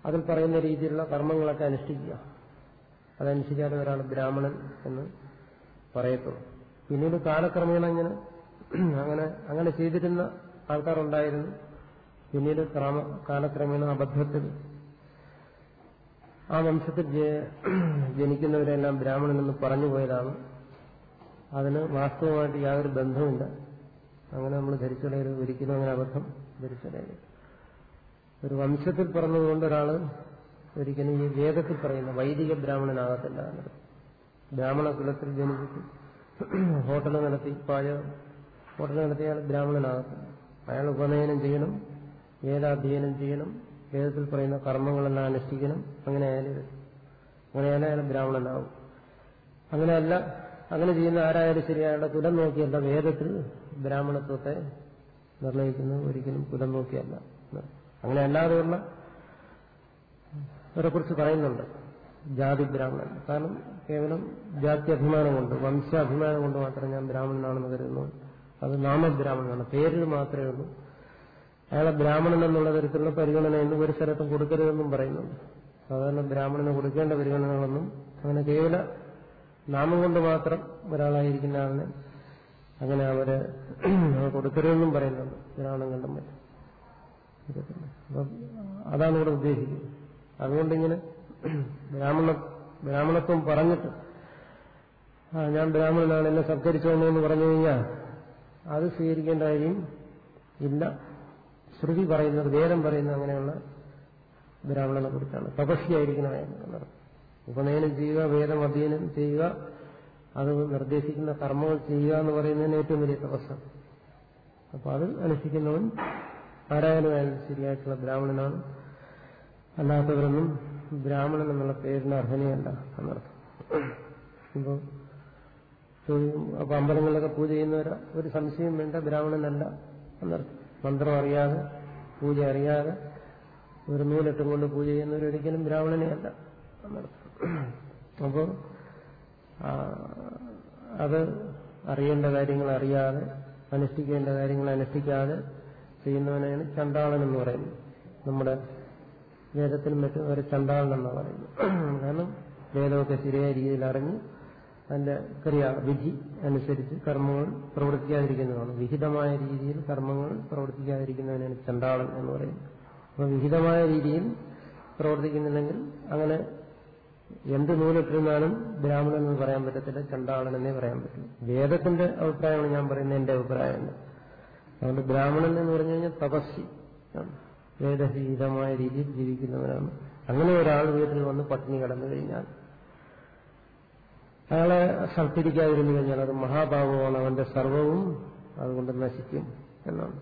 [SPEAKER 1] അതിൽ പറയുന്ന രീതിയിലുള്ള കർമ്മങ്ങളൊക്കെ അനുഷ്ഠിക്കുക. അതനുസരിച്ചാൽ ഒരാൾ ബ്രാഹ്മണൻ എന്ന് പറയത്തുള്ളൂ. പിന്നീട് കാലക്രമേണ അങ്ങനെ അങ്ങനെ അങ്ങനെ ചെയ്തിരുന്ന ആൾക്കാരുണ്ടായിരുന്നു. പിന്നീട് കാലക്രമേണ അബദ്ധത്തിൽ ആ വംശത്തിൽ ജനിക്കുന്നവരെല്ലാം ബ്രാഹ്മണനെന്ന് പറഞ്ഞു പോയതാണ്. അതിന് വാസ്തവമായിട്ട് യാതൊരു ബന്ധവുമില്ല. അങ്ങനെ നമ്മൾ ധരിച്ചടയരുത് ഒരിക്കലും അങ്ങനെ അബദ്ധം ധരിച്ചടയരുത് ഒരു വംശത്തിൽ പറഞ്ഞതുകൊണ്ട് ഒരാൾ ഒരിക്കലും ഈ വേദത്തിൽ പറയുന്ന വൈദിക ബ്രാഹ്മണനാകത്തില്ല ബ്രാഹ്മണ കുലത്തിൽ ജനിച്ചിട്ട് ഹോട്ടൽ നടത്തി പായ ഹോട്ടൽ നടത്തി അയാൾ ബ്രാഹ്മണനാകത്തില്ല. അയാൾ ഉപനയനം ചെയ്യണം വേദാധ്യയനം ചെയ്യണം വേദത്തിൽ പറയുന്ന കർമ്മങ്ങളെല്ലാം അനുഷ്ഠിക്കണം അങ്ങനെ ആയാലും അങ്ങനെയായാലും അയാൾ ബ്രാഹ്മണനാവും അങ്ങനെയല്ല അങ്ങനെ ചെയ്യുന്ന ആരായാലും ശരി അയാളുടെ കുലം നോക്കിയല്ല വേദത്തിൽ ബ്രാഹ്മണത്വത്തെ നിർണയിക്കുന്നത് ഒരിക്കലും കുലം നോക്കിയല്ല അങ്ങനെ അല്ലാതെയുള്ള കുറിച്ച് പറയുന്നുണ്ട് ജാതി ബ്രാഹ്മണൻ. കാരണം കേവലം ജാതി അഭിമാനം കൊണ്ട് വംശാഭിമാനം കൊണ്ട് മാത്രം ഞാൻ ബ്രാഹ്മണനാണെന്ന് കരുതുന്നു. അത് നാമബ്രാഹ്മണനാണ്. പേരിൽ മാത്രമേ ഉള്ളൂ. അയാളെ ബ്രാഹ്മണൻ എന്നുള്ള തരത്തിലുള്ള പരിഗണനയൊന്നും ഒരു സ്ഥലത്തും കൊടുക്കരുതെന്നും പറയുന്നുണ്ട്. സാധാരണ ബ്രാഹ്മണന് കൊടുക്കേണ്ട പരിഗണനകളൊന്നും അങ്ങനെ കേവല നാമം കൊണ്ട് മാത്രം ഒരാളായിരിക്കുന്ന ആളിനെ അങ്ങനെ അവർ കൊടുക്കരുതെന്നും പറയുന്നുണ്ട്. കണ്ടും മറ്റും അതാണ് ഇവിടെ ഉദ്ദേശിക്കുന്നത്. അതുകൊണ്ടിങ്ങനെ ബ്രാഹ്മണ ബ്രാഹ്മണത്വം പറഞ്ഞിട്ട് ഞാൻ ബ്രാഹ്മണനാണ് എന്നെ സത്കരിച്ചോന്നു എന്ന് പറഞ്ഞു കഴിഞ്ഞാൽ അത് സ്വീകരിക്കേണ്ട കാര്യം ഇല്ല. ശ്രുതി പറയുന്നത് വേദം പറയുന്നത് അങ്ങനെയുള്ള ബ്രാഹ്മണനെ കുറിച്ചാണ്. തപസ്യായിരിക്കണം ഉപനയനം ചെയ്യുക വേദം അധ്യയനം ചെയ്യുക അത് നിർദ്ദേശിക്കുന്ന കർമ്മങ്ങൾ ചെയ്യുക എന്ന് പറയുന്നതിന് ഏറ്റവും വലിയ തപസ്സാണ് അപ്പൊ അത് അനുഷ്ഠിക്കുന്നവൻ ആരായാലും ശരിയായിട്ടുള്ള ബ്രാഹ്മണനാണ്. അല്ലാത്തവരൊന്നും ബ്രാഹ്മണൻ എന്നുള്ള പേരിന് അർഹനയല്ല എന്നർത്ഥം. ഇപ്പോ അപ്പൊ അമ്പലങ്ങളിലൊക്കെ പൂജ ചെയ്യുന്നവർ ഒരു സംശയം വേണ്ട ബ്രാഹ്മണനല്ല എന്നർത്ഥം. മന്ത്രം അറിയാതെ പൂജ അറിയാതെ ഒരു നൂലിട്ടും കൊണ്ട് പൂജ ചെയ്യുന്നവരൊരിക്കലും ബ്രാഹ്മണനെയല്ല എന്നർത്ഥം. അപ്പോൾ അത് അറിയേണ്ട കാര്യങ്ങൾ അറിയാതെ അനുഷ്ഠിക്കേണ്ട കാര്യങ്ങൾ അനുഷ്ഠിക്കാതെ ചെയ്യുന്നവനാണ് ചണ്ടാളൻ എന്ന് പറയുന്നത് നമ്മുടെ വേദത്തിൽ മറ്റും ഒരു ചണ്ടാളൻ എന്ന് പറയുന്നത് കാരണം വേദമൊക്കെ ശരിയായ രീതിയിൽ അറിഞ്ഞ് അതിന്റെ ക്രിയ വിധി അനുസരിച്ച് കർമ്മങ്ങൾ പ്രവർത്തിക്കാതിരിക്കുന്നതാണ്. വിഹിതമായ രീതിയിൽ കർമ്മങ്ങൾ പ്രവർത്തിക്കാതിരിക്കുന്നതിനാണ് ചണ്ടാളൻ എന്ന് പറയുന്നത്. അപ്പൊ വിഹിതമായ രീതിയിൽ പ്രവർത്തിക്കുന്നില്ലെങ്കിൽ അങ്ങനെ എന്ത് നൂലിട്ടിരുന്നാലും ബ്രാഹ്മണൻ എന്ന് പറയാൻ പറ്റത്തില്ല ചണ്ടാളൻ എന്നേ പറയാൻ പറ്റില്ല വേദത്തിന്റെ അഭിപ്രായമാണ് ഞാൻ പറയുന്നത് എന്റെ അഭിപ്രായമാണ് അതുകൊണ്ട് ബ്രാഹ്മണൻ എന്ന് പറഞ്ഞു കഴിഞ്ഞാൽ തപസ്സി വേദഹീതമായ രീതിയിൽ ജീവിക്കുന്നവരാണ് അങ്ങനെ ഒരാൾ വീട്ടിൽ വന്ന് പട്ടിണി കടന്നു കഴിഞ്ഞാൽ അയാളെ സൽക്കരിക്കാതിരുന്നു കഴിഞ്ഞാൽ അത് മഹാഭാവമാണ് അവന്റെ സർവവും അതുകൊണ്ട് നശിക്കും എന്നാണ്.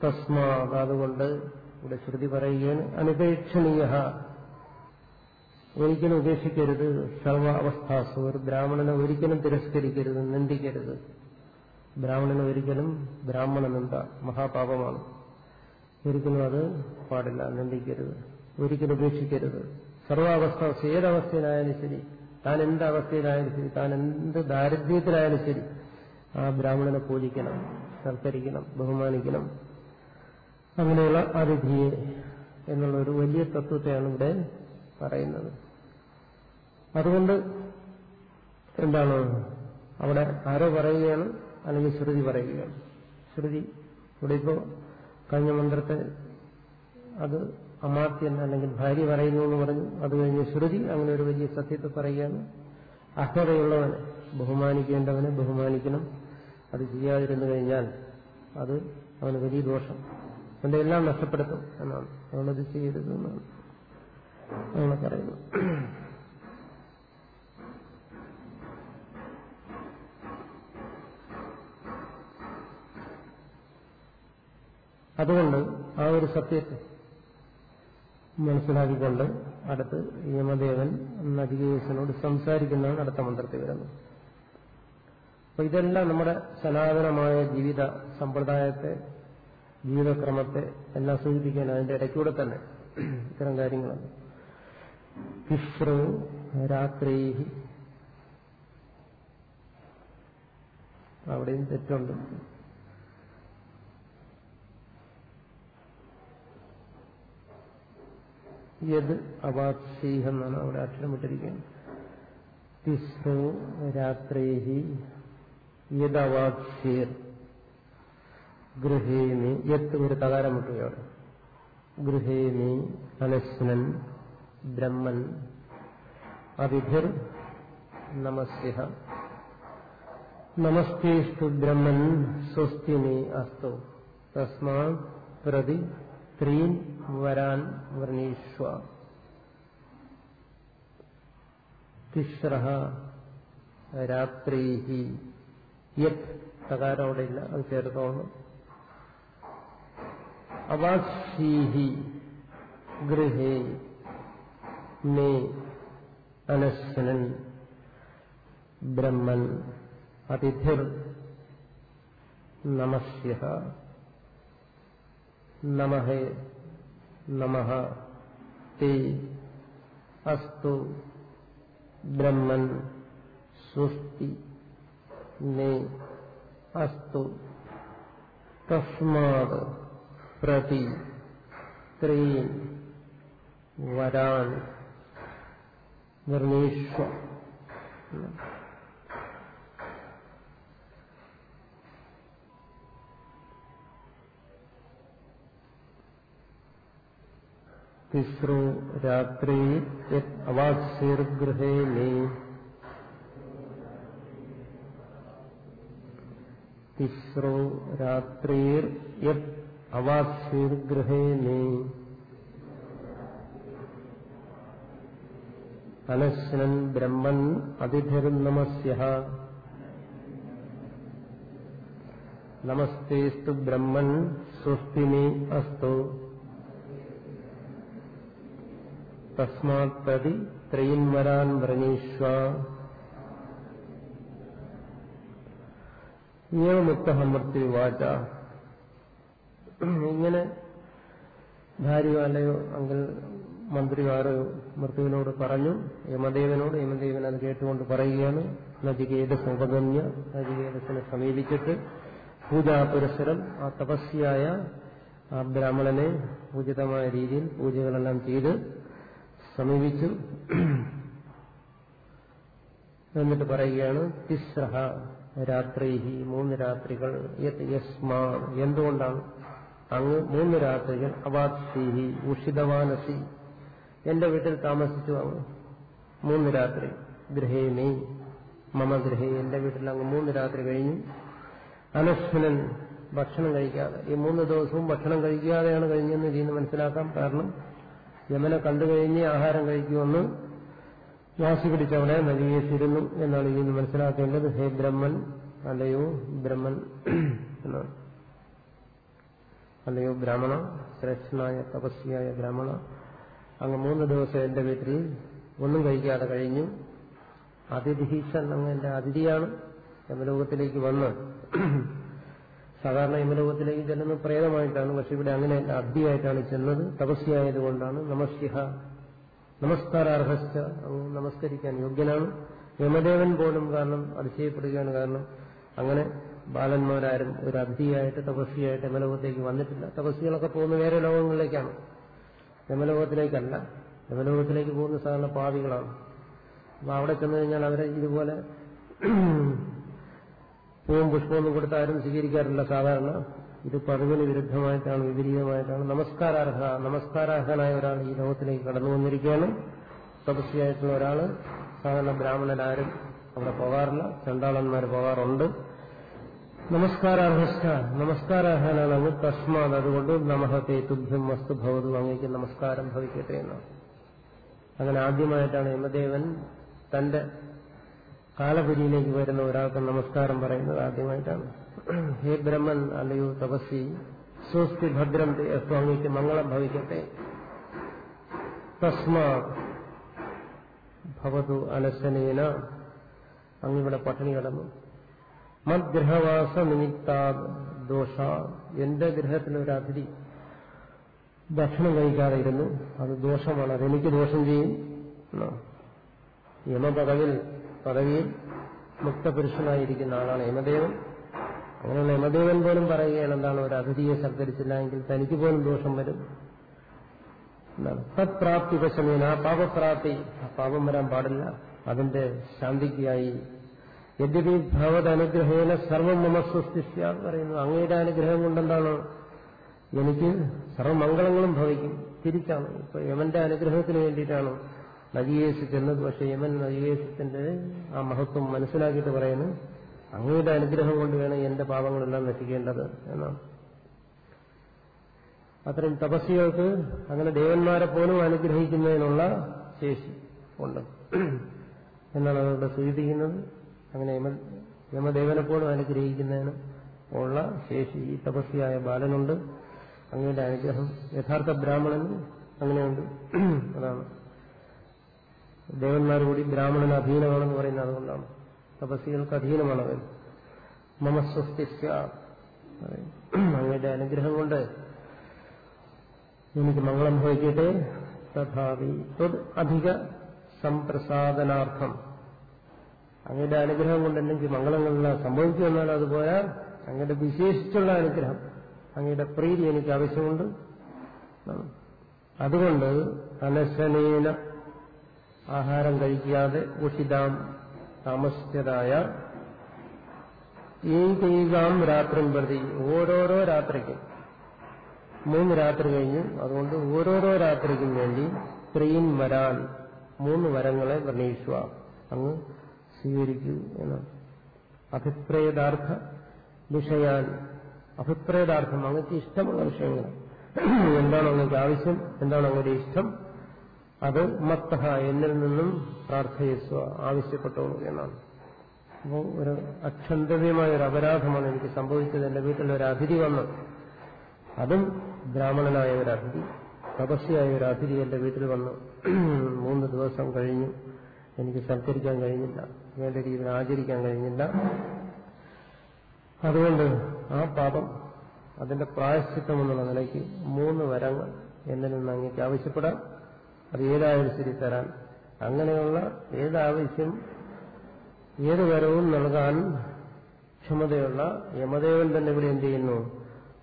[SPEAKER 1] തസ്മാ അതുകൊണ്ട് ഇവിടെ ശ്രുതി പറയുകയാണ് അനുപേക്ഷണീയ ഒരിക്കലും ഉപേക്ഷിക്കരുത്. സർവ ഒരു ബ്രാഹ്മണനെ ഒരിക്കലും തിരസ്കരിക്കരുത്. നിന്ദിക്കരുത്. ബ്രാഹ്മണനെ ഒരിക്കലും ബ്രാഹ്മണ നിന്ദ മഹാപാപമാണ്. ഒരിക്കലും അത് പാടില്ല. നിന്ദിക്കരുത്. ഒരിക്കലും ഉപേക്ഷിക്കരുത്. സർവാവസ്ഥ ഏതവസ്ഥയിലായാലും ശരി. താൻ എന്ത് അവസ്ഥയിലായാലും ശരി. താൻ എന്ത് ദാരിദ്ര്യത്തിലായാലും ശരി. ആ ബ്രാഹ്മണനെ പൂജിക്കണം. സൽക്കരിക്കണം. ബഹുമാനിക്കണം. അങ്ങനെയുള്ള അതിഥിയെ എന്നുള്ള ഒരു വലിയ തത്വത്തെയാണ് ഇവിടെ പറയുന്നത്. അതുകൊണ്ട് എന്താണ്? അവിടെ ആരോ പറയുകയാണ് അല്ലെങ്കിൽ ശ്രുതി പറയുകയാണ്. ശ്രുതി ഇവിടെ ഇപ്പോൾ കഴിഞ്ഞ മന്ത്രത്തെ അത് അമാത്യൻ അല്ലെങ്കിൽ ഭാര്യ പറയുന്നു എന്ന് പറഞ്ഞു. അത് കഴിഞ്ഞ് ശ്രുതി അങ്ങനെ ഒരു വലിയ സത്യത്തെ പറയുകയാണ്. അർഹതയുള്ളവനെ ബഹുമാനിക്കേണ്ടവനെ ബഹുമാനിക്കണം. അത് ചെയ്യാതിരുന്നു കഴിഞ്ഞാൽ അത് അവന് വലിയ ദോഷം. അവന്റെ എല്ലാം നഷ്ടപ്പെടുത്തും എന്നാണ്. അവനത് ചെയ്യരുത് എന്നാണ്. അങ്ങനെ പറയുന്നു. അതുകൊണ്ട് ആ ഒരു സത്യത്തെ മനസ്സിലാക്കിക്കൊണ്ട് അടുത്ത് യമദേവൻ നദികേശനോട് സംസാരിക്കുന്നതാണ് അടുത്ത മന്ത്രത്തിൽ വരുന്നത്. അപ്പൊ ഇതെല്ലാം നമ്മുടെ സനാതനമായ ജീവിത സമ്പ്രദായത്തെ ജീവിതക്രമത്തെ എല്ലാം സൂചിപ്പിക്കാൻ അതിന്റെ ഇടയ്ക്കൂടെ തന്നെ ഇത്തരം കാര്യങ്ങളാണ്. തിസ്രു രാത്രി അവിടെയും തെറ്റുണ്ട്. യത് അവാത്സീഹ എന്നാണ് അവിടെ അക്ഷരമിട്ടിരിക്കുന്നത് തിസ്രു രാത്രേഹി യദവാത്സീർ ഗൃഹേമി യത് ഒരു തകാരം വിട്ടുകയാണ് ഗൃഹേമി അനശ്നൻ ബ്രഹ്മൻ അതിഥിർ നമസ്യ നമസ്തേഷ്ടു ബ്രഹ്മൻ സ്വസ്തിനി അസ്തു। തസ്മാ പ്രതി ത്രീൻ വരാൻ വർണീഷ്വ. തിസ്ര രാത്രി യത് തകാരം അവിടെ ഇല്ല. അത് ചേർത്തോണം അവാസീഹി ഗൃഹേ മേ അനശ്വനൻ ബ്രഹ്മൻ അതിഥിർ നമസ്യ നമഹേ നമഃ തേ അസ്തു ബ്രഹ്മൻ സ്വസ്തി നേ അസ്തു തസ്മാത് പ്രതി ത്രീൻ വരാൻ വർണീഷ്വ തിസ്രു രാത്രി അവാസ്യർഗൃഹേ മേ തിസ്രോ രാത്രിർ യത് അവാസ്യർഗൃഹേ മേ അനശ്നൻ ബ്രഹ്മൻ അതിഥിർനമസ്യ നമസ്തേസ്തു ബ്രഹ്മൻ സ്വസ്തിനി അസ്തു തസ്മാത് പ്രതി ത്രയിൻവരാൻ വ്രണീഷ്വ നിയമമുക്ത മൃത്യുവാച ഇങ്ങനെ അല്ലയോ അങ്കിൽ മന്ത്രിമാരോ മൃത്യുവിനോട് പറഞ്ഞു യമദേവനോട് യമദേവൻ അത് കേട്ടുകൊണ്ട് പറയുകയാണ് നജികേത ഉപഗമ്യ നജികേതസിനെ സമീപിച്ചിട്ട് പൂജാപുരസരം ആ തപസ്യായ ആ ബ്രാഹ്മണനെ ഉചിതമായ രീതിയിൽ പൂജകളെല്ലാം ചെയ്ത് സമീപിച്ചു. എന്നിട്ട് പറയുകയാണ് തിസ്രഹ രാത്രി മൂന്ന് രാത്രികൾ യസ്മാ എന്തുകൊണ്ടാണ്? അങ്ങ് മൂന്ന് രാത്രികൾ അവാത്സീഹി ഉഷിതവാനസി. എന്റെ വീട്ടിൽ താമസിച്ചു അങ്ങ് മൂന്ന് രാത്രി. ഗൃഹേമേ മമ ഗൃഹേ എന്റെ വീട്ടിൽ അങ്ങ് മൂന്ന് രാത്രി കഴിഞ്ഞു. അനശ്വനൻ ഭക്ഷണം കഴിക്കാതെ ഈ മൂന്ന് ദിവസവും ഭക്ഷണം കഴിക്കാതെയാണ് കഴിഞ്ഞെന്ന് ഇതിന് മനസ്സിലാക്കാം. കാരണം യമനെ കണ്ടു കഴിഞ്ഞ് ആഹാരം കഴിക്കുമെന്ന് വാശി പിടിച്ചവിടെ നദിയേശിരുന്നു എന്നാണ് ഇതിൽ മനസ്സിലാക്കേണ്ടത്. ഹേ ബ്രഹ്മൻ അല്ലയോ ബ്രഹ്മൻ എന്നാണ്. അല്ലയോ ബ്രാഹ്മണ ശ്രേഷ്ഠനായ തപസ്വിയായ ബ്രാഹ്മണ. അങ്ങ് മൂന്ന് ദിവസം എന്റെ വീട്ടിൽ ഒന്നും കഴിക്കാതെ കഴിഞ്ഞു. അതിഥിഹീശൻ അങ്ങ് എന്റെ അതിഥിയാണ്. യമലോകത്തിലേക്ക് വന്ന് സാധാരണ യമലോകത്തിലേക്ക് ചെല്ലുന്നത് പ്രേതമായിട്ടാണ് പക്ഷെ ഇവിടെ അങ്ങനെ അദ്ധിയായിട്ടാണ് ചെന്നത് തപസ്യായതുകൊണ്ടാണ് നമസ്യഹ നമസ്കാരാർഹസ്ഥ അങ്ങ് നമസ്കരിക്കാൻ യോഗ്യനാണ്. യമദേവൻ പോലും കാരണം അതിശയപ്പെടുകയാണ് കാരണം അങ്ങനെ ബാലന്മാരാരും ഒരു അതിഥിയായിട്ട് തപസ്വിയായിട്ട് യമലോകത്തേക്ക് വന്നിട്ടില്ല. തപസ്വികളൊക്കെ പോകുന്ന വേറെ ലോകങ്ങളിലേക്കാണ്. യമലോകത്തിലേക്കല്ല. യമലോകത്തിലേക്ക് പോകുന്ന സാധാരണ പാവികളാണ്. അപ്പൊ അവിടെ ചെന്ന് കഴിഞ്ഞാൽ അവരെ ഇതുപോലെ പൂവും പുഷ്പമൊന്നും കൊടുത്ത് ആരും സ്വീകരിക്കാറില്ല. സാധാരണ ഇത് പതിവിന് വിരുദ്ധമായിട്ടാണ് വിപരീതമായിട്ടാണ്. നമസ്കാരാർഹ നമസ്കാരാർഹനായ ഒരാൾ ഈ ലോകത്തിലേക്ക് കടന്നു വന്നിരിക്കുകയാണ്. തപസ്യായിട്ടുള്ള ഒരാൾ സാധാരണ ബ്രാഹ്മണരാരും അവിടെ പോകാറില്ല. ചണ്ടാളന്മാർ പോകാറുണ്ട്. നമസ്കാരാർഹസ്ഥ നമസ്കാരാർഹനാണ്. തസ്മാത്. അതുകൊണ്ട് നമഹത്തെ തുഭ്യം വസ്തു ഭവതു. അങ്ങേക്ക് നമസ്കാരം ഭവിക്കട്ടെ എന്നാണ് അങ്ങനെ ആദ്യമായിട്ടാണ് യമദേവൻ തന്റെ കാലപുരിയിലേക്ക് വരുന്ന ഒരാൾക്ക് നമസ്കാരം പറയുന്നത് ആദ്യമായിട്ടാണ്. ഹേ ബ്രഹ്മൻ അല്ലയോ തപസ്സി സ്വസ്തി ഭദ്രം സ്വാമിക്ക് മംഗളം ഭവിക്കട്ടെ. തസ്മാ ഭവതു അലസനേന. അങ്ങിവിടെ പട്ടിണി കിടന്നു. മദ്ഗ്രഹവാസ നിമിത്താ ദോഷ. എന്റെ ഗൃഹത്തിലെ ഒരു അതിഥി ഭക്ഷണം കഴിക്കാതെ അത് ദോഷമാണ്. അതെനിക്ക് ദോഷം ചെയ്യും. യമപദവിൽ പദവിയിൽ മുക്തപുരുഷനായിരിക്കുന്ന ആളാണ് യമദേവൻ അങ്ങനെയുള്ള യമദേവൻ പോലും പറയുകയാണ് എന്താണ് ഒരു അതിഥിയെ സൽക്കരിച്ചില്ല എങ്കിൽ തനിക്ക് പോലും ദോഷം വരും. എന്താണ്? തത്പ്രാപ്തി വശമേന പാപപ്രാപ്തി. പാപം വരാൻ പാടില്ല. അതിന്റെ ശാന്തിക്കായി. യദ്യപി ഭഗവത് അനുഗ്രഹേന സർവം മമ സ്വസ്തിഷ്യ പറയുന്നു അങ്ങയുടെ അനുഗ്രഹം കൊണ്ടെന്താണ്? എനിക്ക് സർവമംഗളങ്ങളും ഭവിക്കും തിരിച്ചാണ് ഇപ്പൊ യമന്റെ അനുഗ്രഹത്തിന് വേണ്ടിയിട്ടാണ് നജിയേസ് ചെന്നത് പക്ഷെ യമൻ നജിയേസത്തിന്റെ ആ മഹത്വം മനസ്സിലാക്കിയിട്ട് പറയുന്നു അങ്ങയുടെ അനുഗ്രഹം കൊണ്ട് വേണം എന്റെ പാപങ്ങളെല്ലാം നശിക്കേണ്ടത് എന്നാണ്. അത്തരം തപസ്സികൾക്ക് അങ്ങനെ ദേവന്മാരെ പോലും അനുഗ്രഹിക്കുന്നതിനുള്ള ശേഷി ഉണ്ട്. എന്നാണ് അവരുടെ സൂചിപ്പിക്കുന്നത്. അങ്ങനെ യമ യമദേവനെ പോലും അനുഗ്രഹിക്കുന്നതിന് ഉള്ള ശേഷി ഈ തപസ്സിയായ ബാലനുണ്ട്. അങ്ങയുടെ അനുഗ്രഹം യഥാർത്ഥ ബ്രാഹ്മണന് അങ്ങനെയുണ്ട്. അതാണ്. ദേവന്മാർ കൂടി ബ്രാഹ്മണന് അധീനമാണെന്ന് പറയുന്നത് അതുകൊണ്ടാണ്. തപസ്സികൾക്ക് അധീനമാണ് മമസ്വസ്തി അങ്ങയുടെ അനുഗ്രഹം കൊണ്ട് എനിക്ക് മംഗളം ഭവിക്കട്ടെ. തഥാപി അധിക സംപ്രസാദനാർത്ഥം. അങ്ങയുടെ അനുഗ്രഹം കൊണ്ട് എനിക്ക് മംഗളങ്ങളെല്ലാം സംഭവിക്കുമെന്നാൽ അതുപോലെ അങ്ങയുടെ വിശേഷിച്ചുള്ള അനുഗ്രഹം അങ്ങയുടെ പ്രീതി എനിക്ക് ആവശ്യമുണ്ട്. അതുകൊണ്ട് അനശനേന ആഹാരം കഴിക്കാതെ ഉഷിതാം താമസിച്ചതായ ഏകൈകാം രാത്രിയും പ്രതി ഓരോരോ രാത്രിക്കും. മൂന്ന് രാത്രി കഴിഞ്ഞു. അതുകൊണ്ട് ഓരോരോ രാത്രിക്കും വേണ്ടി ത്രീൻ വരാൻ മൂന്ന് വരങ്ങളെ വർണയിക്കുക അങ്ങ് സ്വീകരിക്കൂ എന്നാണ് അഭിപ്രേതാർത്ഥ വിഷയാൻ അഭിപ്രേതാർത്ഥം. അങ്ങക്ക് ഇഷ്ടമുള്ള വിഷയങ്ങൾ. എന്താണ് അങ്ങക്ക് ആവശ്യം? എന്താണ് അങ്ങയുടെ ഇഷ്ടം? അത് മത്തഹ എന്നിൽ നിന്നും പ്രാർത്ഥയസ്വ ആവശ്യപ്പെട്ടോളൂ എന്നാണ്. അപ്പോൾ ഒരു അക്ഷന്തവ്യമായ ഒരു അപരാധമാണ് എനിക്ക് സംഭവിച്ചത്. എന്റെ വീട്ടിൽ ഒരു അതിഥി വന്നു. അതും ബ്രാഹ്മണനായ ഒരു അതിഥി തപസ്യായ ഒരു അതിഥി എന്റെ വീട്ടിൽ വന്നു. മൂന്ന് ദിവസം കഴിഞ്ഞു. എനിക്ക് സൽക്കരിക്കാൻ കഴിഞ്ഞില്ല. വേണ്ട രീതിയിൽ ആചരിക്കാൻ കഴിഞ്ഞില്ല. അതുകൊണ്ട് ആ പാപം അതിന്റെ പ്രായശ്ചിത്തം എന്നുള്ള നിലയ്ക്ക് മൂന്ന് വരങ്ങൾ എന്നിൽ നിന്ന് അങ്ങേക്ക് ആവശ്യപ്പെടാം. അത് ഏതായാലും തരാൻ അങ്ങനെയുള്ള ഏതാവശ്യം ഏത് വരവും നൽകാൻ ക്ഷമതയുള്ള യമദേവൻ തന്നെ ഇവിടെ എന്ത് ചെയ്യുന്നു?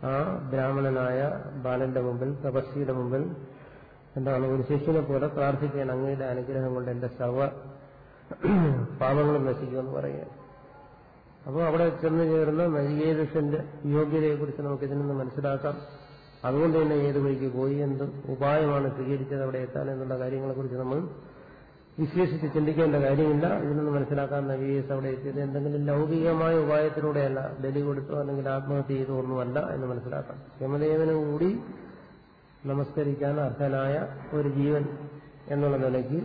[SPEAKER 1] ആ ബ്രാഹ്മണനായ ബാലന്റെ മുമ്പിൽ തപസ്വിയുടെ മുമ്പിൽ എന്താണ് ഒരു ശിഷ്യനെ പോലെ പ്രാർത്ഥിക്കാൻ അങ്ങയുടെ അനുഗ്രഹം കൊണ്ട് എന്റെ സർവ പാപങ്ങളും നശിക്കുമെന്ന് പറയുക. അപ്പോൾ അവിടെ ചെന്ന് ചേർന്ന നരികേതന്റെ യോഗ്യതയെക്കുറിച്ച് നമുക്ക് ഇതിൽ നിന്ന് മനസ്സിലാക്കാം. അതുകൊണ്ട് തന്നെ ഏത് വഴിക്ക് പോയി എന്ത് ഉപായമാണ് സ്വീകരിച്ചത് അവിടെ എത്താൻ എന്നുള്ള കാര്യങ്ങളെക്കുറിച്ച് നമ്മൾ വിശേഷിച്ച് ചിന്തിക്കേണ്ട കാര്യമില്ല. ഇതിനൊന്ന് മനസ്സിലാക്കാൻ നവീസ് അവിടെ എത്തിയത് എന്തെങ്കിലും ലൗകികമായ ഉപായത്തിലൂടെയല്ല. ബലി കൊടുത്തോ അല്ലെങ്കിൽ ആത്മഹത്യ ചെയ്തോ ഒന്നുമല്ല എന്ന് മനസ്സിലാക്കാം. യമദേവനും കൂടി നമസ്കരിക്കാൻ അർഹനായ ഒരു ജീവൻ എന്നുള്ള നിലയ്ക്ക്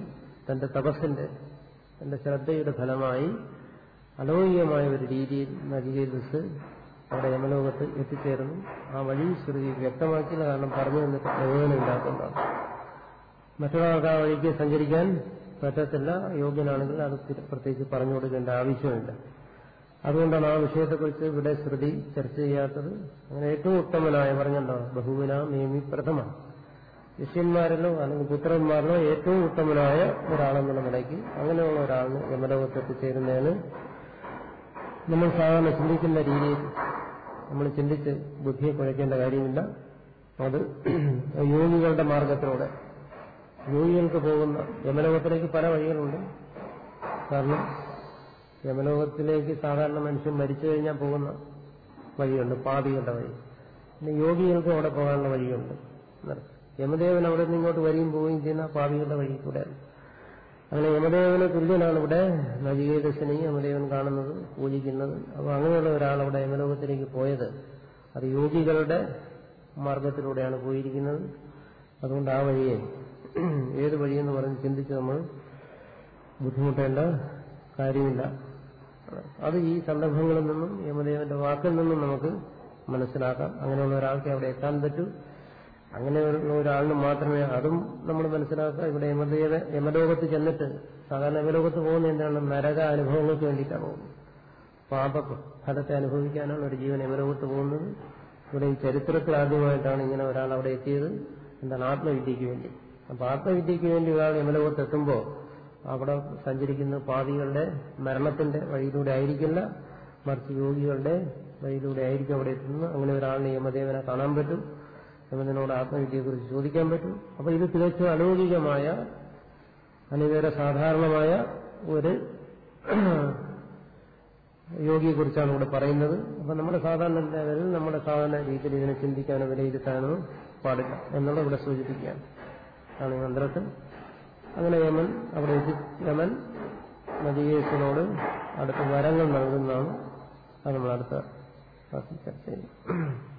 [SPEAKER 1] തന്റെ തപസ്സിന്റെ തന്റെ ശ്രദ്ധയുടെ ഫലമായി അലൗകികമായ ഒരു രീതിയിൽ നചികേതസ് അവിടെ യമലോകത്ത് എത്തിച്ചേരുന്നു. ആ വഴി ശ്രുതി വ്യക്തമാക്കിയില്ല. കാരണം പറഞ്ഞു തന്നിട്ട് പ്രയോജനമില്ലാത്തതാണ് മറ്റൊരാൾക്ക് ആ വഴിക്ക് സഞ്ചരിക്കാൻ പറ്റത്തില്ല. യോഗ്യനാണെങ്കിൽ അത് പ്രത്യേകിച്ച് പറഞ്ഞു കൊടുക്കേണ്ട ആവശ്യമില്ല. അതുകൊണ്ടാണ് ആ വിഷയത്തെക്കുറിച്ച് ഇവിടെ ശ്രുതി ചർച്ച ചെയ്യാത്തത്. അങ്ങനെ ഏറ്റവും ഉത്തമനായ പറഞ്ഞല്ലോ ബഹുവിന മേമി പ്രഥമ. ശിഷ്യന്മാരിലോ അല്ലെങ്കിൽ പുത്രന്മാരിലോ ഏറ്റവും ഉത്തമനായ ഒരാളെന്നുള്ള നിലയ്ക്ക് അങ്ങനെയുള്ള ഒരാളിന് യമലോകത്ത് എത്തിച്ചേരുന്നതിന് നമ്മൾ സാധാരണ ചിന്തിക്കുന്ന രീതിയിൽ നമ്മൾ ചിന്തിച്ച് ബുദ്ധിയെ കുഴയ്ക്കേണ്ട കാര്യമില്ല. അത് യോഗികളുടെ മാർഗത്തിലൂടെ. യോഗികൾക്ക് പോകുന്ന യമലോകത്തിലേക്ക് പല വഴികളുണ്ട്. കാരണം യമലോകത്തിലേക്ക് സാധാരണ മനുഷ്യൻ മരിച്ചു കഴിഞ്ഞാൽ പോകുന്ന വഴിയുണ്ട് പാതികളുടെ വഴി. പിന്നെ യോഗികൾക്ക് അവിടെ പോകാനുള്ള വഴിയുണ്ട്. യമദേവൻ അവിടെ നിന്ന് ഇങ്ങോട്ട് വരികയും പോവുകയും ചെയ്യുന്ന പാപികളുടെ വഴി കൂടെയാണ്. അങ്ങനെ യമദേവന് തുല്യനാണ് ഇവിടെ നജികേതസിനെയും യമദേവൻ കാണുന്നത് പൂജിക്കുന്നത്. അപ്പോൾ അങ്ങനെയുള്ള ഒരാൾ അവിടെ യമലോകത്തിലേക്ക് പോയത്. അത് യോഗികളുടെ മാർഗത്തിലൂടെയാണ് പോയിരിക്കുന്നത്. അതുകൊണ്ട് ആ വഴിയെ ഏത് വഴിയെന്ന് പറഞ്ഞ് ചിന്തിച്ച് നമ്മൾ ബുദ്ധിമുട്ടേണ്ട കാര്യമില്ല. അത് ഈ സന്ദർഭങ്ങളിൽ നിന്നും യമദേവന്റെ വാക്കിൽ നിന്നും നമുക്ക് മനസ്സിലാക്കാം. അങ്ങനെയുള്ള ഒരാൾക്ക് അവിടെ എത്താൻ പറ്റൂ. അങ്ങനെയുള്ള ഒരാളിന് മാത്രമേ അതും നമ്മൾ മനസ്സിലാക്കുക. ഇവിടെ യമദേവ യമലോകത്ത് ചെന്നിട്ട് സാധാരണ യമലോകത്ത് പോകുന്ന എന്താണ് നരക അനുഭവങ്ങൾക്ക് വേണ്ടിയിട്ടാണ് പോകുന്നത്. പാപ ഫലത്തെ അനുഭവിക്കാനാണ് ഒരു ജീവൻ യമലോകത്ത് പോകുന്നത്. ഇവിടെ ഈ ചരിത്രത്തിൽ ആദ്യമായിട്ടാണ് ഇങ്ങനെ ഒരാൾ അവിടെ എത്തിയത്. എന്താണ് ആത്മവിദ്യയ്ക്ക് വേണ്ടി. അപ്പൊ ആത്മവിദ്യയ്ക്ക് വേണ്ടി ഒരാൾ യമലോകത്ത് എത്തുമ്പോൾ അവിടെ സഞ്ചരിക്കുന്ന പാതികളുടെ മരണത്തിന്റെ വഴിയിലൂടെ ആയിരിക്കില്ല. മറിച്ച് യോഗികളുടെ വഴിയിലൂടെ ആയിരിക്കും അവിടെ എത്തുന്നത്. അങ്ങനെ ഒരാളിനെ യമദേവനെ കാണാൻ പറ്റും. യമനോട് ആത്മവിദ്യയെക്കുറിച്ച് ചോദിക്കാൻ പറ്റും. അപ്പൊ ഇത് തികച്ചും അലൗകികമായ അനിതര സാധാരണമായ ഒരു യോഗിയെക്കുറിച്ചാണ് ഇവിടെ പറയുന്നത്. അപ്പൊ നമ്മുടെ സാധാരണ ലെവലിൽ നമ്മുടെ സാധാരണ രീതിയിൽ ഇതിനെ ചിന്തിക്കാനോ വിലയിരുത്താനോ പാടില്ല എന്നുള്ള ഇവിടെ സൂചിപ്പിക്കുകയാണ്. ആണ് ഈ മന്ത്രത്തിൽ. അങ്ങനെ യമൻ അവിടെ യമൻ നദിയേശനോട് അടുത്ത വരങ്ങൾ നൽകുന്നതാണ്. അത് നമ്മൾ അടുത്ത ചർച്ച ചെയ്യും.